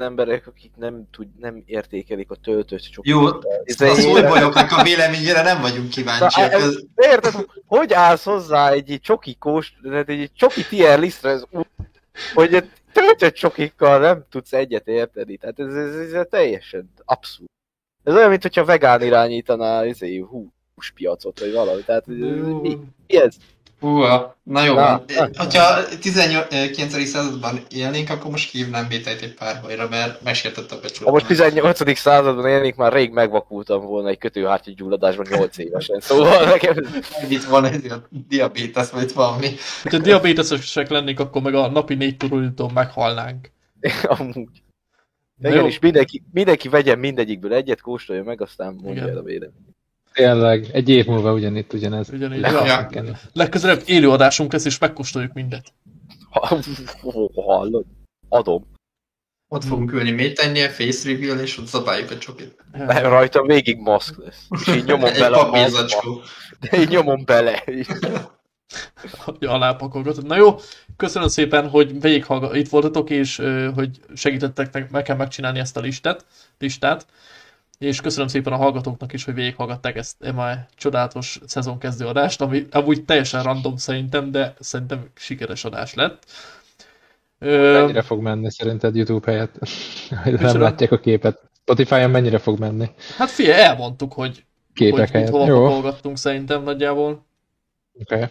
Emberek, akik nem, tud, nem értékelik a töltött csokit. Jó, Izé- A szólybolyoknak a véleményére nem vagyunk kíváncsiak. Ez, De érted, hogy állsz hozzá egy, egy csoki kóst, tehát egy csoki tier lisztre, ez úgy, hogy egy töltött csokikkal nem tudsz egyet érteni. Tehát ez, ez, ez teljesen abszurd. Ez olyan, mint hogyha vegán irányítaná izé, húspiacot, vagy valami. Tehát ez, mi, mi ez? Hú, na jó Na. Hogyha 19. században élnénk, akkor most hívnám Béteit egy párbajra, mert megsértette a becsületet. Ha most 18. században élnék, már rég megvakultam volna egy kötőhártya gyulladásban 8 évesen. Szóval nekem ez Itt van egy ilyen diabétesz, vagy valami. Ha diabétesek lennénk, akkor meg a napi négy turulítón meghalnánk. amúgy. De Igen, jó. és mindenki, mindenki vegyen mindegyikből egyet, kóstolja meg, aztán mondja Igen. el a véleményt. Tényleg, egy év múlva ugyanitt ugyanez. Ugyanígy. Ja. Legközelebb élő adásunk lesz, és megkóstoljuk mindet. Ha, hallod? Adom. Ott fogunk ülni mélytennyel, face reveal, és ott zabáljuk a csokit. Nem, rajta végig maszk lesz. És így nyomom bele a maszkba. De így nyomom bele. hogy alápakolgatod. Na jó, köszönöm szépen, hogy végighallgat, itt voltatok, és hogy segítettek nek- nekem megcsinálni ezt a listát, listát. És köszönöm szépen a hallgatóknak is, hogy végighallgatták ezt a már csodálatos szezonkezdő adást, ami amúgy teljesen random szerintem, de szerintem sikeres adás lett. Ö, Mennyire fog menni szerinted YouTube helyett? Hogy nem látják a képet. Spotify-on mennyire fog menni? hát figyelj, elmondtuk, hogy, Képek hogy mit helyett. oké. pakolgattunk szerintem nagyjából. Okay.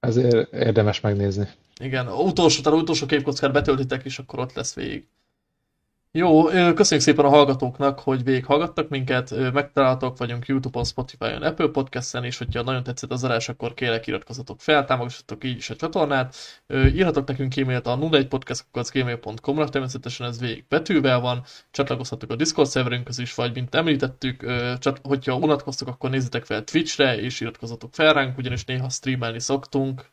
Ezért érdemes megnézni. Igen, utolsó, talán utolsó képkockát betöltitek, és akkor ott lesz végig. Jó, köszönjük szépen a hallgatóknak, hogy végighallgattak minket, megtaláltok vagyunk Youtube-on, Spotify-on, Apple Podcast-en, és hogyha nagyon tetszett az adás, akkor kérlek iratkozzatok fel, támogassatok így is a csatornát. Írhatok nekünk e-mailt a 01podcast.gmail.com-ra, természetesen ez végig betűvel van, csatlakozhatok a Discord szerverünkhöz is, vagy mint említettük, hogyha unatkoztok, akkor nézzetek fel Twitch-re, és iratkozzatok fel ránk, ugyanis néha streamelni szoktunk,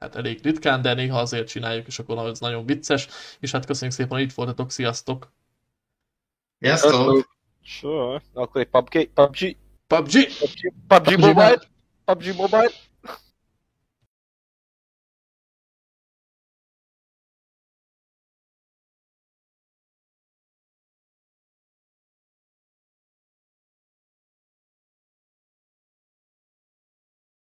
hát elég ritkán, de néha azért csináljuk, és akkor az nagyon vicces. És hát köszönjük szépen, hogy itt voltatok, sziasztok! Sziasztok! Sure. Akkor egy PUBG, PUBG, PUBG! PUBG, PUBG Mobile, PUBG Mobile.